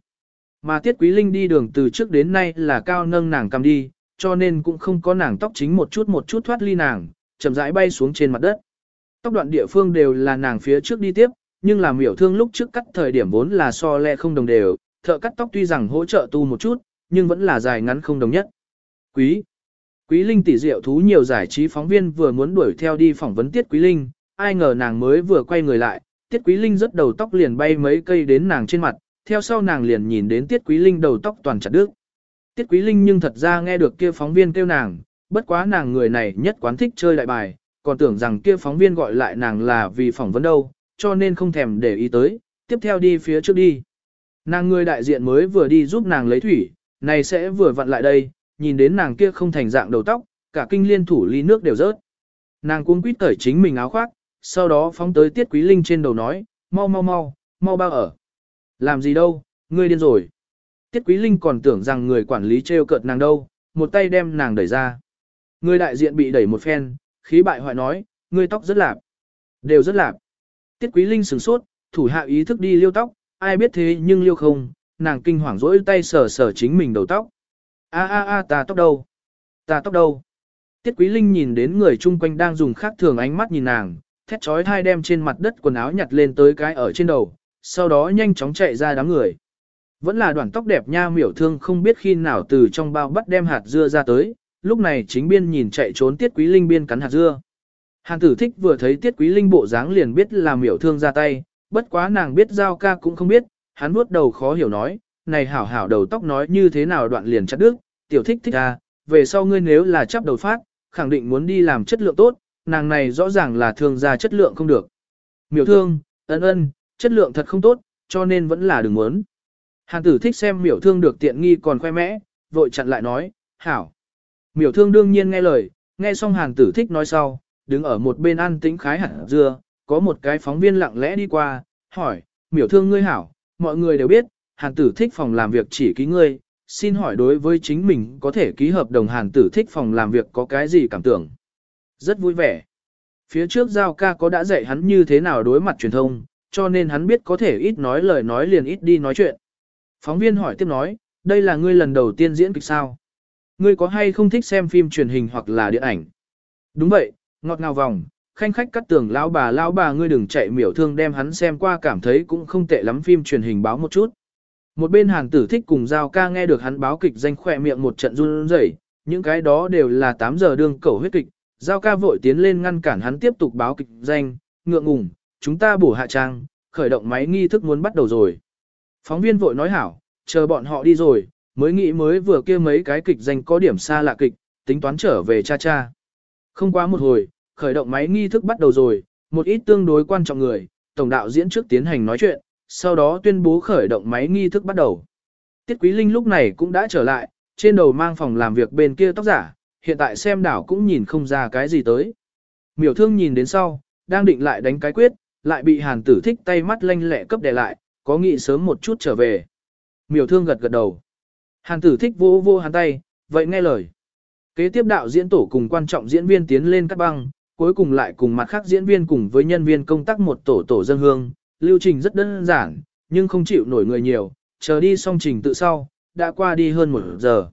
Mà Tiết Quý Linh đi đường từ trước đến nay là cao nâng nàng cầm đi, cho nên cũng không có nàng tóc chính một chút một chút thoát ly nàng, chậm rãi bay xuống trên mặt đất. Tóc đoạn địa phương đều là nàng phía trước đi tiếp, nhưng làm miểu thương lúc trước cắt thời điểm vốn là so lẹ không đồng đều, thợ cắt tóc tuy rằng hỗ trợ tu một chút, nhưng vẫn là dài ngắn không đồng nhất. Quý Quý Linh tỷ diệu thú nhiều giải trí phóng viên vừa muốn đuổi theo đi phỏng vấn Tiết Quý Linh, ai ngờ nàng mới vừa quay người lại, Tiết Quý Linh rất đầu tóc liền bay mấy cây đến nàng trên mặt, theo sau nàng liền nhìn đến Tiết Quý Linh đầu tóc toàn chặt đứt. Tiết Quý Linh nhưng thật ra nghe được kia phóng viên kêu nàng, bất quá nàng người này nhất quán thích chơi đại bài, còn tưởng rằng kia phóng viên gọi lại nàng là vì phỏng vấn đâu, cho nên không thèm để ý tới, tiếp theo đi phía trước đi. Nàng người đại diện mới vừa đi giúp nàng lấy thủy, này sẽ vừa vặn lại đây, nhìn đến nàng kia không thành dạng đầu tóc, cả kinh liên thủ ly nước đều rớt. Nàng cuống quýt cởi chính mình áo khoác, sau đó phóng tới Tiết Quý Linh trên đầu nói, mau mau mau, mau bao ở. Làm gì đâu, ngươi điên rồi. Tiết Quý Linh còn tưởng rằng người quản lý trêu cợt nàng đâu, một tay đem nàng đẩy ra. Người đại diện bị đẩy một phen, khí bại hoại nói, ngươi tóc rất lạp. Đều rất lạp. Tiết Quý Linh sửng sốt, thủ hạ ý thức đi liêu tóc, ai biết thế nhưng liêu không, nàng kinh hoàng rỗi tay sờ sờ chính mình đầu tóc. A a a ta tóc đâu? Ta tóc đâu? Tiết Quý Linh nhìn đến người chung quanh đang dùng khác thường ánh mắt nhìn nàng, thét chói thai đem trên mặt đất quần áo nhặt lên tới cái ở trên đầu, sau đó nhanh chóng chạy ra đám người. Vẫn là đoạn tóc đẹp nha miểu thương không biết khi nào từ trong bao bắt đem hạt dưa ra tới, lúc này chính biên nhìn chạy trốn Tiết Quý Linh biên cắn hạt dưa. Hàn tử thích vừa thấy Tiết Quý Linh bộ dáng liền biết là miểu thương ra tay, bất quá nàng biết giao ca cũng không biết, hắn vuốt đầu khó hiểu nói, này hảo hảo đầu tóc nói như thế nào đoạn liền chặt đứt, tiểu thích thích à, về sau ngươi nếu là chấp đầu phát, khẳng định muốn đi làm chất lượng tốt, nàng này rõ ràng là thương gia chất lượng không được. Miểu thương, ân ân, chất lượng thật không tốt, cho nên vẫn là đừng muốn. Hàn tử thích xem miểu thương được tiện nghi còn khoe mẽ, vội chặn lại nói, hảo. Miểu thương đương nhiên nghe lời, nghe xong hàn tử thích nói sau, đứng ở một bên ăn tĩnh khái hẳn dưa, có một cái phóng viên lặng lẽ đi qua, hỏi, miểu thương ngươi hảo, mọi người đều biết, hàn tử thích phòng làm việc chỉ ký ngươi, xin hỏi đối với chính mình có thể ký hợp đồng hàn tử thích phòng làm việc có cái gì cảm tưởng. Rất vui vẻ. Phía trước Giao ca có đã dạy hắn như thế nào đối mặt truyền thông, cho nên hắn biết có thể ít nói lời nói liền ít đi nói chuyện. Phóng viên hỏi tiếp nói, đây là ngươi lần đầu tiên diễn kịch sao? Ngươi có hay không thích xem phim truyền hình hoặc là điện ảnh? Đúng vậy, ngọt ngào vòng, khanh khách cắt tường lão bà lão bà ngươi đừng chạy miểu thương đem hắn xem qua cảm thấy cũng không tệ lắm phim truyền hình báo một chút. Một bên hàn tử thích cùng giao ca nghe được hắn báo kịch danh khỏe miệng một trận run rẩy, những cái đó đều là 8 giờ đương cầu huyết kịch, giao ca vội tiến lên ngăn cản hắn tiếp tục báo kịch danh, ngượng ngùng, chúng ta bổ hạ trang, khởi động máy nghi thức muốn bắt đầu rồi. Phóng viên vội nói hảo, chờ bọn họ đi rồi, mới nghĩ mới vừa kia mấy cái kịch danh có điểm xa lạ kịch, tính toán trở về cha cha. Không quá một hồi, khởi động máy nghi thức bắt đầu rồi, một ít tương đối quan trọng người, tổng đạo diễn trước tiến hành nói chuyện, sau đó tuyên bố khởi động máy nghi thức bắt đầu. Tiết Quý Linh lúc này cũng đã trở lại, trên đầu mang phòng làm việc bên kia tóc giả, hiện tại xem đảo cũng nhìn không ra cái gì tới. Miểu thương nhìn đến sau, đang định lại đánh cái quyết, lại bị hàn tử thích tay mắt lanh lẹ cấp đè lại, có nghĩ sớm một chút trở về. Miểu thương gật gật đầu. Hàn tử thích vô vô hàn tay, vậy nghe lời. Kế tiếp đạo diễn tổ cùng quan trọng diễn viên tiến lên cắt băng, cuối cùng lại cùng mặt khác diễn viên cùng với nhân viên công tác một tổ tổ dân hương, lưu trình rất đơn giản, nhưng không chịu nổi người nhiều, chờ đi xong trình tự sau, đã qua đi hơn một giờ.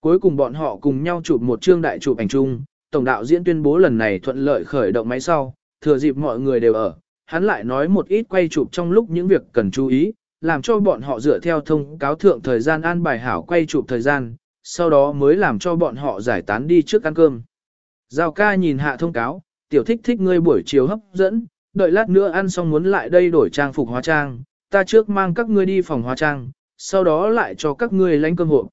Cuối cùng bọn họ cùng nhau chụp một chương đại chụp ảnh chung, tổng đạo diễn tuyên bố lần này thuận lợi khởi động máy sau, thừa dịp mọi người đều ở, hắn lại nói một ít quay chụp trong lúc những việc cần chú ý, làm cho bọn họ dựa theo thông cáo thượng thời gian an bài hảo quay chụp thời gian, sau đó mới làm cho bọn họ giải tán đi trước ăn cơm. Giao ca nhìn hạ thông cáo, tiểu thích thích ngươi buổi chiều hấp dẫn, đợi lát nữa ăn xong muốn lại đây đổi trang phục hóa trang, ta trước mang các ngươi đi phòng hóa trang, sau đó lại cho các ngươi lánh cơm hộp.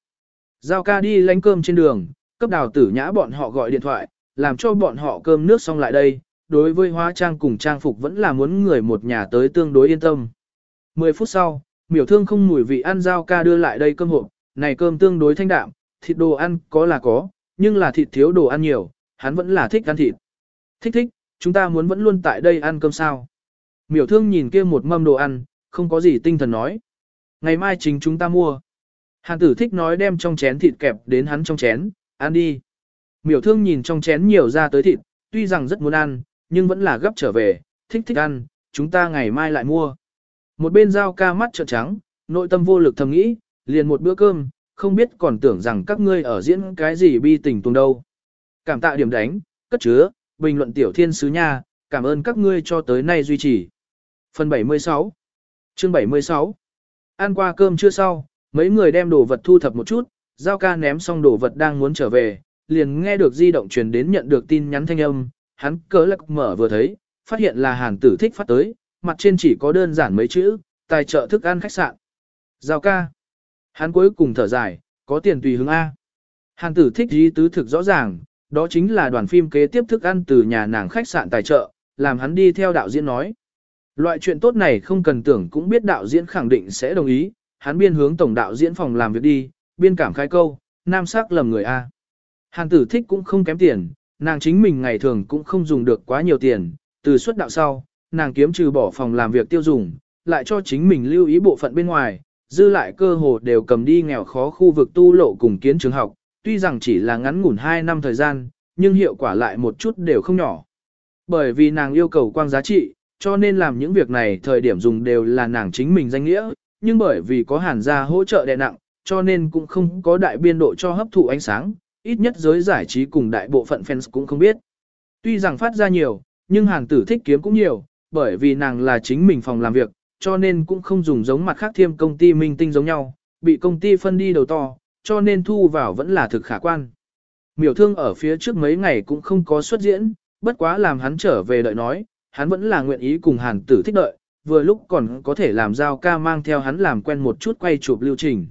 Giao ca đi lánh cơm trên đường, cấp đào tử nhã bọn họ gọi điện thoại, làm cho bọn họ cơm nước xong lại đây, đối với hóa trang cùng trang phục vẫn là muốn người một nhà tới tương đối yên tâm. 10 phút sau, miểu thương không mùi vị ăn giao ca đưa lại đây cơm hộp, này cơm tương đối thanh đạm, thịt đồ ăn có là có, nhưng là thịt thiếu đồ ăn nhiều, hắn vẫn là thích ăn thịt. Thích thích, chúng ta muốn vẫn luôn tại đây ăn cơm sao. Miểu thương nhìn kia một mâm đồ ăn, không có gì tinh thần nói. Ngày mai chính chúng ta mua. Hàn tử thích nói đem trong chén thịt kẹp đến hắn trong chén, ăn đi. Miểu thương nhìn trong chén nhiều ra tới thịt, tuy rằng rất muốn ăn, nhưng vẫn là gấp trở về, thích thích ăn, chúng ta ngày mai lại mua. Một bên dao ca mắt trợn trắng, nội tâm vô lực thầm nghĩ, liền một bữa cơm, không biết còn tưởng rằng các ngươi ở diễn cái gì bi tình tuồng đâu. Cảm tạ điểm đánh, cất chứa, bình luận tiểu thiên sứ nha, cảm ơn các ngươi cho tới nay duy trì. Phần 76 Chương 76 Ăn qua cơm chưa sau, mấy người đem đồ vật thu thập một chút, Giao ca ném xong đồ vật đang muốn trở về, liền nghe được di động truyền đến nhận được tin nhắn thanh âm, hắn cớ lắc mở vừa thấy, phát hiện là hàn tử thích phát tới, mặt trên chỉ có đơn giản mấy chữ, tài trợ thức ăn khách sạn. Giao ca. Hắn cuối cùng thở dài, có tiền tùy hướng A. Hàn tử thích ý tứ thực rõ ràng, đó chính là đoàn phim kế tiếp thức ăn từ nhà nàng khách sạn tài trợ, làm hắn đi theo đạo diễn nói. Loại chuyện tốt này không cần tưởng cũng biết đạo diễn khẳng định sẽ đồng ý, hắn biên hướng tổng đạo diễn phòng làm việc đi, biên cảm khai câu, nam sắc lầm người A. Hàn tử thích cũng không kém tiền, nàng chính mình ngày thường cũng không dùng được quá nhiều tiền, từ suất đạo sau, nàng kiếm trừ bỏ phòng làm việc tiêu dùng, lại cho chính mình lưu ý bộ phận bên ngoài, dư lại cơ hồ đều cầm đi nghèo khó khu vực tu lộ cùng kiến trường học, tuy rằng chỉ là ngắn ngủn 2 năm thời gian, nhưng hiệu quả lại một chút đều không nhỏ. Bởi vì nàng yêu cầu quang giá trị, cho nên làm những việc này thời điểm dùng đều là nàng chính mình danh nghĩa, nhưng bởi vì có hàn gia hỗ trợ đè nặng, cho nên cũng không có đại biên độ cho hấp thụ ánh sáng, ít nhất giới giải trí cùng đại bộ phận fans cũng không biết. Tuy rằng phát ra nhiều, nhưng hàng tử thích kiếm cũng nhiều, bởi vì nàng là chính mình phòng làm việc, cho nên cũng không dùng giống mặt khác thêm công ty minh tinh giống nhau, bị công ty phân đi đầu to, cho nên thu vào vẫn là thực khả quan. Miểu thương ở phía trước mấy ngày cũng không có xuất diễn, bất quá làm hắn trở về đợi nói, hắn vẫn là nguyện ý cùng hàn tử thích đợi, vừa lúc còn có thể làm giao ca mang theo hắn làm quen một chút quay chụp lưu trình.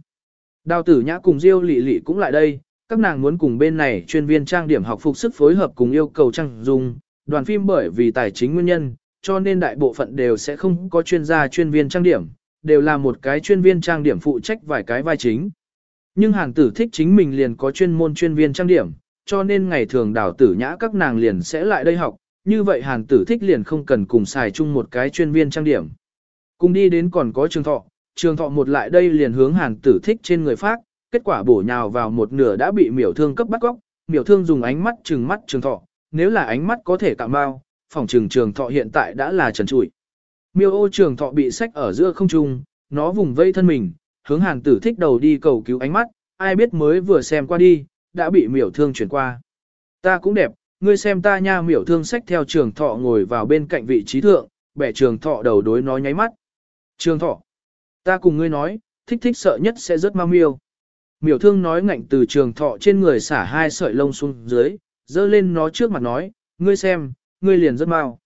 Đào tử nhã cùng Diêu lị lị cũng lại đây, các nàng muốn cùng bên này chuyên viên trang điểm học phục sức phối hợp cùng yêu cầu trang dung, đoàn phim bởi vì tài chính nguyên nhân, cho nên đại bộ phận đều sẽ không có chuyên gia chuyên viên trang điểm, đều là một cái chuyên viên trang điểm phụ trách vài cái vai chính. Nhưng hàn tử thích chính mình liền có chuyên môn chuyên viên trang điểm, cho nên ngày thường đào tử nhã các nàng liền sẽ lại đây học, như vậy hàn tử thích liền không cần cùng xài chung một cái chuyên viên trang điểm. Cùng đi đến còn có trường thọ, trường thọ một lại đây liền hướng hàn tử thích trên người phát, kết quả bổ nhào vào một nửa đã bị miểu thương cấp bắt góc, miểu thương dùng ánh mắt trừng mắt trường thọ, nếu là ánh mắt có thể cạm bao, phòng trường trường thọ hiện tại đã là trần trụi. Miêu ô trường thọ bị sách ở giữa không trung, nó vùng vây thân mình, hướng hàng tử thích đầu đi cầu cứu ánh mắt, ai biết mới vừa xem qua đi, đã bị miểu thương chuyển qua. Ta cũng đẹp, ngươi xem ta nha miểu thương sách theo trường thọ ngồi vào bên cạnh vị trí thượng, bẻ trường thọ đầu đối nó nháy mắt. Trường thọ, ta cùng ngươi nói, thích thích sợ nhất sẽ rất mau miêu. Miểu thương nói ngạnh từ trường thọ trên người xả hai sợi lông xuống dưới, dơ lên nó trước mặt nói, ngươi xem, ngươi liền rất mau.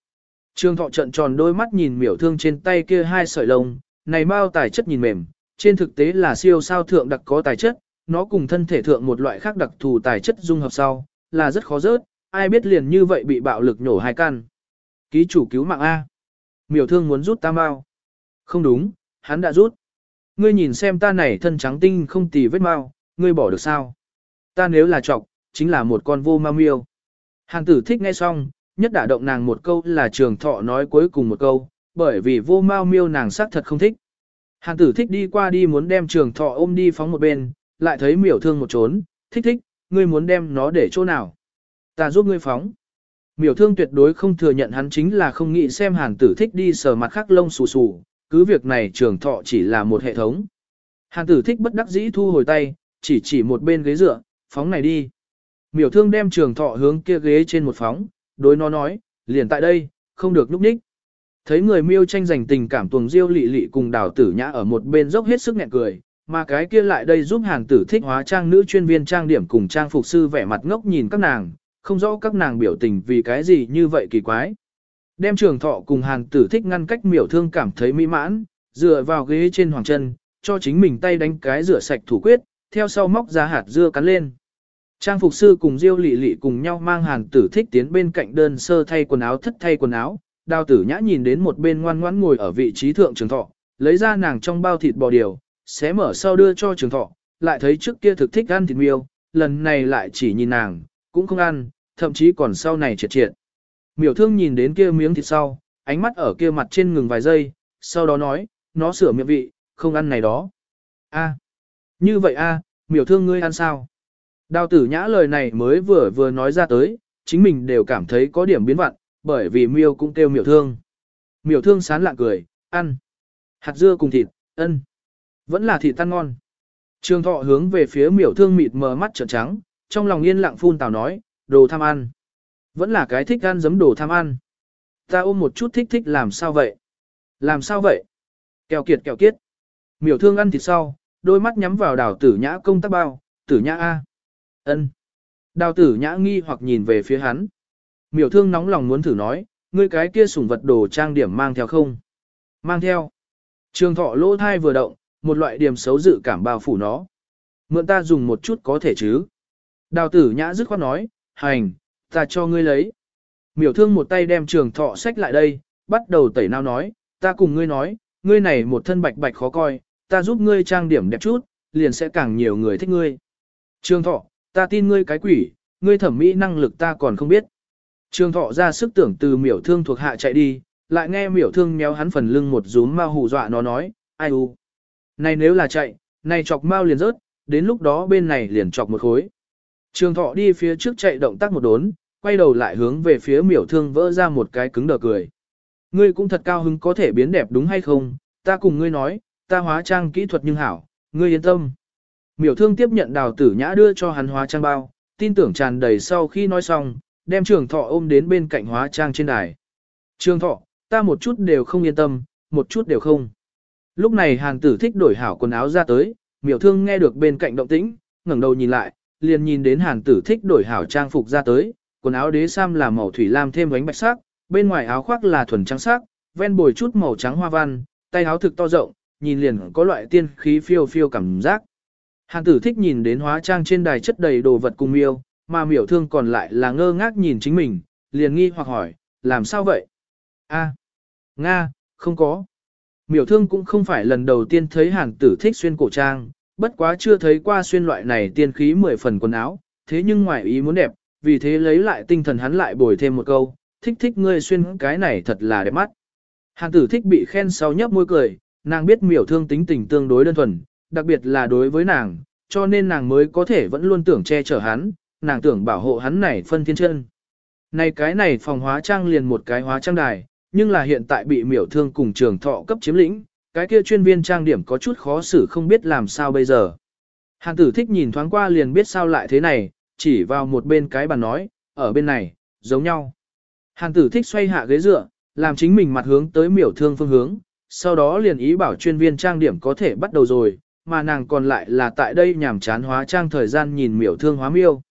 Trường thọ trận tròn đôi mắt nhìn miểu thương trên tay kia hai sợi lông, này mau tài chất nhìn mềm, trên thực tế là siêu sao thượng đặc có tài chất, nó cùng thân thể thượng một loại khác đặc thù tài chất dung hợp sau, là rất khó rớt, ai biết liền như vậy bị bạo lực nhổ hai căn. Ký chủ cứu mạng A. Miểu thương muốn rút tam mau. Không đúng, hắn đã rút. Ngươi nhìn xem ta này thân trắng tinh không tì vết mau, ngươi bỏ được sao? Ta nếu là trọc, chính là một con vô ma miêu. Hàng tử thích nghe xong, nhất đả động nàng một câu là trường thọ nói cuối cùng một câu, bởi vì vô mao miêu nàng xác thật không thích. hàng tử thích đi qua đi muốn đem trường thọ ôm đi phóng một bên, lại thấy miểu thương một trốn, thích thích, ngươi muốn đem nó để chỗ nào? Ta giúp ngươi phóng. Miểu thương tuyệt đối không thừa nhận hắn chính là không nghĩ xem hàng tử thích đi sờ mặt khắc lông xù xù, cứ việc này trường thọ chỉ là một hệ thống. hàng tử thích bất đắc dĩ thu hồi tay, chỉ chỉ một bên ghế dựa, phóng này đi. Miểu thương đem trường thọ hướng kia ghế trên một phóng, đối nó nói, liền tại đây, không được núp ních. Thấy người miêu tranh giành tình cảm tuồng diêu lị lị cùng đào tử nhã ở một bên dốc hết sức nghẹn cười, mà cái kia lại đây giúp hàng tử thích hóa trang nữ chuyên viên trang điểm cùng trang phục sư vẻ mặt ngốc nhìn các nàng, không rõ các nàng biểu tình vì cái gì như vậy kỳ quái. Đem trường thọ cùng hàng tử thích ngăn cách miểu thương cảm thấy mỹ mãn, dựa vào ghế trên hoàng chân, cho chính mình tay đánh cái rửa sạch thủ quyết, theo sau móc ra hạt dưa cắn lên. Trang phục sư cùng Diêu Lệ Lệ cùng nhau mang hàn tử thích tiến bên cạnh đơn sơ thay quần áo thất thay quần áo, đào tử nhã nhìn đến một bên ngoan ngoãn ngồi ở vị trí thượng trường thọ, lấy ra nàng trong bao thịt bò điều, xé mở sau đưa cho trường thọ, lại thấy trước kia thực thích ăn thịt miêu, lần này lại chỉ nhìn nàng, cũng không ăn, thậm chí còn sau này triệt triệt. Miểu thương nhìn đến kia miếng thịt sau, ánh mắt ở kia mặt trên ngừng vài giây, sau đó nói, nó sửa miệng vị, không ăn này đó. A, như vậy a, miểu thương ngươi ăn sao? Đào tử nhã lời này mới vừa vừa nói ra tới, chính mình đều cảm thấy có điểm biến vặn, bởi vì miêu cũng kêu miểu thương. Miểu thương sán lạ cười, ăn. Hạt dưa cùng thịt, ân. Vẫn là thịt tan ngon. Trường thọ hướng về phía miểu thương mịt mờ mắt trợn trắng, trong lòng yên lặng phun tào nói, đồ tham ăn. Vẫn là cái thích ăn giấm đồ tham ăn. Ta ôm một chút thích thích làm sao vậy? Làm sao vậy? Kẹo kiệt kẹo kiết. Miểu thương ăn thịt sau, đôi mắt nhắm vào đào tử nhã công tác bao, tử nhã A ân. Đào tử nhã nghi hoặc nhìn về phía hắn. Miểu thương nóng lòng muốn thử nói, ngươi cái kia sủng vật đồ trang điểm mang theo không? Mang theo. Trường thọ lỗ thai vừa động, một loại điểm xấu dự cảm bao phủ nó. Mượn ta dùng một chút có thể chứ? Đào tử nhã dứt khoát nói, hành, ta cho ngươi lấy. Miểu thương một tay đem trường thọ sách lại đây, bắt đầu tẩy nao nói, ta cùng ngươi nói, ngươi này một thân bạch bạch khó coi, ta giúp ngươi trang điểm đẹp chút, liền sẽ càng nhiều người thích ngươi. Trường thọ, ta tin ngươi cái quỷ, ngươi thẩm mỹ năng lực ta còn không biết. Trường thọ ra sức tưởng từ miểu thương thuộc hạ chạy đi, lại nghe miểu thương méo hắn phần lưng một rúm ma hù dọa nó nói, ai u. Này nếu là chạy, này chọc mau liền rớt, đến lúc đó bên này liền chọc một khối. Trường thọ đi phía trước chạy động tác một đốn, quay đầu lại hướng về phía miểu thương vỡ ra một cái cứng đờ cười. Ngươi cũng thật cao hứng có thể biến đẹp đúng hay không, ta cùng ngươi nói, ta hóa trang kỹ thuật nhưng hảo, ngươi yên tâm. Miểu thương tiếp nhận đào tử nhã đưa cho hắn hóa trang bao, tin tưởng tràn đầy sau khi nói xong, đem trường thọ ôm đến bên cạnh hóa trang trên đài. Trường thọ, ta một chút đều không yên tâm, một chút đều không. Lúc này hàng tử thích đổi hảo quần áo ra tới, miểu thương nghe được bên cạnh động tĩnh, ngẩng đầu nhìn lại, liền nhìn đến hàng tử thích đổi hảo trang phục ra tới, quần áo đế sam là màu thủy lam thêm ánh bạch sắc, bên ngoài áo khoác là thuần trắng sắc, ven bồi chút màu trắng hoa văn, tay áo thực to rộng, nhìn liền có loại tiên khí phiêu phiêu cảm giác. Hàn tử thích nhìn đến hóa trang trên đài chất đầy đồ vật cùng miêu, mà miểu thương còn lại là ngơ ngác nhìn chính mình, liền nghi hoặc hỏi, làm sao vậy? A, Nga, không có. Miểu thương cũng không phải lần đầu tiên thấy hàn tử thích xuyên cổ trang, bất quá chưa thấy qua xuyên loại này tiên khí mười phần quần áo, thế nhưng ngoài ý muốn đẹp, vì thế lấy lại tinh thần hắn lại bồi thêm một câu, thích thích ngươi xuyên cái này thật là đẹp mắt. Hàn tử thích bị khen sau nhấp môi cười, nàng biết miểu thương tính tình tương đối đơn thuần, đặc biệt là đối với nàng, cho nên nàng mới có thể vẫn luôn tưởng che chở hắn, nàng tưởng bảo hộ hắn này phân thiên chân. Này cái này phòng hóa trang liền một cái hóa trang đài, nhưng là hiện tại bị miểu thương cùng trường thọ cấp chiếm lĩnh, cái kia chuyên viên trang điểm có chút khó xử không biết làm sao bây giờ. Hàng tử thích nhìn thoáng qua liền biết sao lại thế này, chỉ vào một bên cái bàn nói, ở bên này, giống nhau. Hàng tử thích xoay hạ ghế dựa, làm chính mình mặt hướng tới miểu thương phương hướng, sau đó liền ý bảo chuyên viên trang điểm có thể bắt đầu rồi, mà nàng còn lại là tại đây nhàm chán hóa trang thời gian nhìn miểu thương hóa miêu.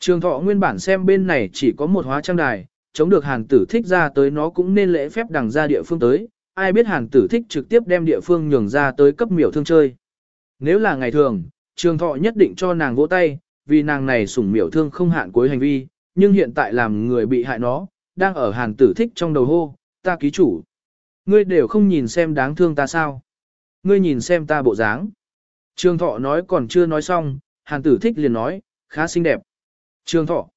Trường thọ nguyên bản xem bên này chỉ có một hóa trang đài, chống được hàn tử thích ra tới nó cũng nên lễ phép đằng ra địa phương tới, ai biết hàn tử thích trực tiếp đem địa phương nhường ra tới cấp miểu thương chơi. Nếu là ngày thường, trường thọ nhất định cho nàng vỗ tay, vì nàng này sủng miểu thương không hạn cuối hành vi, nhưng hiện tại làm người bị hại nó, đang ở hàn tử thích trong đầu hô, ta ký chủ. Ngươi đều không nhìn xem đáng thương ta sao. Ngươi nhìn xem ta bộ dáng. Trường thọ nói còn chưa nói xong, hàn tử thích liền nói, khá xinh đẹp. Trường thọ.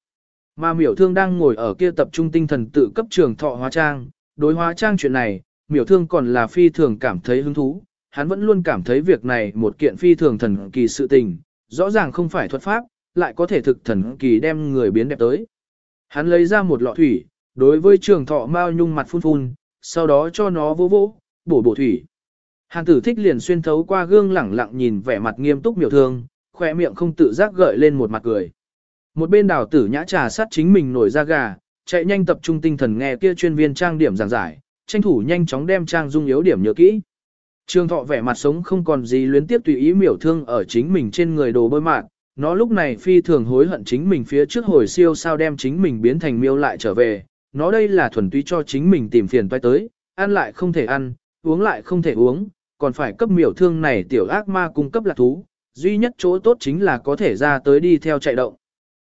Mà miểu thương đang ngồi ở kia tập trung tinh thần tự cấp trường thọ hóa trang. Đối hóa trang chuyện này, miểu thương còn là phi thường cảm thấy hứng thú. Hắn vẫn luôn cảm thấy việc này một kiện phi thường thần kỳ sự tình, rõ ràng không phải thuật pháp, lại có thể thực thần kỳ đem người biến đẹp tới. Hắn lấy ra một lọ thủy, đối với trường thọ mao nhung mặt phun phun, sau đó cho nó vô vô, bổ bổ thủy. Hàn tử thích liền xuyên thấu qua gương lẳng lặng nhìn vẻ mặt nghiêm túc miểu thương, khỏe miệng không tự giác gợi lên một mặt cười. Một bên đào tử nhã trà sát chính mình nổi ra gà, chạy nhanh tập trung tinh thần nghe kia chuyên viên trang điểm giảng giải, tranh thủ nhanh chóng đem trang dung yếu điểm nhớ kỹ. Trường thọ vẻ mặt sống không còn gì luyến tiếp tùy ý miểu thương ở chính mình trên người đồ bơi mạn, nó lúc này phi thường hối hận chính mình phía trước hồi siêu sao đem chính mình biến thành miêu lại trở về, nó đây là thuần túy cho chính mình tìm phiền toái tới, ăn lại không thể ăn, uống lại không thể uống, còn phải cấp miểu thương này tiểu ác ma cung cấp lạc thú, duy nhất chỗ tốt chính là có thể ra tới đi theo chạy động.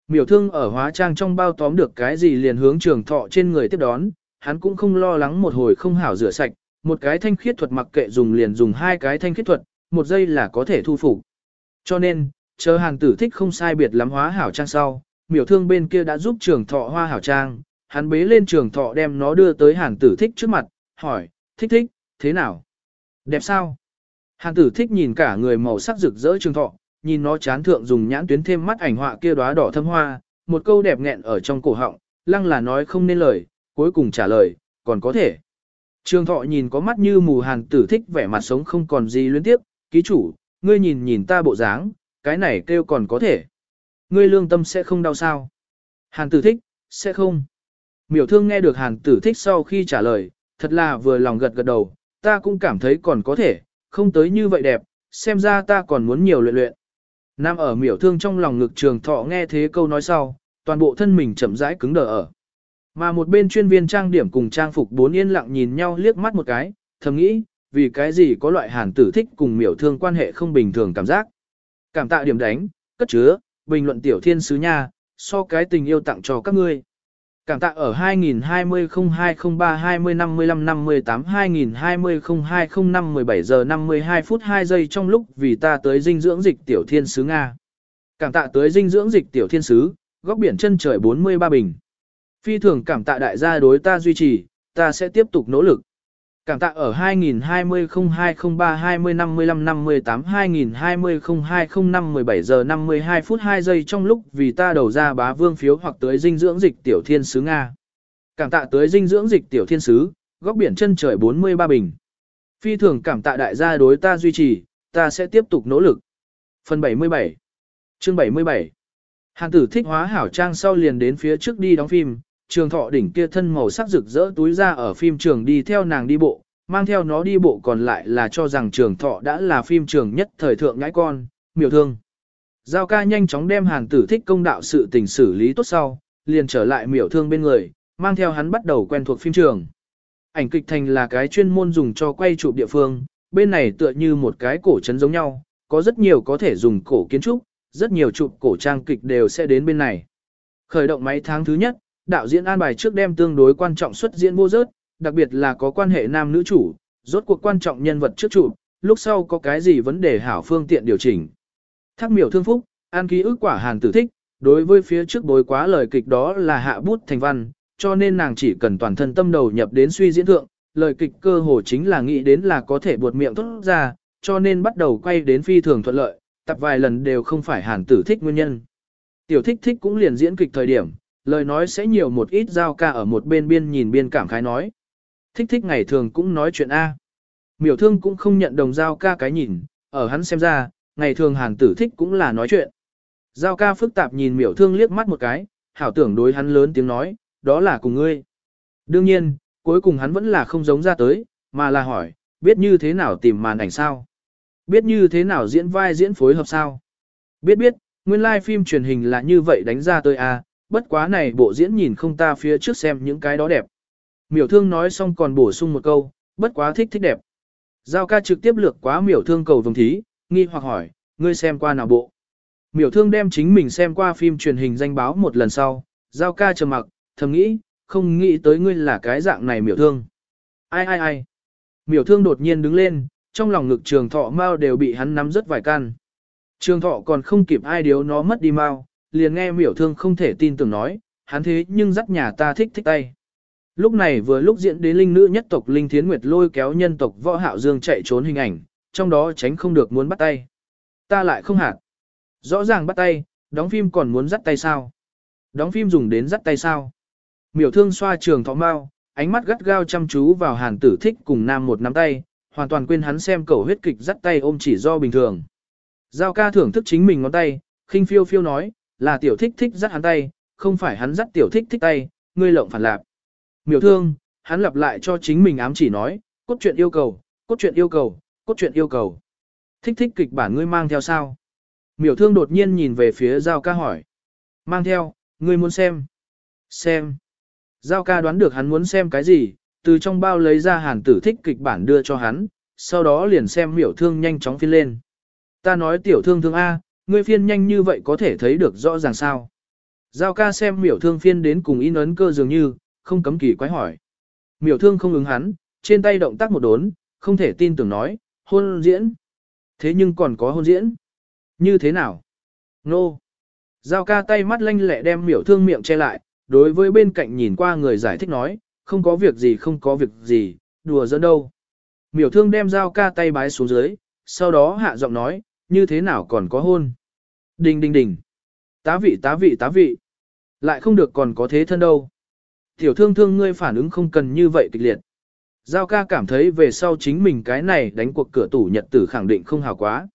Miểu thương ở hóa trang trong bao tóm được cái gì liền hướng trường thọ trên người tiếp đón, hắn cũng không lo lắng một hồi không hảo rửa sạch, một cái thanh khiết thuật mặc kệ dùng liền dùng hai cái thanh khiết thuật, một giây là có thể thu phục. Cho nên, chờ hàng tử thích không sai biệt lắm hóa hảo trang sau, miểu thương bên kia đã giúp trường thọ hoa hảo trang, hắn bế lên trường thọ đem nó đưa tới hàn tử thích trước mặt, hỏi, thích thích, thế nào? Đẹp sao? Hàn tử thích nhìn cả người màu sắc rực rỡ trường thọ, nhìn nó chán thượng dùng nhãn tuyến thêm mắt ảnh họa kia đóa đỏ thâm hoa, một câu đẹp nghẹn ở trong cổ họng, lăng là nói không nên lời, cuối cùng trả lời, còn có thể. Trường thọ nhìn có mắt như mù hàn tử thích vẻ mặt sống không còn gì luyến tiếp, ký chủ, ngươi nhìn nhìn ta bộ dáng, cái này kêu còn có thể. Ngươi lương tâm sẽ không đau sao? Hàn tử thích, sẽ không. Miểu thương nghe được hàn tử thích sau khi trả lời, thật là vừa lòng gật gật đầu, ta cũng cảm thấy còn có thể, không tới như vậy đẹp, xem ra ta còn muốn nhiều luyện luyện. Nam ở miểu thương trong lòng ngực trường thọ nghe thế câu nói sau, toàn bộ thân mình chậm rãi cứng đờ ở. Mà một bên chuyên viên trang điểm cùng trang phục bốn yên lặng nhìn nhau liếc mắt một cái, thầm nghĩ, vì cái gì có loại hàn tử thích cùng miểu thương quan hệ không bình thường cảm giác. Cảm tạ điểm đánh, cất chứa, bình luận tiểu thiên sứ nha, so cái tình yêu tặng cho các ngươi. Cảm tạ ở 2020 0203 20 55 58 2020 0205 17 giờ 52 phút 2 giây trong lúc vì ta tới dinh dưỡng dịch tiểu thiên sứ Nga. Cảm tạ tới dinh dưỡng dịch tiểu thiên sứ, góc biển chân trời 43 bình. Phi thường cảm tạ đại gia đối ta duy trì, ta sẽ tiếp tục nỗ lực. Cảm tạ ở 2020 0203 20 55 58 2020 0205 17 giờ 52 phút 2 giây trong lúc vì ta đầu ra bá vương phiếu hoặc tới dinh dưỡng dịch tiểu thiên sứ Nga. Cảm tạ tới dinh dưỡng dịch tiểu thiên sứ, góc biển chân trời 43 bình. Phi thường cảm tạ đại gia đối ta duy trì, ta sẽ tiếp tục nỗ lực. Phần 77 Chương 77 Hàn tử thích hóa hảo trang sau liền đến phía trước đi đóng phim, trường thọ đỉnh kia thân màu sắc rực rỡ túi ra ở phim trường đi theo nàng đi bộ, mang theo nó đi bộ còn lại là cho rằng trường thọ đã là phim trường nhất thời thượng ngãi con, miểu thương. Giao ca nhanh chóng đem hàn tử thích công đạo sự tình xử lý tốt sau, liền trở lại miểu thương bên người, mang theo hắn bắt đầu quen thuộc phim trường. Ảnh kịch thành là cái chuyên môn dùng cho quay chụp địa phương, bên này tựa như một cái cổ trấn giống nhau, có rất nhiều có thể dùng cổ kiến trúc, rất nhiều chụp cổ trang kịch đều sẽ đến bên này. Khởi động máy tháng thứ nhất, đạo diễn an bài trước đem tương đối quan trọng xuất diễn vô rớt, đặc biệt là có quan hệ nam nữ chủ, rốt cuộc quan trọng nhân vật trước chủ, lúc sau có cái gì vấn đề hảo phương tiện điều chỉnh. Thác miểu thương phúc, an ký ức quả hàn tử thích, đối với phía trước bối quá lời kịch đó là hạ bút thành văn, cho nên nàng chỉ cần toàn thân tâm đầu nhập đến suy diễn thượng, lời kịch cơ hồ chính là nghĩ đến là có thể buột miệng tốt ra, cho nên bắt đầu quay đến phi thường thuận lợi, tập vài lần đều không phải hàn tử thích nguyên nhân. Tiểu thích thích cũng liền diễn kịch thời điểm, lời nói sẽ nhiều một ít giao ca ở một bên biên nhìn biên cảm khái nói. Thích thích ngày thường cũng nói chuyện A. Miểu thương cũng không nhận đồng giao ca cái nhìn, ở hắn xem ra, ngày thường hàng tử thích cũng là nói chuyện. Giao ca phức tạp nhìn miểu thương liếc mắt một cái, hảo tưởng đối hắn lớn tiếng nói, đó là cùng ngươi. Đương nhiên, cuối cùng hắn vẫn là không giống ra tới, mà là hỏi, biết như thế nào tìm màn ảnh sao? Biết như thế nào diễn vai diễn phối hợp sao? Biết biết, nguyên lai like phim truyền hình là như vậy đánh ra tới a, bất quá này bộ diễn nhìn không ta phía trước xem những cái đó đẹp. Miểu thương nói xong còn bổ sung một câu, bất quá thích thích đẹp. Giao ca trực tiếp lược quá miểu thương cầu vồng thí, nghi hoặc hỏi, ngươi xem qua nào bộ. Miểu thương đem chính mình xem qua phim truyền hình danh báo một lần sau, giao ca trầm mặc, thầm nghĩ, không nghĩ tới ngươi là cái dạng này miểu thương. Ai ai ai. Miểu thương đột nhiên đứng lên, trong lòng ngực trường thọ mau đều bị hắn nắm rất vài can. Trường thọ còn không kịp ai điếu nó mất đi mau, liền nghe miểu thương không thể tin tưởng nói, hắn thế nhưng dắt nhà ta thích thích tay. Lúc này vừa lúc diễn đến linh nữ nhất tộc Linh Thiến Nguyệt lôi kéo nhân tộc võ hạo dương chạy trốn hình ảnh, trong đó tránh không được muốn bắt tay. Ta lại không hạt. Rõ ràng bắt tay, đóng phim còn muốn dắt tay sao? Đóng phim dùng đến dắt tay sao? Miểu thương xoa trường thọ mau, ánh mắt gắt gao chăm chú vào hàn tử thích cùng nam một nắm tay, hoàn toàn quên hắn xem cầu huyết kịch dắt tay ôm chỉ do bình thường. Giao ca thưởng thức chính mình ngón tay, khinh phiêu phiêu nói, là tiểu thích thích dắt hắn tay, không phải hắn dắt tiểu thích thích tay, ngươi lộng phản lạc. Miểu thương, hắn lặp lại cho chính mình ám chỉ nói, cốt truyện yêu cầu, cốt truyện yêu cầu, cốt truyện yêu cầu. Thích thích kịch bản ngươi mang theo sao? Miểu thương đột nhiên nhìn về phía Giao ca hỏi. Mang theo, ngươi muốn xem. Xem. Giao ca đoán được hắn muốn xem cái gì, từ trong bao lấy ra hàn tử thích kịch bản đưa cho hắn, sau đó liền xem miểu thương nhanh chóng phiên lên. Ta nói tiểu thương thương A, ngươi phiên nhanh như vậy có thể thấy được rõ ràng sao. Giao ca xem miểu thương phiên đến cùng in ấn cơ dường như, không cấm kỳ quái hỏi. Miểu thương không ứng hắn, trên tay động tác một đốn, không thể tin tưởng nói, hôn diễn. Thế nhưng còn có hôn diễn. Như thế nào? Nô. No. Giao ca tay mắt lanh lẹ đem miểu thương miệng che lại, đối với bên cạnh nhìn qua người giải thích nói, không có việc gì không có việc gì, đùa dẫn đâu. Miểu thương đem giao ca tay bái xuống dưới, sau đó hạ giọng nói, như thế nào còn có hôn. Đình đình đình. Tá vị tá vị tá vị. Lại không được còn có thế thân đâu. Tiểu thương thương ngươi phản ứng không cần như vậy kịch liệt. Giao ca cảm thấy về sau chính mình cái này đánh cuộc cửa tủ nhật tử khẳng định không hào quá.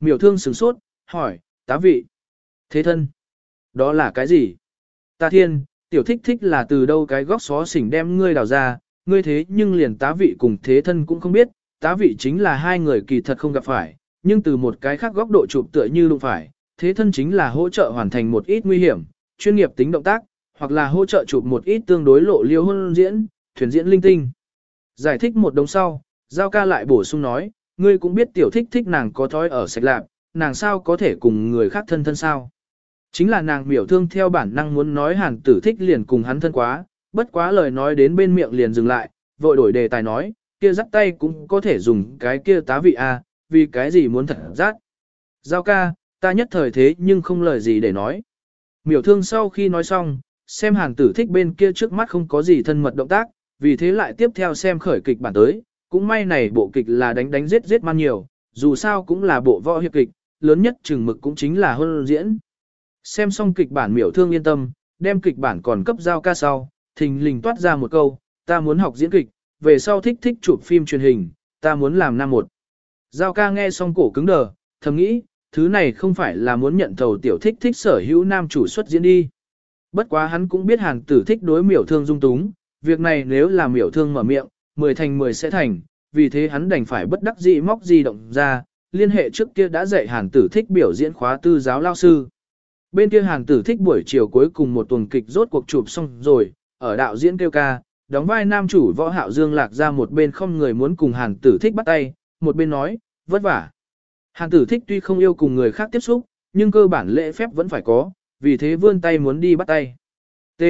Miểu thương sửng sốt, hỏi, tá vị. Thế thân. Đó là cái gì? Ta thiên, tiểu thích thích là từ đâu cái góc xó xỉnh đem ngươi đào ra, ngươi thế nhưng liền tá vị cùng thế thân cũng không biết, tá vị chính là hai người kỳ thật không gặp phải, nhưng từ một cái khác góc độ chụp tựa như đụng phải, thế thân chính là hỗ trợ hoàn thành một ít nguy hiểm, chuyên nghiệp tính động tác, hoặc là hỗ trợ chụp một ít tương đối lộ liêu hôn diễn, thuyền diễn linh tinh. Giải thích một đồng sau, Giao ca lại bổ sung nói, ngươi cũng biết tiểu thích thích nàng có thói ở sạch lạc, nàng sao có thể cùng người khác thân thân sao. Chính là nàng miểu thương theo bản năng muốn nói hàn tử thích liền cùng hắn thân quá, bất quá lời nói đến bên miệng liền dừng lại, vội đổi đề tài nói, kia dắt tay cũng có thể dùng cái kia tá vị a, vì cái gì muốn thật rát. Giao ca, ta nhất thời thế nhưng không lời gì để nói. Miểu thương sau khi nói xong, xem hàng tử thích bên kia trước mắt không có gì thân mật động tác, vì thế lại tiếp theo xem khởi kịch bản tới, cũng may này bộ kịch là đánh đánh giết giết man nhiều, dù sao cũng là bộ võ hiệp kịch, lớn nhất chừng mực cũng chính là hơn diễn. Xem xong kịch bản miểu thương yên tâm, đem kịch bản còn cấp giao ca sau, thình lình toát ra một câu, ta muốn học diễn kịch, về sau thích thích chụp phim truyền hình, ta muốn làm nam một. Giao ca nghe xong cổ cứng đờ, thầm nghĩ, thứ này không phải là muốn nhận thầu tiểu thích thích sở hữu nam chủ xuất diễn đi. Bất quá hắn cũng biết hàng tử thích đối miểu thương dung túng, việc này nếu là miểu thương mở miệng, 10 thành 10 sẽ thành, vì thế hắn đành phải bất đắc dĩ móc di động ra, liên hệ trước kia đã dạy hàn tử thích biểu diễn khóa tư giáo lao sư. Bên kia hàn tử thích buổi chiều cuối cùng một tuần kịch rốt cuộc chụp xong rồi, ở đạo diễn kêu ca, đóng vai nam chủ võ hạo dương lạc ra một bên không người muốn cùng hàn tử thích bắt tay, một bên nói, vất vả. Hàn tử thích tuy không yêu cùng người khác tiếp xúc, nhưng cơ bản lễ phép vẫn phải có, vì thế vươn tay muốn đi bắt tay. T.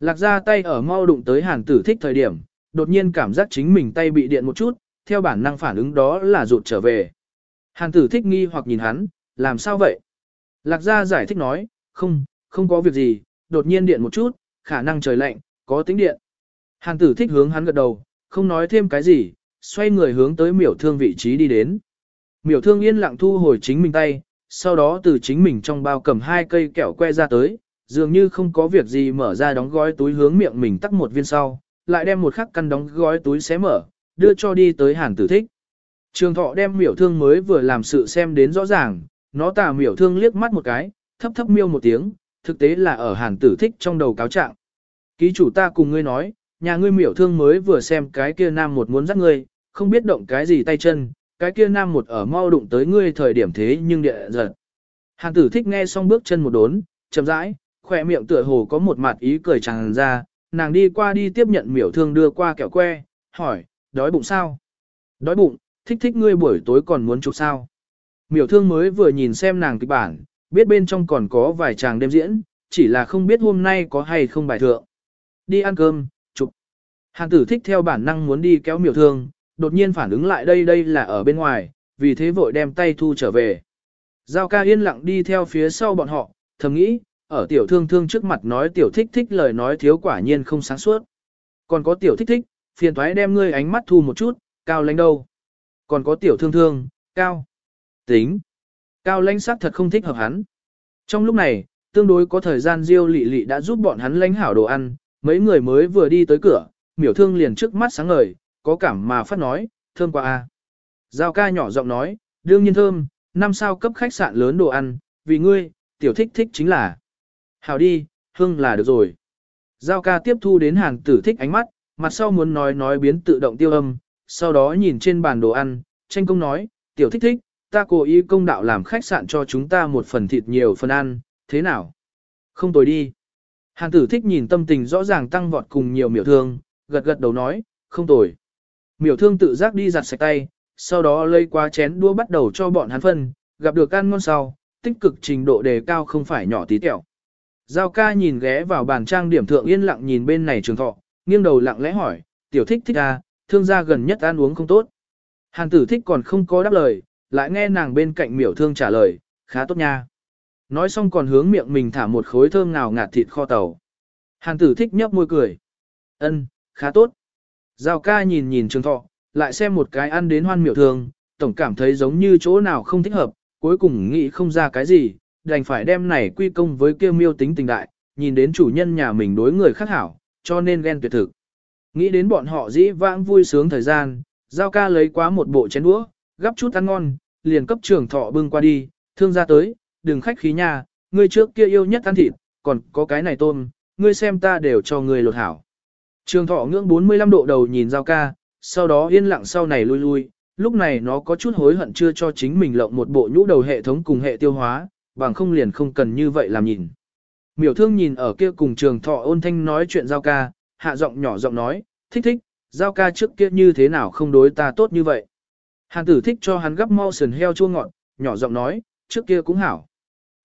Lạc ra tay ở mau đụng tới hàn tử thích thời điểm, đột nhiên cảm giác chính mình tay bị điện một chút, theo bản năng phản ứng đó là rụt trở về. Hàn tử thích nghi hoặc nhìn hắn, làm sao vậy? Lạc gia giải thích nói, không, không có việc gì, đột nhiên điện một chút, khả năng trời lạnh, có tính điện. Hàn tử thích hướng hắn gật đầu, không nói thêm cái gì, xoay người hướng tới miểu thương vị trí đi đến. Miểu thương yên lặng thu hồi chính mình tay, sau đó từ chính mình trong bao cầm hai cây kẹo que ra tới, dường như không có việc gì mở ra đóng gói túi hướng miệng mình tắt một viên sau, lại đem một khắc căn đóng gói túi xé mở, đưa cho đi tới hàn tử thích. Trường thọ đem miểu thương mới vừa làm sự xem đến rõ ràng, nó tà miểu thương liếc mắt một cái, thấp thấp miêu một tiếng, thực tế là ở hàn tử thích trong đầu cáo trạng. Ký chủ ta cùng ngươi nói, nhà ngươi miểu thương mới vừa xem cái kia nam một muốn dắt ngươi, không biết động cái gì tay chân, cái kia nam một ở mau đụng tới ngươi thời điểm thế nhưng địa giật. Hàn tử thích nghe xong bước chân một đốn, chậm rãi, khỏe miệng tựa hồ có một mặt ý cười tràn ra, nàng đi qua đi tiếp nhận miểu thương đưa qua kẹo que, hỏi, đói bụng sao? Đói bụng, thích thích ngươi buổi tối còn muốn chụp sao? Miểu thương mới vừa nhìn xem nàng kịch bản, biết bên trong còn có vài chàng đêm diễn, chỉ là không biết hôm nay có hay không bài thượng. Đi ăn cơm, chụp. Hàn tử thích theo bản năng muốn đi kéo miểu thương, đột nhiên phản ứng lại đây đây là ở bên ngoài, vì thế vội đem tay thu trở về. Giao ca yên lặng đi theo phía sau bọn họ, thầm nghĩ, ở tiểu thương thương trước mặt nói tiểu thích thích lời nói thiếu quả nhiên không sáng suốt. Còn có tiểu thích thích, phiền thoái đem ngươi ánh mắt thu một chút, cao lãnh đâu. Còn có tiểu thương thương, cao. Tính. Cao lãnh sắc thật không thích hợp hắn. Trong lúc này, tương đối có thời gian diêu lị lị đã giúp bọn hắn lãnh hảo đồ ăn, mấy người mới vừa đi tới cửa, miểu thương liền trước mắt sáng ngời, có cảm mà phát nói, thơm quá a. Giao ca nhỏ giọng nói, đương nhiên thơm, năm sao cấp khách sạn lớn đồ ăn, vì ngươi, tiểu thích thích chính là. Hảo đi, hương là được rồi. Giao ca tiếp thu đến hàng tử thích ánh mắt, mặt sau muốn nói nói biến tự động tiêu âm, sau đó nhìn trên bàn đồ ăn, tranh công nói, tiểu thích thích, ta cố ý công đạo làm khách sạn cho chúng ta một phần thịt nhiều phần ăn, thế nào? Không tồi đi. Hàng tử thích nhìn tâm tình rõ ràng tăng vọt cùng nhiều miểu thương, gật gật đầu nói, không tồi. Miểu thương tự giác đi giặt sạch tay, sau đó lấy qua chén đũa bắt đầu cho bọn hắn phân, gặp được ăn ngon sau, tích cực trình độ đề cao không phải nhỏ tí tẹo. Giao ca nhìn ghé vào bàn trang điểm thượng yên lặng nhìn bên này trường thọ, nghiêng đầu lặng lẽ hỏi, tiểu thích thích à, thương gia gần nhất ăn uống không tốt. Hàn tử thích còn không có đáp lời, lại nghe nàng bên cạnh miểu thương trả lời, khá tốt nha. Nói xong còn hướng miệng mình thả một khối thơm ngào ngạt thịt kho tàu. Hàn tử thích nhấp môi cười. ân, khá tốt. Giao ca nhìn nhìn trường thọ, lại xem một cái ăn đến hoan miểu thường, tổng cảm thấy giống như chỗ nào không thích hợp, cuối cùng nghĩ không ra cái gì, đành phải đem này quy công với kêu miêu tính tình đại, nhìn đến chủ nhân nhà mình đối người khác hảo, cho nên ghen tuyệt thực. Nghĩ đến bọn họ dĩ vãng vui sướng thời gian, giao ca lấy quá một bộ chén đũa, gắp chút ăn ngon, liền cấp trường thọ bưng qua đi, thương ra tới, đừng khách khí nha, ngươi trước kia yêu nhất ăn thịt, còn có cái này tôm, ngươi xem ta đều cho ngươi lột hảo. Trường thọ ngưỡng 45 độ đầu nhìn giao ca, sau đó yên lặng sau này lui lui, lúc này nó có chút hối hận chưa cho chính mình lộng một bộ nhũ đầu hệ thống cùng hệ tiêu hóa, bằng không liền không cần như vậy làm nhìn. Miểu thương nhìn ở kia cùng trường thọ ôn thanh nói chuyện giao ca, hạ giọng nhỏ giọng nói, thích thích, giao ca trước kia như thế nào không đối ta tốt như vậy. Hàn tử thích cho hắn gấp mau sườn heo chua ngọt, nhỏ giọng nói, trước kia cũng hảo.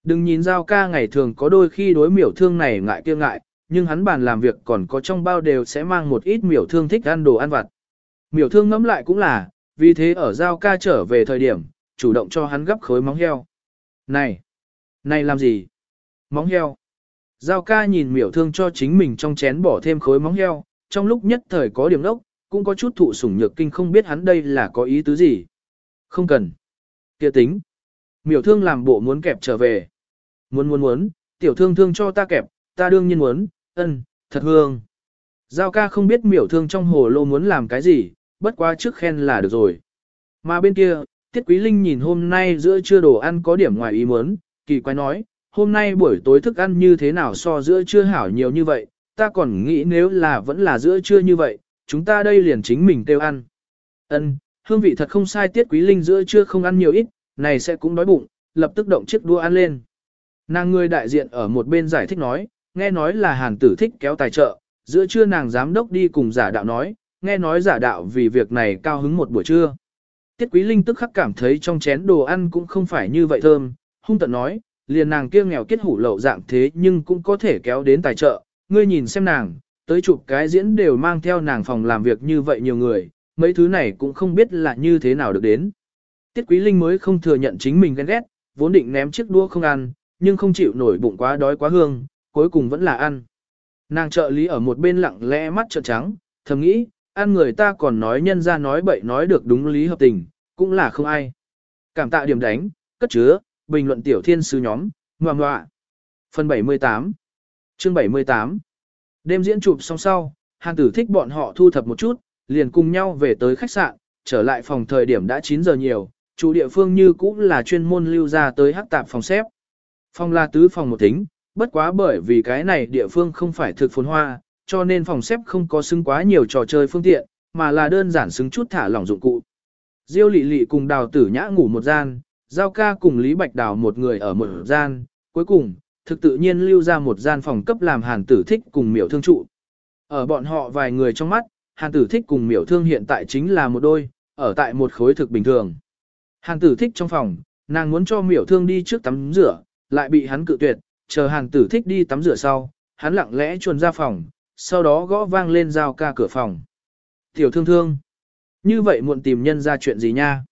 Đừng nhìn giao ca ngày thường có đôi khi đối miểu thương này ngại kia ngại, nhưng hắn bàn làm việc còn có trong bao đều sẽ mang một ít miểu thương thích ăn đồ ăn vặt. Miểu thương ngẫm lại cũng là, vì thế ở giao ca trở về thời điểm, chủ động cho hắn gấp khối móng heo. Này! Này làm gì? Móng heo! Giao ca nhìn miểu thương cho chính mình trong chén bỏ thêm khối móng heo, trong lúc nhất thời có điểm đốc, cũng có chút thụ sủng nhược kinh không biết hắn đây là có ý tứ gì. Không cần. kia tính. Miểu thương làm bộ muốn kẹp trở về. Muốn muốn muốn, tiểu thương thương cho ta kẹp, ta đương nhiên muốn, ân, thật hương. Giao ca không biết miểu thương trong hồ lô muốn làm cái gì, bất quá trước khen là được rồi. Mà bên kia, Tiết Quý Linh nhìn hôm nay giữa trưa đồ ăn có điểm ngoài ý muốn, kỳ quái nói, hôm nay buổi tối thức ăn như thế nào so giữa trưa hảo nhiều như vậy, ta còn nghĩ nếu là vẫn là giữa trưa như vậy, chúng ta đây liền chính mình tiêu ăn. Ân, hương vị thật không sai Tiết Quý Linh giữa trưa không ăn nhiều ít, này sẽ cũng đói bụng, lập tức động chiếc đua ăn lên. Nàng người đại diện ở một bên giải thích nói, nghe nói là hàn tử thích kéo tài trợ, giữa trưa nàng giám đốc đi cùng giả đạo nói, nghe nói giả đạo vì việc này cao hứng một buổi trưa. Tiết Quý Linh tức khắc cảm thấy trong chén đồ ăn cũng không phải như vậy thơm, hung tận nói, liền nàng kia nghèo kết hủ lậu dạng thế nhưng cũng có thể kéo đến tài trợ, ngươi nhìn xem nàng, tới chụp cái diễn đều mang theo nàng phòng làm việc như vậy nhiều người, mấy thứ này cũng không biết là như thế nào được đến. Tiết Quý Linh mới không thừa nhận chính mình ghen ghét, vốn định ném chiếc đũa không ăn, nhưng không chịu nổi bụng quá đói quá hương, cuối cùng vẫn là ăn. Nàng trợ lý ở một bên lặng lẽ mắt trợn trắng, thầm nghĩ, ăn người ta còn nói nhân ra nói bậy nói được đúng lý hợp tình, cũng là không ai. Cảm tạ điểm đánh, cất chứa, bình luận tiểu thiên sứ nhóm, ngoà ngoạ. Phần 78 Chương 78 Đêm diễn chụp xong sau, hàng tử thích bọn họ thu thập một chút, liền cùng nhau về tới khách sạn, trở lại phòng thời điểm đã 9 giờ nhiều, chủ địa phương như cũng là chuyên môn lưu ra tới hắc tạp phòng xếp. Phòng là tứ phòng một tính, bất quá bởi vì cái này địa phương không phải thực phồn hoa, cho nên phòng xếp không có xứng quá nhiều trò chơi phương tiện, mà là đơn giản xứng chút thả lỏng dụng cụ. Diêu lị lị cùng đào tử nhã ngủ một gian, giao ca cùng Lý Bạch đào một người ở một gian, cuối cùng, thực tự nhiên lưu ra một gian phòng cấp làm hàn tử thích cùng miểu thương trụ. Ở bọn họ vài người trong mắt, hàn tử thích cùng miểu thương hiện tại chính là một đôi, ở tại một khối thực bình thường. Hàn tử thích trong phòng, nàng muốn cho miểu thương đi trước tắm rửa, lại bị hắn cự tuyệt, chờ hàn tử thích đi tắm rửa sau, hắn lặng lẽ chuồn ra phòng, sau đó gõ vang lên giao ca cửa phòng. Tiểu thương thương, như vậy muộn tìm nhân ra chuyện gì nha?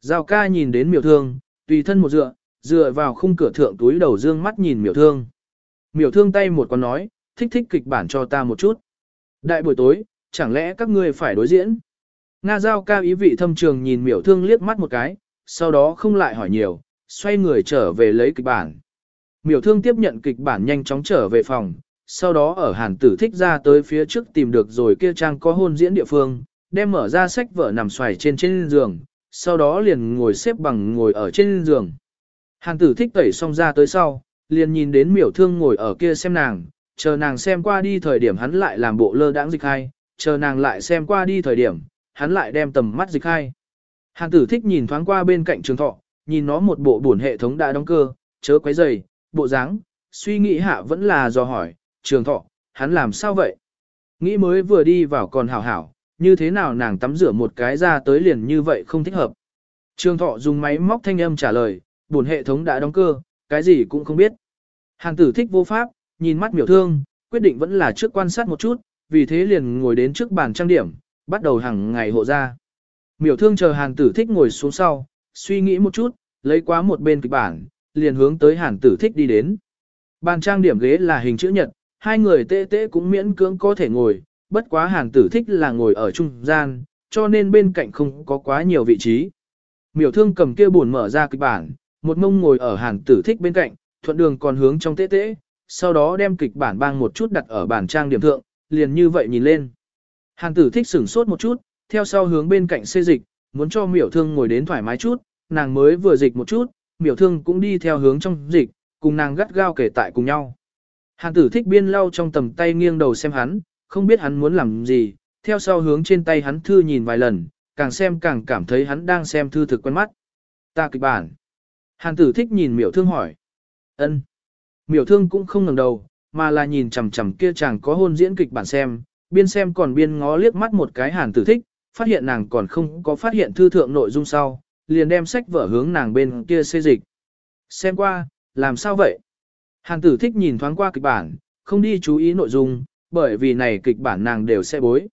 Giao ca nhìn đến miểu thương, tùy thân một dựa, dựa vào khung cửa thượng túi đầu dương mắt nhìn miểu thương. Miểu thương tay một con nói, thích thích kịch bản cho ta một chút. Đại buổi tối, chẳng lẽ các ngươi phải đối diễn? Nga giao ca ý vị thâm trường nhìn miểu thương liếc mắt một cái, sau đó không lại hỏi nhiều, xoay người trở về lấy kịch bản. Miểu thương tiếp nhận kịch bản nhanh chóng trở về phòng, sau đó ở hàn tử thích ra tới phía trước tìm được rồi kia trang có hôn diễn địa phương, đem mở ra sách vở nằm xoài trên trên giường, sau đó liền ngồi xếp bằng ngồi ở trên giường. Hàn tử thích tẩy xong ra tới sau, liền nhìn đến miểu thương ngồi ở kia xem nàng, chờ nàng xem qua đi thời điểm hắn lại làm bộ lơ đãng dịch hai, chờ nàng lại xem qua đi thời điểm, hắn lại đem tầm mắt dịch hai. Hàn tử thích nhìn thoáng qua bên cạnh trường thọ, nhìn nó một bộ buồn hệ thống đã đóng cơ, chớ quấy dày, bộ dáng, suy nghĩ hạ vẫn là do hỏi, trường thọ, hắn làm sao vậy? Nghĩ mới vừa đi vào còn hảo hảo, như thế nào nàng tắm rửa một cái ra tới liền như vậy không thích hợp. Trường thọ dùng máy móc thanh âm trả lời, buồn hệ thống đã đóng cơ, cái gì cũng không biết. hàng tử thích vô pháp, nhìn mắt miểu thương, quyết định vẫn là trước quan sát một chút, vì thế liền ngồi đến trước bàn trang điểm, bắt đầu hàng ngày hộ ra. Miểu thương chờ hàng tử thích ngồi xuống sau, suy nghĩ một chút, lấy quá một bên kịch bản, liền hướng tới hàn tử thích đi đến. Bàn trang điểm ghế là hình chữ nhật, hai người tê tê cũng miễn cưỡng có thể ngồi, bất quá hàn tử thích là ngồi ở trung gian, cho nên bên cạnh không có quá nhiều vị trí. Miểu thương cầm kia buồn mở ra kịch bản, một mông ngồi ở hàn tử thích bên cạnh, thuận đường còn hướng trong tê tê, sau đó đem kịch bản bang một chút đặt ở bàn trang điểm thượng, liền như vậy nhìn lên. Hàn tử thích sửng sốt một chút, theo sau hướng bên cạnh xê dịch, muốn cho miểu thương ngồi đến thoải mái chút, nàng mới vừa dịch một chút, miểu thương cũng đi theo hướng trong dịch, cùng nàng gắt gao kể tại cùng nhau. Hàn tử thích biên lau trong tầm tay nghiêng đầu xem hắn, không biết hắn muốn làm gì, theo sau hướng trên tay hắn thư nhìn vài lần, càng xem càng cảm thấy hắn đang xem thư thực quen mắt. Ta kịch bản. Hàn tử thích nhìn miểu thương hỏi. ân. Miểu thương cũng không ngẩng đầu, mà là nhìn chằm chằm kia chàng có hôn diễn kịch bản xem, biên xem còn biên ngó liếc mắt một cái hàn tử thích, phát hiện nàng còn không có phát hiện thư thượng nội dung sau, liền đem sách vở hướng nàng bên kia xê dịch. Xem qua, làm sao vậy? Hàn tử thích nhìn thoáng qua kịch bản, không đi chú ý nội dung, bởi vì này kịch bản nàng đều sẽ bối.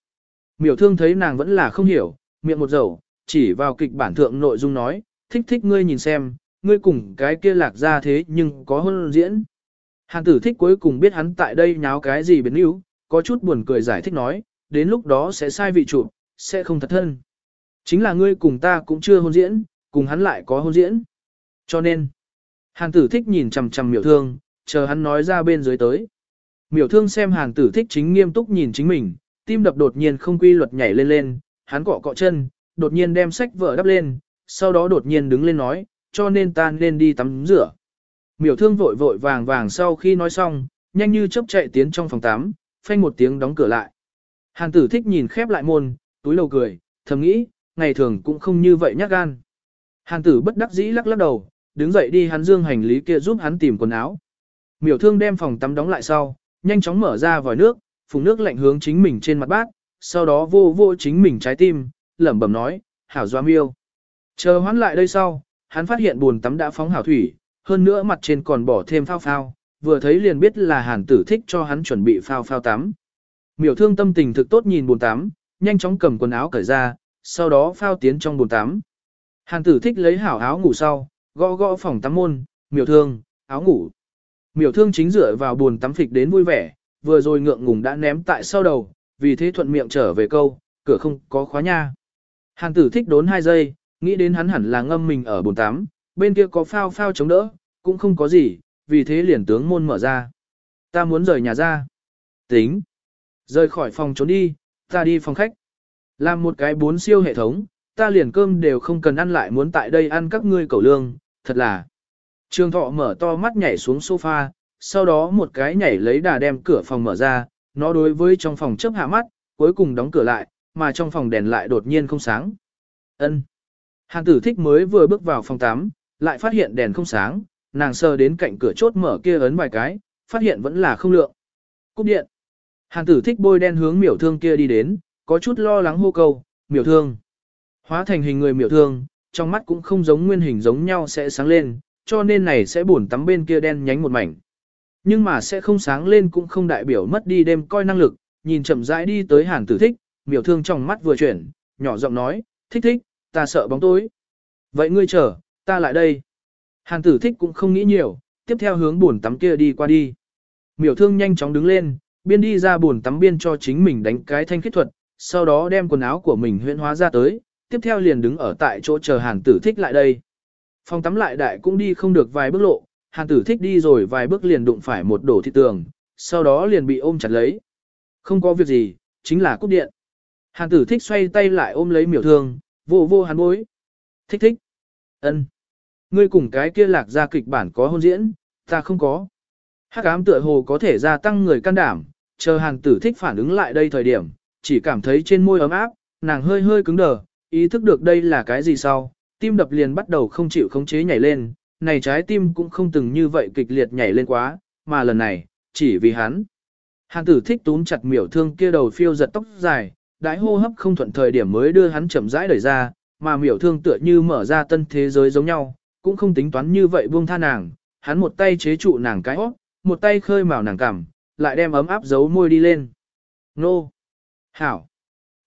Miểu thương thấy nàng vẫn là không hiểu, miệng một dầu, chỉ vào kịch bản thượng nội dung nói, thích thích ngươi nhìn xem, ngươi cùng cái kia lạc ra thế nhưng có hơn diễn. Hàn tử thích cuối cùng biết hắn tại đây nháo cái gì biến yếu, có chút buồn cười giải thích nói, đến lúc đó sẽ sai vị chủ, sẽ không thật thân. Chính là ngươi cùng ta cũng chưa hôn diễn, cùng hắn lại có hôn diễn. Cho nên, hàn tử thích nhìn chằm chằm miểu thương, chờ hắn nói ra bên dưới tới. Miểu thương xem hàn tử thích chính nghiêm túc nhìn chính mình, tim đập đột nhiên không quy luật nhảy lên lên, hắn cọ cọ chân, đột nhiên đem sách vở đắp lên, sau đó đột nhiên đứng lên nói, cho nên ta nên đi tắm rửa. Miểu thương vội vội vàng vàng sau khi nói xong, nhanh như chớp chạy tiến trong phòng tắm, phanh một tiếng đóng cửa lại. Hàn tử thích nhìn khép lại môn, túi lầu cười, thầm nghĩ, ngày thường cũng không như vậy nhát gan. Hàn tử bất đắc dĩ lắc lắc đầu, đứng dậy đi hắn dương hành lý kia giúp hắn tìm quần áo. Miểu thương đem phòng tắm đóng lại sau, nhanh chóng mở ra vòi nước, phùng nước lạnh hướng chính mình trên mặt bát, sau đó vô vô chính mình trái tim, lẩm bẩm nói, hảo doa miêu. Chờ hoán lại đây sau, hắn phát hiện buồn tắm đã phóng hảo thủy, hơn nữa mặt trên còn bỏ thêm phao phao, vừa thấy liền biết là hàn tử thích cho hắn chuẩn bị phao phao tắm. Miểu thương tâm tình thực tốt nhìn buồn tắm, nhanh chóng cầm quần áo cởi ra, sau đó phao tiến trong bồn tắm. Hàn tử thích lấy hảo áo ngủ sau, gõ gõ phòng tắm môn, miểu thương, áo ngủ. Miểu thương chính dựa vào bồn tắm phịch đến vui vẻ, vừa rồi ngượng ngùng đã ném tại sau đầu, vì thế thuận miệng trở về câu, cửa không có khóa nha. Hàn tử thích đốn hai giây, nghĩ đến hắn hẳn là ngâm mình ở bồn tắm, bên kia có phao phao chống đỡ, cũng không có gì, vì thế liền tướng môn mở ra. Ta muốn rời nhà ra. Tính. Rời khỏi phòng trốn đi, ta đi phòng khách. Làm một cái bốn siêu hệ thống, ta liền cơm đều không cần ăn lại muốn tại đây ăn các ngươi cầu lương, thật là. Trường thọ mở to mắt nhảy xuống sofa, sau đó một cái nhảy lấy đà đem cửa phòng mở ra, nó đối với trong phòng chớp hạ mắt, cuối cùng đóng cửa lại, mà trong phòng đèn lại đột nhiên không sáng. Ân. Hàn tử thích mới vừa bước vào phòng 8, lại phát hiện đèn không sáng, nàng sờ đến cạnh cửa chốt mở kia ấn vài cái, phát hiện vẫn là không lượng. Cúp điện. Hàn tử thích bôi đen hướng miểu thương kia đi đến, có chút lo lắng hô câu, miểu thương. Hóa thành hình người miểu thương, trong mắt cũng không giống nguyên hình giống nhau sẽ sáng lên, cho nên này sẽ buồn tắm bên kia đen nhánh một mảnh. Nhưng mà sẽ không sáng lên cũng không đại biểu mất đi đêm coi năng lực, nhìn chậm rãi đi tới hàn tử thích, miểu thương trong mắt vừa chuyển, nhỏ giọng nói, thích thích, ta sợ bóng tối. Vậy ngươi chờ, ta lại đây. Hàn tử thích cũng không nghĩ nhiều, tiếp theo hướng buồn tắm kia đi qua đi. Miểu thương nhanh chóng đứng lên, biên đi ra buồn tắm biên cho chính mình đánh cái thanh kết thuật, sau đó đem quần áo của mình huyễn hóa ra tới, tiếp theo liền đứng ở tại chỗ chờ hàn tử thích lại đây. Phòng tắm lại đại cũng đi không được vài bước lộ, hàn tử thích đi rồi vài bước liền đụng phải một đổ thị tường, sau đó liền bị ôm chặt lấy. Không có việc gì, chính là cúp điện. Hàn tử thích xoay tay lại ôm lấy miểu thương, vô vô hắn bối. Thích thích. ân, Ngươi cùng cái kia lạc ra kịch bản có hôn diễn, ta không có. Hắc ám tựa hồ có thể gia tăng người can đảm, chờ hàn tử thích phản ứng lại đây thời điểm, chỉ cảm thấy trên môi ấm áp, nàng hơi hơi cứng đờ, ý thức được đây là cái gì sau, tim đập liền bắt đầu không chịu khống chế nhảy lên, này trái tim cũng không từng như vậy kịch liệt nhảy lên quá, mà lần này, chỉ vì hắn. Hàn tử thích túm chặt miểu thương kia đầu phiêu giật tóc dài, đái hô hấp không thuận thời điểm mới đưa hắn chậm rãi đẩy ra, mà miểu thương tựa như mở ra tân thế giới giống nhau, cũng không tính toán như vậy buông tha nàng, hắn một tay chế trụ nàng cái hót, một tay khơi mào nàng cằm, lại đem ấm áp giấu môi đi lên. Nô! Hảo!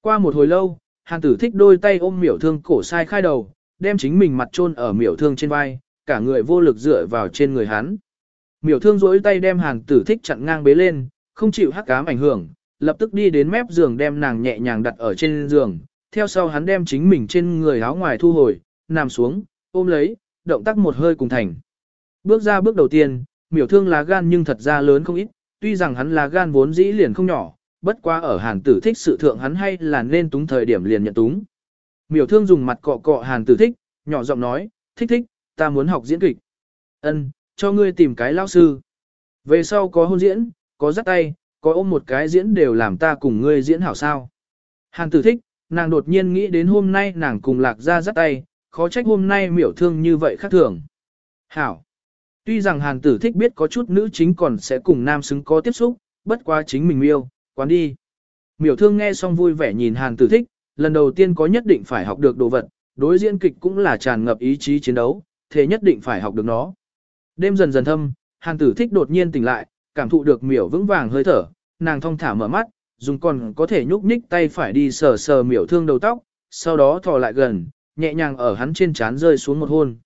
Qua một hồi lâu, hàn tử thích đôi tay ôm miểu thương cổ sai khai đầu, đem chính mình mặt chôn ở miểu thương trên vai, cả người vô lực dựa vào trên người hắn. Miểu thương rỗi tay đem hàn tử thích chặn ngang bế lên, không chịu hắc cám ảnh hưởng, lập tức đi đến mép giường đem nàng nhẹ nhàng đặt ở trên giường, theo sau hắn đem chính mình trên người áo ngoài thu hồi, nằm xuống, ôm lấy, động tác một hơi cùng thành. Bước ra bước đầu tiên, miểu thương lá gan nhưng thật ra lớn không ít, tuy rằng hắn lá gan vốn dĩ liền không nhỏ, bất quá ở hàn tử thích sự thượng hắn hay là nên túng thời điểm liền nhận túng. Miểu thương dùng mặt cọ cọ hàn tử thích, nhỏ giọng nói, thích thích, ta muốn học diễn kịch. Ân, cho ngươi tìm cái lão sư. Về sau có hôn diễn, có dắt tay, có ôm một cái diễn đều làm ta cùng ngươi diễn hảo sao. Hàn tử thích, nàng đột nhiên nghĩ đến hôm nay nàng cùng lạc ra dắt tay, khó trách hôm nay miểu thương như vậy khác thường. Hảo. Tuy rằng hàn tử thích biết có chút nữ chính còn sẽ cùng nam xứng có tiếp xúc, bất quá chính mình yêu, quán đi. Miểu thương nghe xong vui vẻ nhìn hàn tử thích, lần đầu tiên có nhất định phải học được đồ vật, đối diễn kịch cũng là tràn ngập ý chí chiến đấu, thế nhất định phải học được nó. Đêm dần dần thâm, hàn tử thích đột nhiên tỉnh lại, cảm thụ được miểu vững vàng hơi thở, nàng thong thả mở mắt, dùng còn có thể nhúc nhích tay phải đi sờ sờ miểu thương đầu tóc, sau đó thò lại gần, nhẹ nhàng ở hắn trên trán rơi xuống một hôn.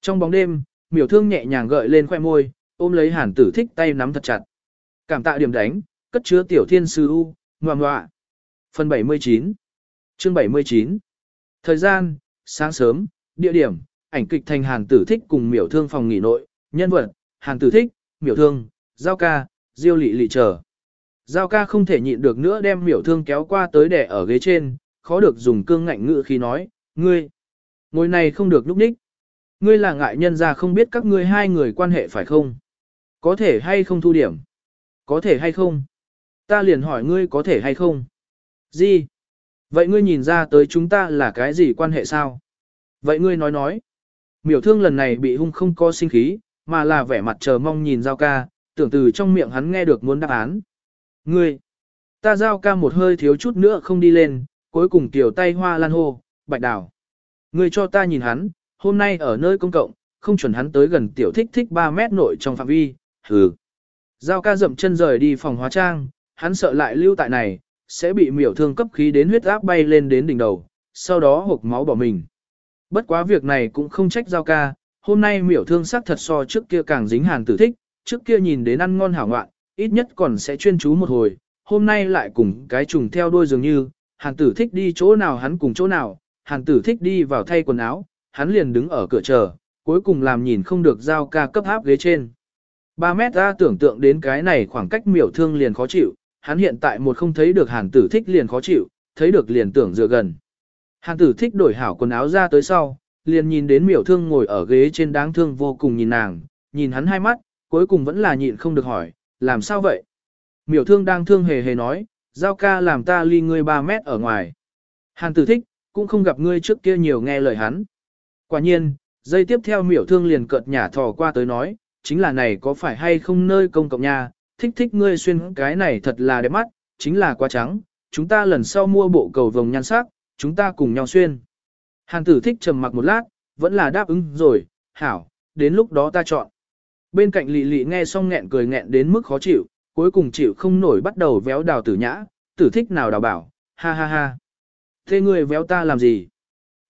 Trong bóng đêm, miểu thương nhẹ nhàng gợi lên khoe môi, ôm lấy hàn tử thích tay nắm thật chặt. Cảm tạ điểm đánh, cất chứa tiểu thiên sư U, ngoà ngoạ. Phần 79 Chương 79 Thời gian, sáng sớm, địa điểm, ảnh kịch thành hàn tử thích cùng miểu thương phòng nghỉ nội, nhân vật, hàn tử thích, miểu thương, giao ca, diêu lị lị chờ. Giao ca không thể nhịn được nữa đem miểu thương kéo qua tới đẻ ở ghế trên, khó được dùng cương ngạnh ngự khi nói, ngươi, ngồi này không được núp ních. Ngươi là ngại nhân ra không biết các ngươi hai người quan hệ phải không? Có thể hay không thu điểm? Có thể hay không? Ta liền hỏi ngươi có thể hay không? Gì? Vậy ngươi nhìn ra tới chúng ta là cái gì quan hệ sao? Vậy ngươi nói nói. Miểu thương lần này bị hung không có sinh khí, mà là vẻ mặt chờ mong nhìn Giao ca, tưởng từ trong miệng hắn nghe được muốn đáp án. Ngươi! Ta Giao ca một hơi thiếu chút nữa không đi lên, cuối cùng tiểu tay hoa lan hô, bạch đào. Ngươi cho ta nhìn hắn, hôm nay ở nơi công cộng, không chuẩn hắn tới gần tiểu thích thích 3 mét nội trong phạm vi, hừ. Giao ca dậm chân rời đi phòng hóa trang, hắn sợ lại lưu tại này, sẽ bị miểu thương cấp khí đến huyết áp bay lên đến đỉnh đầu, sau đó hộp máu bỏ mình. Bất quá việc này cũng không trách giao ca, hôm nay miểu thương sắc thật so trước kia càng dính hàn tử thích, trước kia nhìn đến ăn ngon hảo ngoạn, ít nhất còn sẽ chuyên chú một hồi, hôm nay lại cùng cái trùng theo đuôi dường như, hàn tử thích đi chỗ nào hắn cùng chỗ nào, hàn tử thích đi vào thay quần áo, hắn liền đứng ở cửa chờ, cuối cùng làm nhìn không được giao ca cấp áp ghế trên. 3 mét ra tưởng tượng đến cái này khoảng cách miểu thương liền khó chịu, hắn hiện tại một không thấy được hàn tử thích liền khó chịu, thấy được liền tưởng dựa gần. Hàn tử thích đổi hảo quần áo ra tới sau, liền nhìn đến miểu thương ngồi ở ghế trên đáng thương vô cùng nhìn nàng, nhìn hắn hai mắt, cuối cùng vẫn là nhịn không được hỏi, làm sao vậy? Miểu thương đang thương hề hề nói, giao ca làm ta ly ngươi 3 mét ở ngoài. Hàn tử thích, cũng không gặp ngươi trước kia nhiều nghe lời hắn. Quả nhiên, dây tiếp theo miểu thương liền cợt nhả thò qua tới nói, chính là này có phải hay không nơi công cộng nha, thích thích ngươi xuyên cái này thật là đẹp mắt, chính là quá trắng, chúng ta lần sau mua bộ cầu vồng nhan sắc, chúng ta cùng nhau xuyên. Hàn tử thích trầm mặc một lát, vẫn là đáp ứng rồi, hảo, đến lúc đó ta chọn. Bên cạnh lị lị nghe xong nghẹn cười nghẹn đến mức khó chịu, cuối cùng chịu không nổi bắt đầu véo đào tử nhã, tử thích nào đào bảo, ha ha ha. Thế ngươi véo ta làm gì?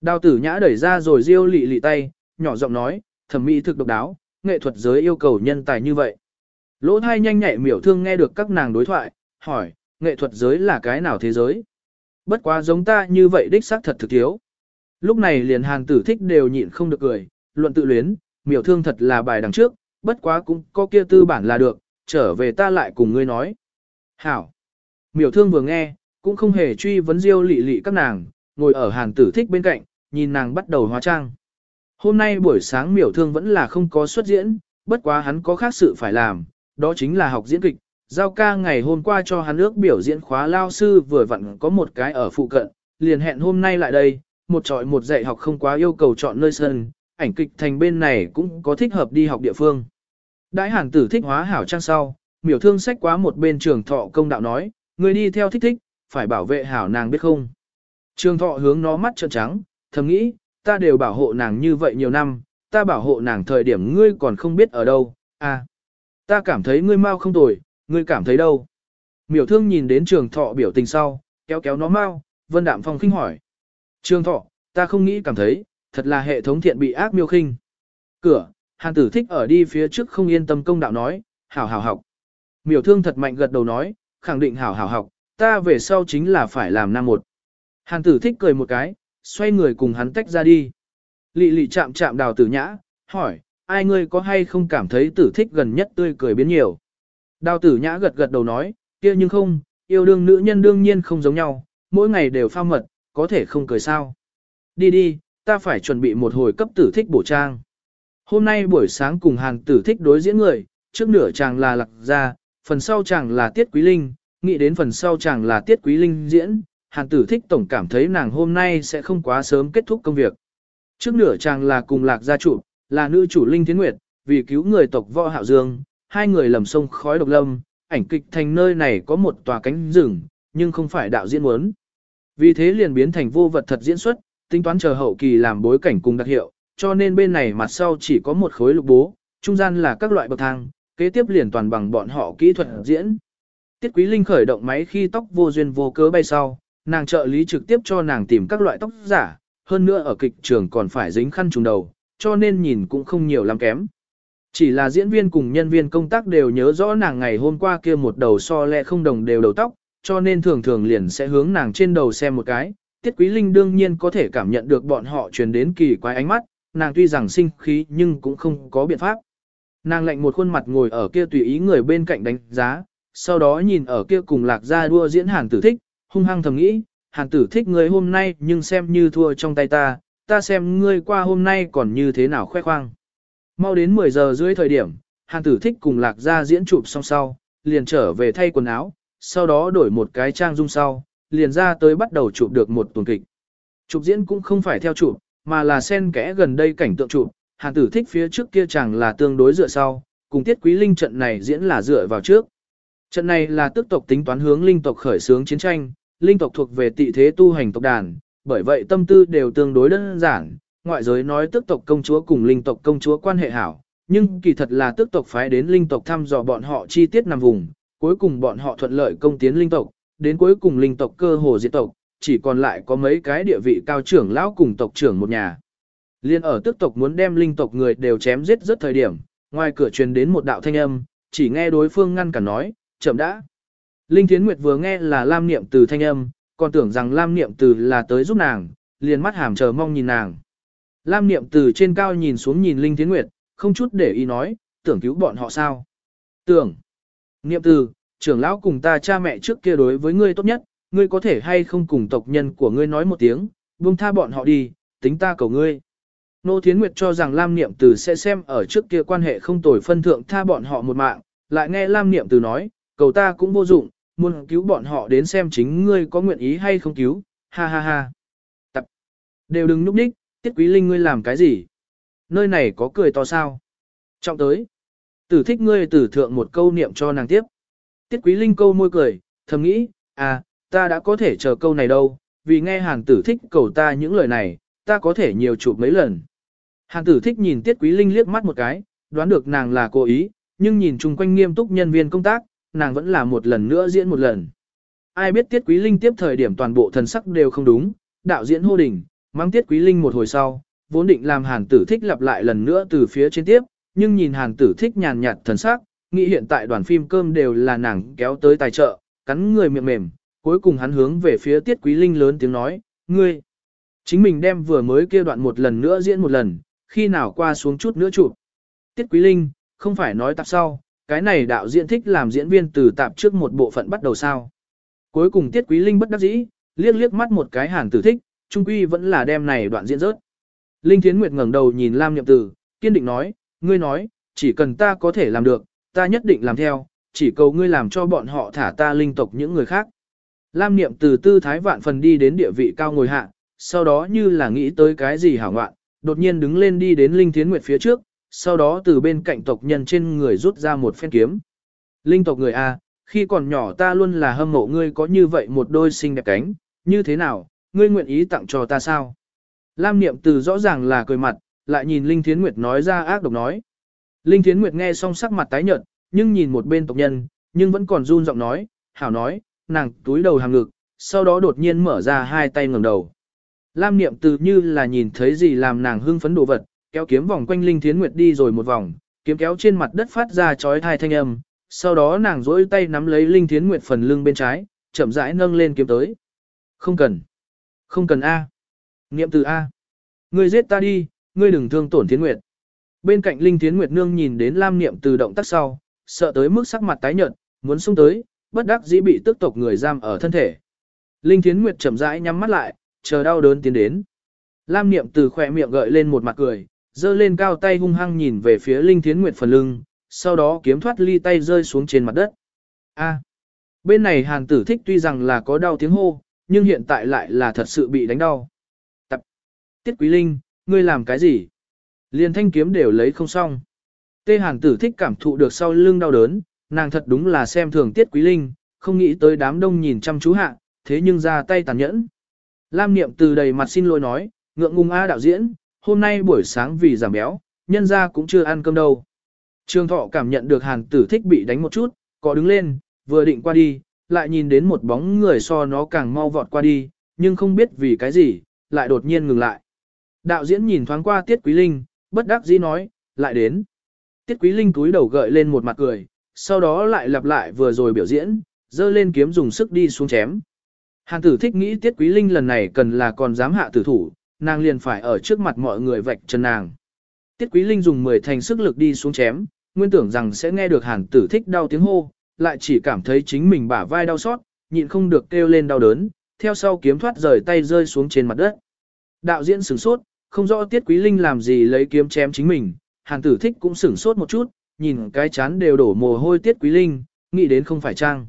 Đào tử nhã đẩy ra rồi riêu lị lị tay, nhỏ giọng nói, thẩm mỹ thực độc đáo, nghệ thuật giới yêu cầu nhân tài như vậy. Lỗ thai nhanh nhạy miểu thương nghe được các nàng đối thoại, hỏi, nghệ thuật giới là cái nào thế giới? Bất quá giống ta như vậy đích xác thật thực thiếu. Lúc này liền hàng tử thích đều nhịn không được cười, luận tự luyến, miểu thương thật là bài đằng trước, bất quá cũng có kia tư bản là được, trở về ta lại cùng ngươi nói. Hảo. Miểu thương vừa nghe, cũng không hề truy vấn diêu lị lị các nàng, ngồi ở hàng tử thích bên cạnh, nhìn nàng bắt đầu hóa trang. Hôm nay buổi sáng miểu thương vẫn là không có xuất diễn, bất quá hắn có khác sự phải làm, đó chính là học diễn kịch. Giao ca ngày hôm qua cho hắn ước biểu diễn khóa lao sư vừa vặn có một cái ở phụ cận, liền hẹn hôm nay lại đây, một trọi một dạy học không quá yêu cầu chọn nơi sân, ảnh kịch thành bên này cũng có thích hợp đi học địa phương. Đại hàn tử thích hóa hảo trang sau, miểu thương sách quá một bên trường thọ công đạo nói, người đi theo thích thích, phải bảo vệ hảo nàng biết không. Trường thọ hướng nó mắt trợn trắng, thầm nghĩ, ta đều bảo hộ nàng như vậy nhiều năm, ta bảo hộ nàng thời điểm ngươi còn không biết ở đâu, à. Ta cảm thấy ngươi mau không tồi, ngươi cảm thấy đâu. Miểu thương nhìn đến trường thọ biểu tình sau, kéo kéo nó mau, vân đạm phong khinh hỏi. Trường thọ, ta không nghĩ cảm thấy, thật là hệ thống thiện bị ác miêu khinh. Cửa, hàn tử thích ở đi phía trước không yên tâm công đạo nói, hảo hảo học. Miểu thương thật mạnh gật đầu nói, khẳng định hảo hảo học, ta về sau chính là phải làm năm một. Hàn tử thích cười một cái, xoay người cùng hắn tách ra đi. Lị lị chạm chạm đào tử nhã, hỏi, ai ngươi có hay không cảm thấy tử thích gần nhất tươi cười biến nhiều. Đào tử nhã gật gật đầu nói, kia nhưng không, yêu đương nữ nhân đương nhiên không giống nhau, mỗi ngày đều pha mật, có thể không cười sao. Đi đi, ta phải chuẩn bị một hồi cấp tử thích bổ trang. Hôm nay buổi sáng cùng hàng tử thích đối diễn người, trước nửa chàng là lạc gia, phần sau chàng là tiết quý linh, nghĩ đến phần sau chàng là tiết quý linh diễn, hàng tử thích tổng cảm thấy nàng hôm nay sẽ không quá sớm kết thúc công việc. Trước nửa chàng là cùng lạc gia chủ, là nữ chủ Linh Thiến Nguyệt, vì cứu người tộc võ hạo dương, hai người lầm sông khói độc lâm, ảnh kịch thành nơi này có một tòa cánh rừng, nhưng không phải đạo diễn muốn. Vì thế liền biến thành vô vật thật diễn xuất, tính toán chờ hậu kỳ làm bối cảnh cùng đặc hiệu, cho nên bên này mặt sau chỉ có một khối lục bố, trung gian là các loại bậc thang, kế tiếp liền toàn bằng bọn họ kỹ thuật diễn. Tiết Quý Linh khởi động máy khi tóc vô duyên vô cớ bay sau, nàng trợ lý trực tiếp cho nàng tìm các loại tóc giả, hơn nữa ở kịch trường còn phải dính khăn trùng đầu, cho nên nhìn cũng không nhiều lắm kém. Chỉ là diễn viên cùng nhân viên công tác đều nhớ rõ nàng ngày hôm qua kia một đầu so lẹ không đồng đều đầu tóc, cho nên thường thường liền sẽ hướng nàng trên đầu xem một cái. Tiết Quý Linh đương nhiên có thể cảm nhận được bọn họ truyền đến kỳ quái ánh mắt, nàng tuy rằng sinh khí nhưng cũng không có biện pháp. Nàng lạnh một khuôn mặt ngồi ở kia tùy ý người bên cạnh đánh giá, sau đó nhìn ở kia cùng lạc gia đua diễn hàn tử thích, hung hăng thầm nghĩ, hàn tử thích người hôm nay nhưng xem như thua trong tay ta, ta xem ngươi qua hôm nay còn như thế nào khoe khoang. Mau đến 10 giờ rưỡi thời điểm, hàn tử thích cùng lạc ra diễn chụp xong sau, liền trở về thay quần áo, sau đó đổi một cái trang dung sau, liền ra tới bắt đầu chụp được một tuần kịch. Chụp diễn cũng không phải theo chụp, mà là xen kẽ gần đây cảnh tượng chụp, hàn tử thích phía trước kia chẳng là tương đối dựa sau, cùng tiết quý linh trận này diễn là dựa vào trước. Trận này là tức tộc tính toán hướng linh tộc khởi xướng chiến tranh, linh tộc thuộc về tị thế tu hành tộc đàn, bởi vậy tâm tư đều tương đối đơn giản, ngoại giới nói tức tộc công chúa cùng linh tộc công chúa quan hệ hảo, nhưng kỳ thật là tức tộc phái đến linh tộc thăm dò bọn họ chi tiết nằm vùng, cuối cùng bọn họ thuận lợi công tiến linh tộc, đến cuối cùng linh tộc cơ hồ diệt tộc, chỉ còn lại có mấy cái địa vị cao trưởng lão cùng tộc trưởng một nhà. Liên ở tức tộc muốn đem linh tộc người đều chém giết rất thời điểm, ngoài cửa truyền đến một đạo thanh âm, chỉ nghe đối phương ngăn cản nói, chậm đã. Linh Thiến Nguyệt vừa nghe là Lam Niệm từ thanh âm, còn tưởng rằng Lam Niệm từ là tới giúp nàng, liền mắt hàm chờ mong nhìn nàng. Lam Niệm từ trên cao nhìn xuống nhìn Linh Thiến Nguyệt, không chút để ý nói, tưởng cứu bọn họ sao. Tưởng. Niệm từ, trưởng lão cùng ta cha mẹ trước kia đối với ngươi tốt nhất, ngươi có thể hay không cùng tộc nhân của ngươi nói một tiếng, buông tha bọn họ đi, tính ta cầu ngươi. Nô Thiến Nguyệt cho rằng Lam Niệm Từ sẽ xem ở trước kia quan hệ không tồi phân thượng tha bọn họ một mạng, lại nghe Lam Niệm Từ nói, cầu ta cũng vô dụng, muốn cứu bọn họ đến xem chính ngươi có nguyện ý hay không cứu, ha ha ha. Tập. Đều đừng núp đích, tiết quý linh ngươi làm cái gì? Nơi này có cười to sao? Trọng tới. Tử thích ngươi tử thượng một câu niệm cho nàng tiếp. Tiết quý linh câu môi cười, thầm nghĩ, à, ta đã có thể chờ câu này đâu, vì nghe hàng tử thích cầu ta những lời này, ta có thể nhiều chụp mấy lần. hàng tử thích nhìn tiết quý linh liếc mắt một cái, đoán được nàng là cố ý, nhưng nhìn chung quanh nghiêm túc nhân viên công tác, nàng vẫn là một lần nữa diễn một lần. Ai biết tiết quý linh tiếp thời điểm toàn bộ thần sắc đều không đúng, đạo diễn hô đình, mang tiết quý linh một hồi sau, vốn định làm hàn tử thích lặp lại lần nữa từ phía trên tiếp, nhưng nhìn hàn tử thích nhàn nhạt thần sắc, nghĩ hiện tại đoàn phim cơm đều là nàng kéo tới tài trợ, cắn người miệng mềm, cuối cùng hắn hướng về phía tiết quý linh lớn tiếng nói, ngươi, chính mình đem vừa mới kia đoạn một lần nữa diễn một lần, khi nào qua xuống chút nữa chụp. Tiết quý linh, không phải nói tạp sau, cái này đạo diễn thích làm diễn viên từ tạp trước một bộ phận bắt đầu sao. Cuối cùng tiết quý linh bất đắc dĩ, liếc liếc mắt một cái hàn tử thích, trung quy vẫn là đem này đoạn diễn rớt. Linh Thiến Nguyệt ngẩng đầu nhìn Lam Nhậm Tử, kiên định nói, ngươi nói, chỉ cần ta có thể làm được, ta nhất định làm theo, chỉ cầu ngươi làm cho bọn họ thả ta linh tộc những người khác. Lam Niệm từ tư thái vạn phần đi đến địa vị cao ngồi hạ, sau đó như là nghĩ tới cái gì hảo ngoạn, đột nhiên đứng lên đi đến Linh Thiến Nguyệt phía trước, sau đó từ bên cạnh tộc nhân trên người rút ra một phen kiếm. Linh tộc người A, khi còn nhỏ ta luôn là hâm mộ ngươi có như vậy một đôi xinh đẹp cánh, như thế nào, ngươi nguyện ý tặng cho ta sao? Lam Niệm từ rõ ràng là cười mặt, lại nhìn Linh Thiến Nguyệt nói ra ác độc nói. Linh Thiến Nguyệt nghe xong sắc mặt tái nhợt, nhưng nhìn một bên tộc nhân, nhưng vẫn còn run giọng nói, hảo nói, nàng túi đầu hàng ngực, sau đó đột nhiên mở ra hai tay ngẩng đầu. Lam Niệm từ như là nhìn thấy gì làm nàng hưng phấn đồ vật, kéo kiếm vòng quanh Linh Thiến Nguyệt đi rồi một vòng, kiếm kéo trên mặt đất phát ra chói tai thanh âm, sau đó nàng duỗi tay nắm lấy Linh Thiến Nguyệt phần lưng bên trái, chậm rãi nâng lên kiếm tới. Không cần. Không cần A. Niệm từ A. Ngươi giết ta đi, ngươi đừng thương tổn Thiến Nguyệt. Bên cạnh Linh Thiến Nguyệt Nương nhìn đến Lam Niệm từ động tác sau, sợ tới mức sắc mặt tái nhợt, muốn xông tới, bất đắc dĩ bị tức tộc người giam ở thân thể. Linh Thiến Nguyệt chậm rãi nhắm mắt lại, chờ đau đớn tiến đến. Lam niệm từ khỏe miệng gợi lên một mặt cười, dơ lên cao tay hung hăng nhìn về phía Linh Thiến Nguyệt phần lưng, sau đó kiếm thoát ly tay rơi xuống trên mặt đất. A. bên này hàn tử thích tuy rằng là có đau tiếng hô, nhưng hiện tại lại là thật sự bị đánh đau. Tập. Tiết Quý Linh, ngươi làm cái gì? Liên thanh kiếm đều lấy không xong. Tê hàn tử thích cảm thụ được sau lưng đau đớn, nàng thật đúng là xem thường Tiết Quý Linh, không nghĩ tới đám đông nhìn chăm chú hạ, thế nhưng ra tay tàn nhẫn. Lam niệm từ đầy mặt xin lỗi nói, ngượng ngùng A đạo diễn, hôm nay buổi sáng vì giảm béo, nhân ra cũng chưa ăn cơm đâu. Trương thọ cảm nhận được hàn tử thích bị đánh một chút, có đứng lên, vừa định qua đi, lại nhìn đến một bóng người so nó càng mau vọt qua đi, nhưng không biết vì cái gì, lại đột nhiên ngừng lại. Đạo diễn nhìn thoáng qua Tiết Quý Linh, bất đắc dĩ nói, lại đến. Tiết Quý Linh túi đầu gợi lên một mặt cười, sau đó lại lặp lại vừa rồi biểu diễn, dơ lên kiếm dùng sức đi xuống chém. Hàn tử thích nghĩ Tiết Quý Linh lần này cần là còn dám hạ tử thủ, nàng liền phải ở trước mặt mọi người vạch chân nàng. Tiết Quý Linh dùng 10 thành sức lực đi xuống chém, nguyên tưởng rằng sẽ nghe được hàn tử thích đau tiếng hô, lại chỉ cảm thấy chính mình bả vai đau xót, nhịn không được kêu lên đau đớn, theo sau kiếm thoát rời tay rơi xuống trên mặt đất. Đạo diễn sửng sốt, không rõ Tiết Quý Linh làm gì lấy kiếm chém chính mình, hàn tử thích cũng sửng sốt một chút, nhìn cái chán đều đổ mồ hôi Tiết Quý Linh, nghĩ đến không phải trang.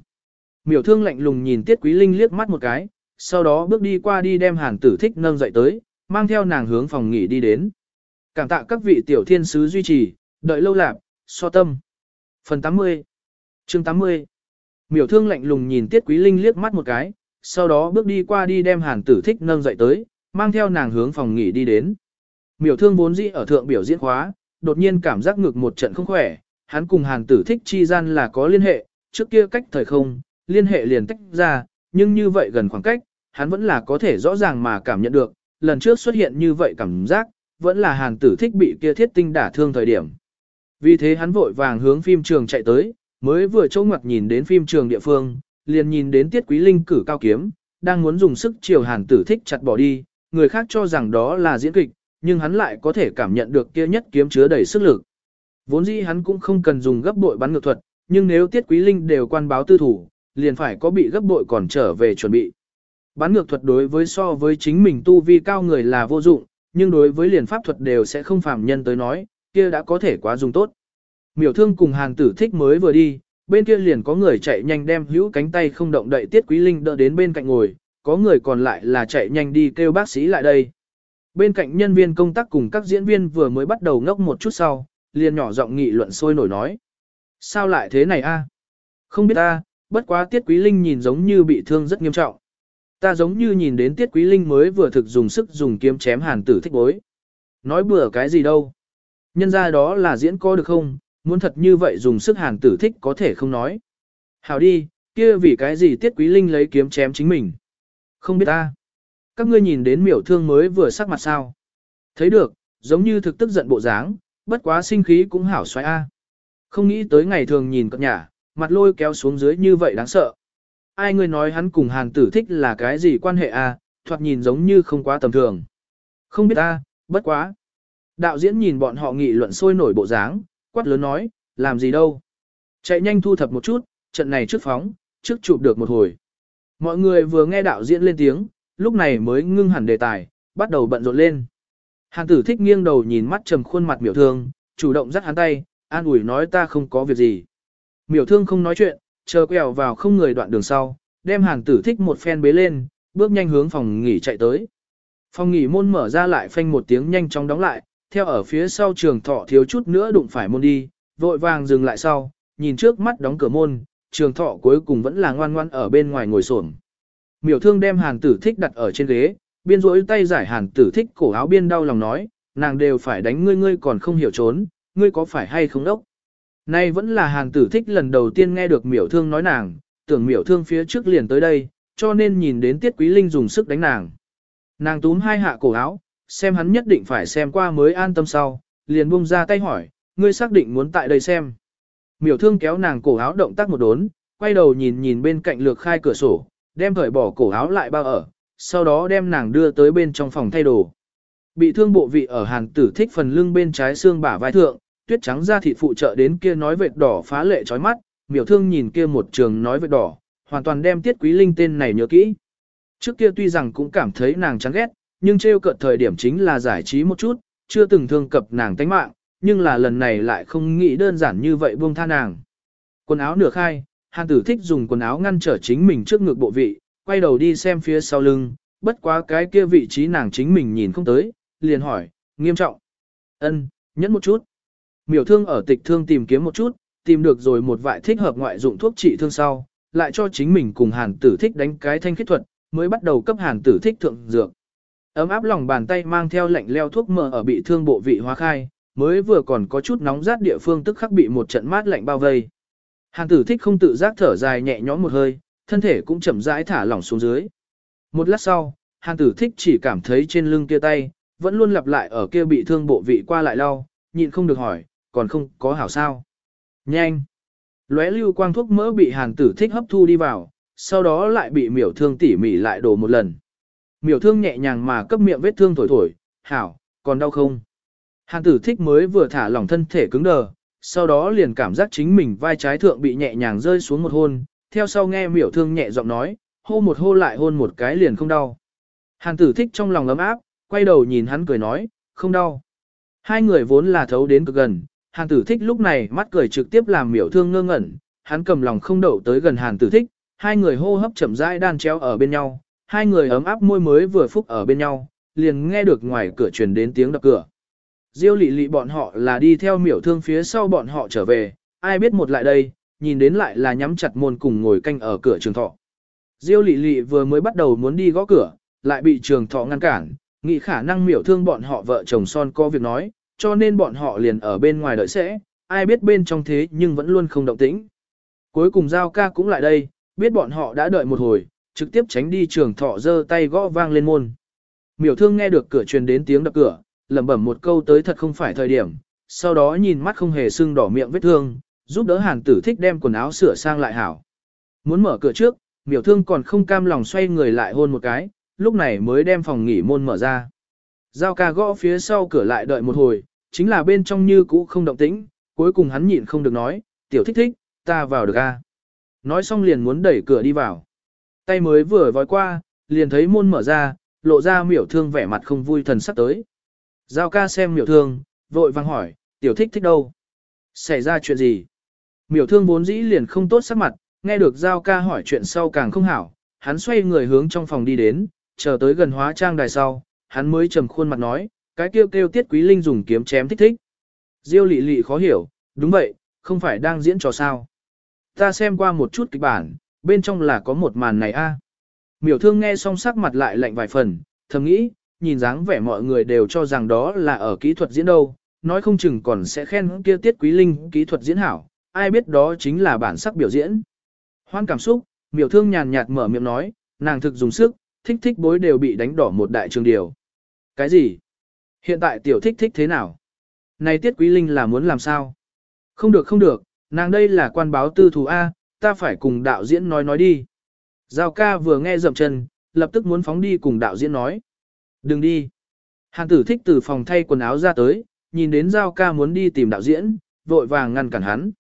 Miểu thương lạnh lùng nhìn Tiết Quý Linh liếc mắt một cái, sau đó bước đi qua đi đem hàn tử thích nâng dậy tới, mang theo nàng hướng phòng nghỉ đi đến. Cảm tạ các vị tiểu thiên sứ duy trì, đợi lâu lạc, so tâm. Phần 80 chương 80 Miểu thương lạnh lùng nhìn Tiết Quý Linh liếc mắt một cái, sau đó bước đi qua đi đem hàn tử thích nâng dậy tới, mang theo nàng hướng phòng nghỉ đi đến. Miểu thương vốn dĩ ở thượng biểu diễn khóa, đột nhiên cảm giác ngực một trận không khỏe, hắn cùng hàn tử thích chi gian là có liên hệ, trước kia cách thời không, liên hệ liền tách ra, nhưng như vậy gần khoảng cách, hắn vẫn là có thể rõ ràng mà cảm nhận được, lần trước xuất hiện như vậy cảm giác, vẫn là hàn tử thích bị kia thiết tinh đả thương thời điểm. Vì thế hắn vội vàng hướng phim trường chạy tới, mới vừa trông ngoặt nhìn đến phim trường địa phương, liền nhìn đến tiết quý linh cử cao kiếm, đang muốn dùng sức chiều hàn tử thích chặt bỏ đi, người khác cho rằng đó là diễn kịch, nhưng hắn lại có thể cảm nhận được kia nhất kiếm chứa đầy sức lực. Vốn dĩ hắn cũng không cần dùng gấp bội bắn ngược thuật, nhưng nếu tiết quý linh đều quan báo tư thủ, liền phải có bị gấp bội còn trở về chuẩn bị. Bán ngược thuật đối với so với chính mình tu vi cao người là vô dụng, nhưng đối với liền pháp thuật đều sẽ không phạm nhân tới nói, kia đã có thể quá dùng tốt. Miểu thương cùng hàng tử thích mới vừa đi, bên kia liền có người chạy nhanh đem hữu cánh tay không động đậy tiết quý linh đỡ đến bên cạnh ngồi, có người còn lại là chạy nhanh đi kêu bác sĩ lại đây. Bên cạnh nhân viên công tác cùng các diễn viên vừa mới bắt đầu ngốc một chút sau, liền nhỏ giọng nghị luận sôi nổi nói. Sao lại thế này a? Không biết ta bất quá tiết quý linh nhìn giống như bị thương rất nghiêm trọng. Ta giống như nhìn đến tiết quý linh mới vừa thực dùng sức dùng kiếm chém hàn tử thích bối. Nói bừa cái gì đâu. Nhân ra đó là diễn có được không, muốn thật như vậy dùng sức hàn tử thích có thể không nói. Hảo đi, kia vì cái gì tiết quý linh lấy kiếm chém chính mình. Không biết ta. Các ngươi nhìn đến miểu thương mới vừa sắc mặt sao. Thấy được, giống như thực tức giận bộ dáng, bất quá sinh khí cũng hảo xoay A. Không nghĩ tới ngày thường nhìn cận nhà, mặt lôi kéo xuống dưới như vậy đáng sợ. Ai người nói hắn cùng hàn tử thích là cái gì quan hệ A, thoạt nhìn giống như không quá tầm thường. Không biết ta, bất quá. Đạo diễn nhìn bọn họ nghị luận sôi nổi bộ dáng, quát lớn nói, làm gì đâu. Chạy nhanh thu thập một chút, trận này trước phóng, trước chụp được một hồi. Mọi người vừa nghe đạo diễn lên tiếng, lúc này mới ngưng hẳn đề tài, bắt đầu bận rộn lên. Hàn tử thích nghiêng đầu nhìn mắt trầm khuôn mặt miểu thương, chủ động dắt hắn tay, an ủi nói ta không có việc gì. Miểu thương không nói chuyện, chờ quẹo vào không người đoạn đường sau, đem hàng tử thích một phen bế lên, bước nhanh hướng phòng nghỉ chạy tới. Phòng nghỉ môn mở ra lại phanh một tiếng nhanh chóng đóng lại, theo ở phía sau trường thọ thiếu chút nữa đụng phải môn đi, vội vàng dừng lại sau, nhìn trước mắt đóng cửa môn, trường thọ cuối cùng vẫn là ngoan ngoan ở bên ngoài ngồi xổm. Miểu thương đem hàng tử thích đặt ở trên ghế, biên rỗi tay giải hàng tử thích cổ áo biên đau lòng nói, nàng đều phải đánh ngươi ngươi còn không hiểu trốn, ngươi có phải hay không đốc. Nay vẫn là hàng tử thích lần đầu tiên nghe được miểu thương nói nàng, tưởng miểu thương phía trước liền tới đây, cho nên nhìn đến tiết quý linh dùng sức đánh nàng. Nàng túm hai hạ cổ áo, xem hắn nhất định phải xem qua mới an tâm sau, liền buông ra tay hỏi, ngươi xác định muốn tại đây xem. Miểu thương kéo nàng cổ áo động tác một đốn, quay đầu nhìn nhìn bên cạnh lược khai cửa sổ, đem cởi bỏ cổ áo lại bao ở, sau đó đem nàng đưa tới bên trong phòng thay đồ. Bị thương bộ vị ở hàng tử thích phần lưng bên trái xương bả vai thượng, tuyết trắng ra thịt phụ trợ đến kia nói vệt đỏ phá lệ chói mắt, miểu thương nhìn kia một trường nói vệt đỏ, hoàn toàn đem tiết quý linh tên này nhớ kỹ. Trước kia tuy rằng cũng cảm thấy nàng chán ghét, nhưng trêu cợt thời điểm chính là giải trí một chút, chưa từng thương cập nàng tánh mạng, nhưng là lần này lại không nghĩ đơn giản như vậy buông tha nàng. Quần áo nửa khai, hàn tử thích dùng quần áo ngăn trở chính mình trước ngực bộ vị, quay đầu đi xem phía sau lưng, bất quá cái kia vị trí nàng chính mình nhìn không tới, liền hỏi, nghiêm trọng. ân nhẫn một chút. Miểu thương ở tịch thương tìm kiếm một chút, tìm được rồi một vại thích hợp ngoại dụng thuốc trị thương sau, lại cho chính mình cùng hàn tử thích đánh cái thanh khiết thuật, mới bắt đầu cấp hàn tử thích thượng dược. Ấm áp lòng bàn tay mang theo lạnh leo thuốc mỡ ở bị thương bộ vị hóa khai, mới vừa còn có chút nóng rát địa phương tức khắc bị một trận mát lạnh bao vây. Hàn tử thích không tự giác thở dài nhẹ nhõm một hơi, thân thể cũng chậm rãi thả lỏng xuống dưới. Một lát sau, hàn tử thích chỉ cảm thấy trên lưng kia tay, vẫn luôn lặp lại ở kia bị thương bộ vị qua lại lau, nhịn không được hỏi, còn không có hảo sao. Nhanh! Lóe lưu quang thuốc mỡ bị hàn tử thích hấp thu đi vào, sau đó lại bị miểu thương tỉ mỉ lại đổ một lần. Miểu thương nhẹ nhàng mà cấp miệng vết thương thổi thổi, hảo, còn đau không? Hàn tử thích mới vừa thả lỏng thân thể cứng đờ, sau đó liền cảm giác chính mình vai trái thượng bị nhẹ nhàng rơi xuống một hôn, theo sau nghe miểu thương nhẹ giọng nói, hô một hô lại hôn một cái liền không đau. Hàn tử thích trong lòng ấm áp, quay đầu nhìn hắn cười nói, không đau. Hai người vốn là thấu đến cực gần, hàn tử thích lúc này mắt cười trực tiếp làm miểu thương ngơ ngẩn, hắn cầm lòng không đậu tới gần hàn tử thích, hai người hô hấp chậm rãi đan chéo ở bên nhau, hai người ấm áp môi mới vừa phúc ở bên nhau, liền nghe được ngoài cửa truyền đến tiếng đập cửa. Diêu lị lị bọn họ là đi theo miểu thương phía sau bọn họ trở về, ai biết một lại đây, nhìn đến lại là nhắm chặt môn cùng ngồi canh ở cửa trường thọ. Diêu lị lị vừa mới bắt đầu muốn đi gõ cửa, lại bị trường thọ ngăn cản, nghĩ khả năng miểu thương bọn họ vợ chồng son có việc nói, cho nên bọn họ liền ở bên ngoài đợi sẽ, ai biết bên trong thế nhưng vẫn luôn không động tĩnh. Cuối cùng giao ca cũng lại đây, biết bọn họ đã đợi một hồi, trực tiếp tránh đi trường thọ giơ tay gõ vang lên môn. Miểu thương nghe được cửa truyền đến tiếng đập cửa, lẩm bẩm một câu tới thật không phải thời điểm, sau đó nhìn mắt không hề sưng đỏ miệng vết thương, giúp đỡ hàn tử thích đem quần áo sửa sang lại hảo. Muốn mở cửa trước, miểu thương còn không cam lòng xoay người lại hôn một cái, lúc này mới đem phòng nghỉ môn mở ra. Giao ca gõ phía sau cửa lại đợi một hồi, chính là bên trong như cũ không động tĩnh, cuối cùng hắn nhịn không được nói, tiểu thích thích, ta vào được a. Nói xong liền muốn đẩy cửa đi vào. Tay mới vừa vói qua, liền thấy môn mở ra, lộ ra miểu thương vẻ mặt không vui thần sắc tới. Giao ca xem miểu thương, vội vang hỏi, tiểu thích thích đâu? Xảy ra chuyện gì? Miểu thương vốn dĩ liền không tốt sắc mặt, nghe được Giao ca hỏi chuyện sau càng không hảo, hắn xoay người hướng trong phòng đi đến, chờ tới gần hóa trang đài sau, hắn mới trầm khuôn mặt nói, cái kêu kêu tiết quý linh dùng kiếm chém thích thích. Diêu lị lị khó hiểu, đúng vậy, không phải đang diễn trò sao. Ta xem qua một chút kịch bản, bên trong là có một màn này a. Miểu thương nghe xong sắc mặt lại lạnh vài phần, thầm nghĩ, nhìn dáng vẻ mọi người đều cho rằng đó là ở kỹ thuật diễn đâu, nói không chừng còn sẽ khen kia tiết quý linh kỹ thuật diễn hảo, ai biết đó chính là bản sắc biểu diễn. Hoan cảm xúc, miểu thương nhàn nhạt mở miệng nói, nàng thực dùng sức, thích thích bối đều bị đánh đỏ một đại trường điều. Cái gì? Hiện tại tiểu thích thích thế nào? Này tiết quý linh là muốn làm sao? Không được không được, nàng đây là quan báo tư thù A, ta phải cùng đạo diễn nói nói đi. Giao ca vừa nghe dậm chân, lập tức muốn phóng đi cùng đạo diễn nói. Đừng đi. Hàn tử thích từ phòng thay quần áo ra tới, nhìn đến Giao ca muốn đi tìm đạo diễn, vội vàng ngăn cản hắn.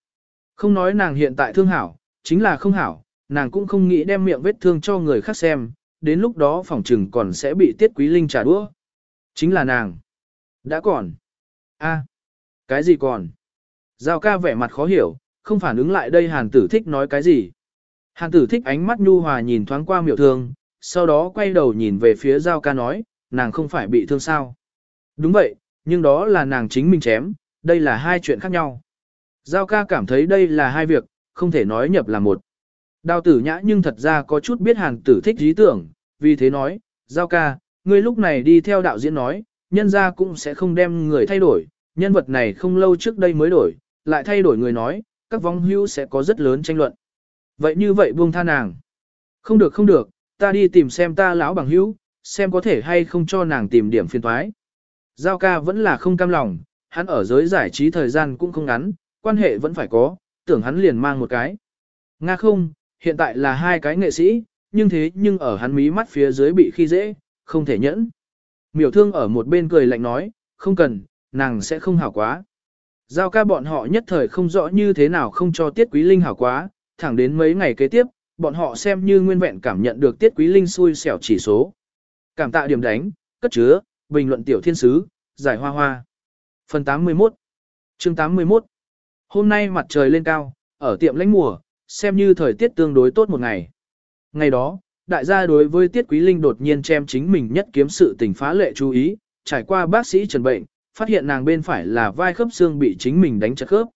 Không nói nàng hiện tại thương hảo, chính là không hảo, nàng cũng không nghĩ đem miệng vết thương cho người khác xem, đến lúc đó phòng trừng còn sẽ bị tiết quý linh trả đũa. Chính là nàng. Đã còn. a cái gì còn? Giao ca vẻ mặt khó hiểu, không phản ứng lại đây hàn tử thích nói cái gì. Hàn tử thích ánh mắt nhu hòa nhìn thoáng qua miểu thương, sau đó quay đầu nhìn về phía giao ca nói, nàng không phải bị thương sao. Đúng vậy, nhưng đó là nàng chính mình chém, đây là hai chuyện khác nhau. Giao ca cảm thấy đây là hai việc, không thể nói nhập là một. Đào tử nhã nhưng thật ra có chút biết hàn tử thích ý tưởng, vì thế nói, Giao ca, ngươi lúc này đi theo đạo diễn nói, nhân ra cũng sẽ không đem người thay đổi, nhân vật này không lâu trước đây mới đổi, lại thay đổi người nói, các vong hưu sẽ có rất lớn tranh luận. Vậy như vậy buông tha nàng. Không được không được, ta đi tìm xem ta lão bằng hữu, xem có thể hay không cho nàng tìm điểm phiền thoái. Giao ca vẫn là không cam lòng, hắn ở giới giải trí thời gian cũng không ngắn, quan hệ vẫn phải có, tưởng hắn liền mang một cái. Nga không, hiện tại là hai cái nghệ sĩ, nhưng thế nhưng ở hắn mí mắt phía dưới bị khi dễ, không thể nhẫn. Miểu thương ở một bên cười lạnh nói, không cần, nàng sẽ không hảo quá. Giao ca bọn họ nhất thời không rõ như thế nào không cho Tiết Quý Linh hảo quá, thẳng đến mấy ngày kế tiếp, bọn họ xem như nguyên vẹn cảm nhận được Tiết Quý Linh xui xẻo chỉ số. Cảm tạ điểm đánh, cất chứa, bình luận tiểu thiên sứ, giải hoa hoa. Phần 81 chương 81 Hôm nay mặt trời lên cao, ở tiệm lãnh mùa, xem như thời tiết tương đối tốt một ngày. Ngày đó, đại gia đối với Tiết Quý Linh đột nhiên chém chính mình nhất kiếm sự tình phá lệ chú ý, trải qua bác sĩ trần bệnh, phát hiện nàng bên phải là vai khớp xương bị chính mình đánh chật khớp.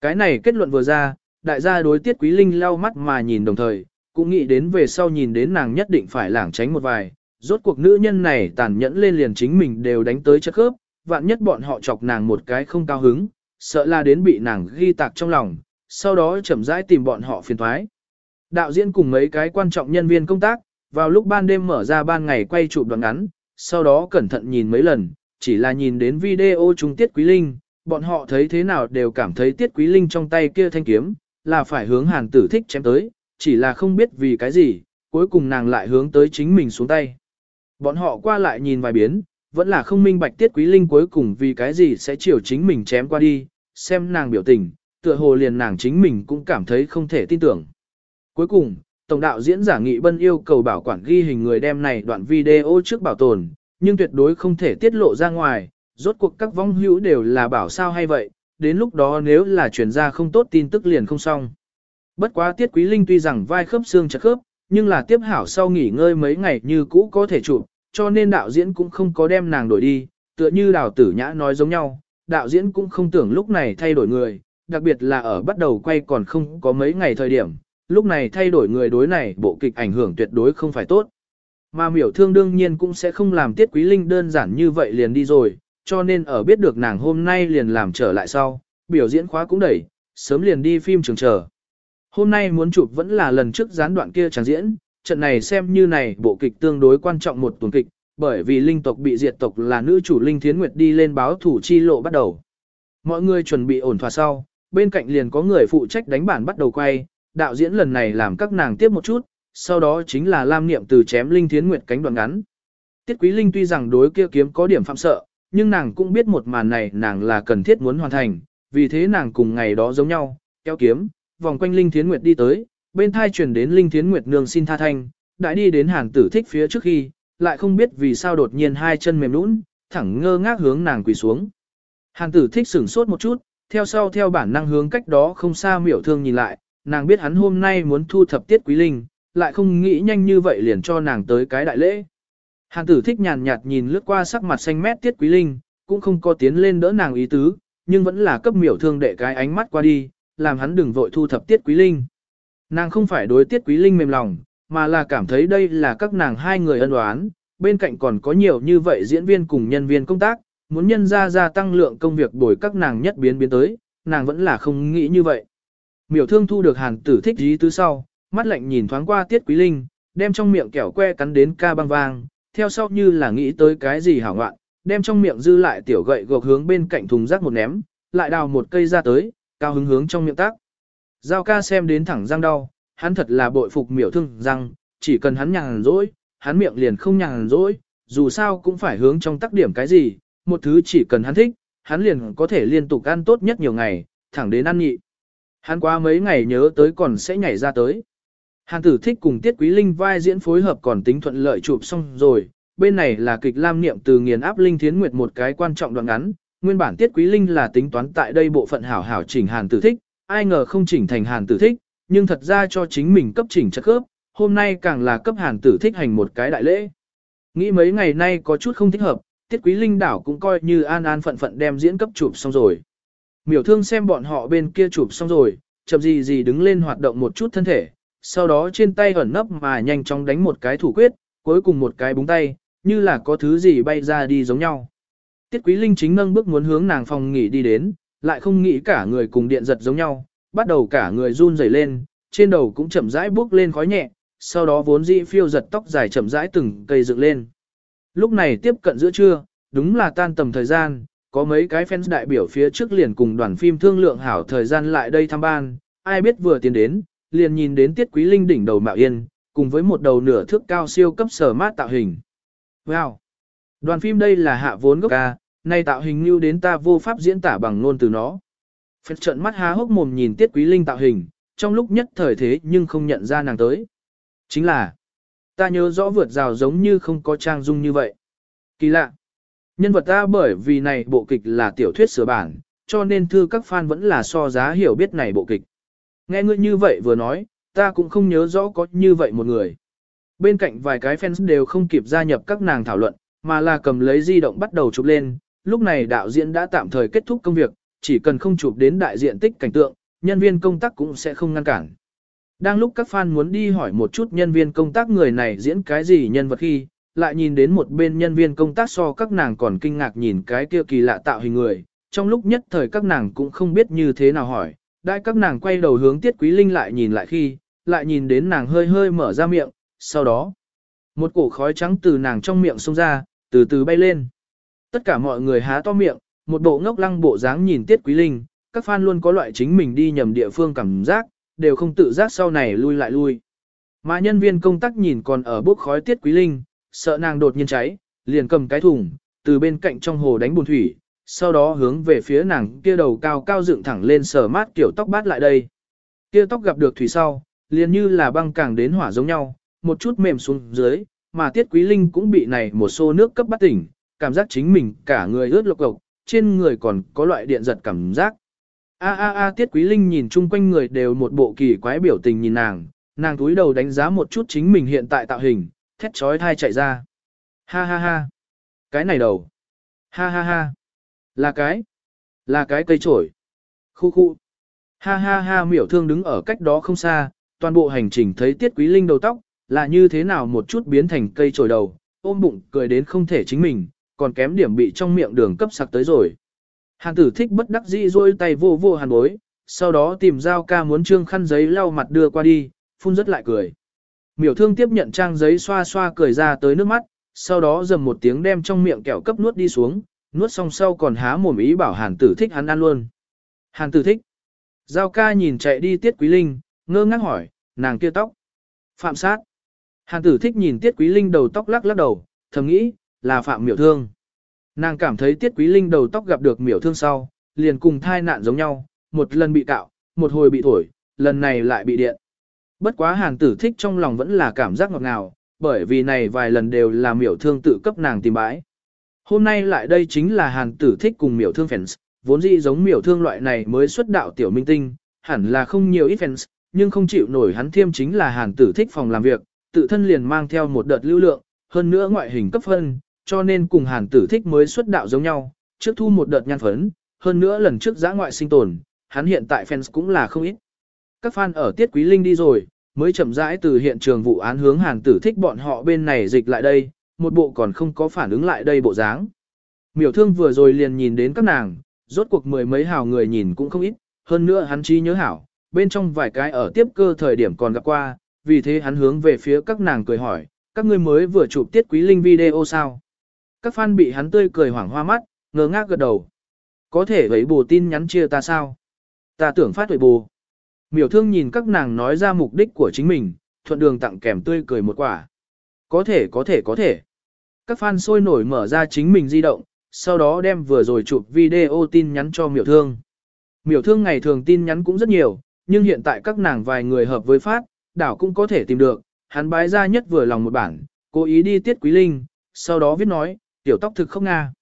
Cái này kết luận vừa ra, đại gia đối Tiết Quý Linh lau mắt mà nhìn đồng thời, cũng nghĩ đến về sau nhìn đến nàng nhất định phải lảng tránh một vài, rốt cuộc nữ nhân này tàn nhẫn lên liền chính mình đều đánh tới chất khớp, vạn nhất bọn họ chọc nàng một cái không cao hứng, sợ là đến bị nàng ghi tạc trong lòng, sau đó chậm rãi tìm bọn họ phiền thoái. Đạo diễn cùng mấy cái quan trọng nhân viên công tác, vào lúc ban đêm mở ra ban ngày quay chụp đoạn ngắn, sau đó cẩn thận nhìn mấy lần, chỉ là nhìn đến video trung Tiết Quý Linh, bọn họ thấy thế nào đều cảm thấy Tiết Quý Linh trong tay kia thanh kiếm, là phải hướng hàn tử thích chém tới, chỉ là không biết vì cái gì, cuối cùng nàng lại hướng tới chính mình xuống tay. Bọn họ qua lại nhìn vài biến, vẫn là không minh bạch Tiết Quý Linh cuối cùng vì cái gì sẽ chiều chính mình chém qua đi, xem nàng biểu tình, tựa hồ liền nàng chính mình cũng cảm thấy không thể tin tưởng. Cuối cùng, tổng đạo diễn giả nghị bân yêu cầu bảo quản ghi hình người đem này đoạn video trước bảo tồn, nhưng tuyệt đối không thể tiết lộ ra ngoài, rốt cuộc các vong hữu đều là bảo sao hay vậy, đến lúc đó nếu là truyền ra không tốt tin tức liền không xong. Bất quá tiết quý linh tuy rằng vai khớp xương chặt khớp, nhưng là tiếp hảo sau nghỉ ngơi mấy ngày như cũ có thể chụp, cho nên đạo diễn cũng không có đem nàng đổi đi, tựa như đào tử nhã nói giống nhau, đạo diễn cũng không tưởng lúc này thay đổi người, đặc biệt là ở bắt đầu quay còn không có mấy ngày thời điểm, lúc này thay đổi người đối này bộ kịch ảnh hưởng tuyệt đối không phải tốt. Mà miểu thương đương nhiên cũng sẽ không làm tiết quý linh đơn giản như vậy liền đi rồi, cho nên ở biết được nàng hôm nay liền làm trở lại sau, biểu diễn khóa cũng đẩy, sớm liền đi phim trường chờ. Hôm nay muốn chụp vẫn là lần trước gián đoạn kia chẳng diễn, trận này xem như này bộ kịch tương đối quan trọng một tuần kịch, bởi vì linh tộc bị diệt tộc là nữ chủ Linh Thiến Nguyệt đi lên báo thủ chi lộ bắt đầu. Mọi người chuẩn bị ổn thỏa sau, bên cạnh liền có người phụ trách đánh bản bắt đầu quay, đạo diễn lần này làm các nàng tiếp một chút, sau đó chính là Lam Niệm từ chém Linh Thiến Nguyệt cánh đoạn ngắn. Tiết Quý Linh tuy rằng đối kia kiếm có điểm phạm sợ, nhưng nàng cũng biết một màn này nàng là cần thiết muốn hoàn thành, vì thế nàng cùng ngày đó giống nhau, kéo kiếm, vòng quanh Linh Thiến Nguyệt đi tới, bên thai truyền đến Linh Thiến Nguyệt nương xin tha thanh, đã đi đến hàng tử thích phía trước khi, lại không biết vì sao đột nhiên hai chân mềm nũng, thẳng ngơ ngác hướng nàng quỳ xuống. Hàng tử thích sửng sốt một chút, theo sau theo bản năng hướng cách đó không xa miểu thương nhìn lại, nàng biết hắn hôm nay muốn thu thập tiết quý linh, lại không nghĩ nhanh như vậy liền cho nàng tới cái đại lễ. Hàn tử thích nhàn nhạt nhìn lướt qua sắc mặt xanh mét tiết quý linh, cũng không có tiến lên đỡ nàng ý tứ, nhưng vẫn là cấp miểu thương đệ cái ánh mắt qua đi, làm hắn đừng vội thu thập tiết quý linh. Nàng không phải đối tiết quý linh mềm lòng, mà là cảm thấy đây là các nàng hai người ân oán, bên cạnh còn có nhiều như vậy diễn viên cùng nhân viên công tác, muốn nhân ra gia tăng lượng công việc đổi các nàng nhất biến biến tới, nàng vẫn là không nghĩ như vậy. Miểu thương thu được hàn tử thích dí tứ sau, mắt lạnh nhìn thoáng qua tiết quý linh, đem trong miệng kẹo que cắn đến ca băng vang, theo sau như là nghĩ tới cái gì hảo ngoạn, đem trong miệng dư lại tiểu gậy gộc hướng bên cạnh thùng rác một ném, lại đào một cây ra tới, cao hứng hướng trong miệng tác. Giao ca xem đến thẳng răng đau, hắn thật là bội phục miểu thương răng, chỉ cần hắn nhàn rỗi, hắn miệng liền không nhàn rỗi, dù sao cũng phải hướng trong tác điểm cái gì, một thứ chỉ cần hắn thích, hắn liền có thể liên tục ăn tốt nhất nhiều ngày, thẳng đến ăn nhị. Hắn qua mấy ngày nhớ tới còn sẽ nhảy ra tới. Hàn tử thích cùng Tiết Quý Linh vai diễn phối hợp còn tính thuận lợi chụp xong rồi, bên này là kịch lam niệm từ nghiền áp Linh Thiến Nguyệt một cái quan trọng đoạn ngắn, nguyên bản Tiết Quý Linh là tính toán tại đây bộ phận hảo hảo chỉnh Hàn tử thích, ai ngờ không chỉnh thành Hàn tử thích, nhưng thật ra cho chính mình cấp chỉnh chất khớp, hôm nay càng là cấp Hàn tử thích hành một cái đại lễ. Nghĩ mấy ngày nay có chút không thích hợp, Tiết Quý Linh đảo cũng coi như an an phận phận đem diễn cấp chụp xong rồi. Miểu thương xem bọn họ bên kia chụp xong rồi, chậm gì gì đứng lên hoạt động một chút thân thể, sau đó trên tay ẩn nấp mà nhanh chóng đánh một cái thủ quyết, cuối cùng một cái búng tay, như là có thứ gì bay ra đi giống nhau. Tiết Quý Linh chính nâng bước muốn hướng nàng phòng nghỉ đi đến, lại không nghĩ cả người cùng điện giật giống nhau, bắt đầu cả người run rẩy lên, trên đầu cũng chậm rãi bước lên khói nhẹ, sau đó vốn dĩ phiêu giật tóc dài chậm rãi từng cây dựng lên. Lúc này tiếp cận giữa trưa, đúng là tan tầm thời gian, có mấy cái fans đại biểu phía trước liền cùng đoàn phim thương lượng hảo thời gian lại đây thăm ban, ai biết vừa tiến đến, liền nhìn đến Tiết Quý Linh đỉnh đầu mạo yên, cùng với một đầu nửa thước cao siêu cấp sở mát tạo hình. Wow! Đoàn phim đây là hạ vốn gốc ca, nay tạo hình như đến ta vô pháp diễn tả bằng ngôn từ nó. Phật trận mắt há hốc mồm nhìn Tiết Quý Linh tạo hình, trong lúc nhất thời thế nhưng không nhận ra nàng tới. Chính là, ta nhớ rõ vượt rào giống như không có trang dung như vậy. Kỳ lạ. Nhân vật ta bởi vì này bộ kịch là tiểu thuyết sửa bản, cho nên thư các fan vẫn là so giá hiểu biết này bộ kịch. Nghe ngươi như vậy vừa nói, ta cũng không nhớ rõ có như vậy một người. Bên cạnh vài cái fans đều không kịp gia nhập các nàng thảo luận, mà là cầm lấy di động bắt đầu chụp lên. Lúc này đạo diễn đã tạm thời kết thúc công việc, chỉ cần không chụp đến đại diện tích cảnh tượng, nhân viên công tác cũng sẽ không ngăn cản. Đang lúc các fan muốn đi hỏi một chút nhân viên công tác người này diễn cái gì nhân vật khi, lại nhìn đến một bên nhân viên công tác so các nàng còn kinh ngạc nhìn cái kia kỳ lạ tạo hình người, trong lúc nhất thời các nàng cũng không biết như thế nào hỏi, đại các nàng quay đầu hướng Tiết Quý Linh lại nhìn lại khi, lại nhìn đến nàng hơi hơi mở ra miệng, sau đó, một cổ khói trắng từ nàng trong miệng xông ra, từ từ bay lên. Tất cả mọi người há to miệng, một bộ ngốc lăng bộ dáng nhìn Tiết Quý Linh, các fan luôn có loại chính mình đi nhầm địa phương cảm giác, đều không tự giác sau này lui lại lui. Mà nhân viên công tác nhìn còn ở bốc khói Tiết Quý Linh, sợ nàng đột nhiên cháy, liền cầm cái thùng, từ bên cạnh trong hồ đánh bùn thủy, sau đó hướng về phía nàng kia đầu cao cao dựng thẳng lên sờ mát kiểu tóc bát lại đây. Kia tóc gặp được thủy sau, liền như là băng càng đến hỏa giống nhau, một chút mềm xuống dưới, mà Tiết Quý Linh cũng bị này một xô nước cấp bắt tỉnh, cảm giác chính mình cả người ướt lộc cộc, trên người còn có loại điện giật cảm giác. A a a Tiết Quý Linh nhìn chung quanh người đều một bộ kỳ quái biểu tình nhìn nàng, nàng túi đầu đánh giá một chút chính mình hiện tại tạo hình, thét trói thai chạy ra. Ha ha ha. Cái này đầu. Ha ha ha. Là cái. Là cái cây trổi. Khu khu. Ha ha ha miểu thương đứng ở cách đó không xa, toàn bộ hành trình thấy tiết quý linh đầu tóc, là như thế nào một chút biến thành cây trổi đầu, ôm bụng cười đến không thể chính mình, còn kém điểm bị trong miệng đường cấp sặc tới rồi. Hàn tử thích bất đắc dĩ rôi tay vô vô hàn bối, sau đó tìm dao ca muốn trương khăn giấy lau mặt đưa qua đi, phun rất lại cười. Miểu thương tiếp nhận trang giấy xoa xoa cười ra tới nước mắt, sau đó dầm một tiếng đem trong miệng kẹo cấp nuốt đi xuống, nuốt xong sau còn há mồm ý bảo hàn tử thích hắn ăn luôn. Hàn tử thích. Giao ca nhìn chạy đi tiết quý linh, ngơ ngác hỏi, nàng kia tóc. Phạm sát. Hàn tử thích nhìn tiết quý linh đầu tóc lắc lắc đầu, thầm nghĩ, là phạm miểu thương. Nàng cảm thấy tiết quý linh đầu tóc gặp được miểu thương sau, liền cùng thai nạn giống nhau, một lần bị cạo, một hồi bị thổi, lần này lại bị điện. Bất quá hàn tử thích trong lòng vẫn là cảm giác ngọt ngào, bởi vì này vài lần đều là miểu thương tự cấp nàng tìm bãi. Hôm nay lại đây chính là hàn tử thích cùng miểu thương fans, vốn dĩ giống miểu thương loại này mới xuất đạo tiểu minh tinh, hẳn là không nhiều ít fans, nhưng không chịu nổi hắn thiêm chính là hàn tử thích phòng làm việc, tự thân liền mang theo một đợt lưu lượng, hơn nữa ngoại hình cấp phân, cho nên cùng hàn tử thích mới xuất đạo giống nhau, trước thu một đợt nhan phấn, hơn nữa lần trước giã ngoại sinh tồn, hắn hiện tại fans cũng là không ít. Các fan ở Tiết Quý Linh đi rồi, mới chậm rãi từ hiện trường vụ án hướng hàn tử thích bọn họ bên này dịch lại đây, một bộ còn không có phản ứng lại đây bộ dáng. Miểu thương vừa rồi liền nhìn đến các nàng, rốt cuộc mười mấy hào người nhìn cũng không ít, hơn nữa hắn trí nhớ hảo, bên trong vài cái ở tiếp cơ thời điểm còn gặp qua, vì thế hắn hướng về phía các nàng cười hỏi, các ngươi mới vừa chụp tiết quý linh video sao? Các fan bị hắn tươi cười hoảng hoa mắt, ngơ ngác gật đầu. Có thể vậy bù tin nhắn chia ta sao? Ta tưởng phát huệ bù. Miểu thương nhìn các nàng nói ra mục đích của chính mình, thuận đường tặng kèm tươi cười một quả. Có thể có thể có thể. Các fan sôi nổi mở ra chính mình di động, sau đó đem vừa rồi chụp video tin nhắn cho miểu thương. Miểu thương ngày thường tin nhắn cũng rất nhiều, nhưng hiện tại các nàng vài người hợp với phát, đảo cũng có thể tìm được, hắn bái ra nhất vừa lòng một bản, cố ý đi tiết quý linh, sau đó viết nói, tiểu tóc thực không nga.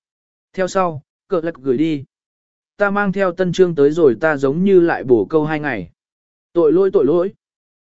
Theo sau, cờ lật gửi đi. Ta mang theo tân trương tới rồi ta giống như lại bổ câu hai ngày. Tội lỗi tội lỗi.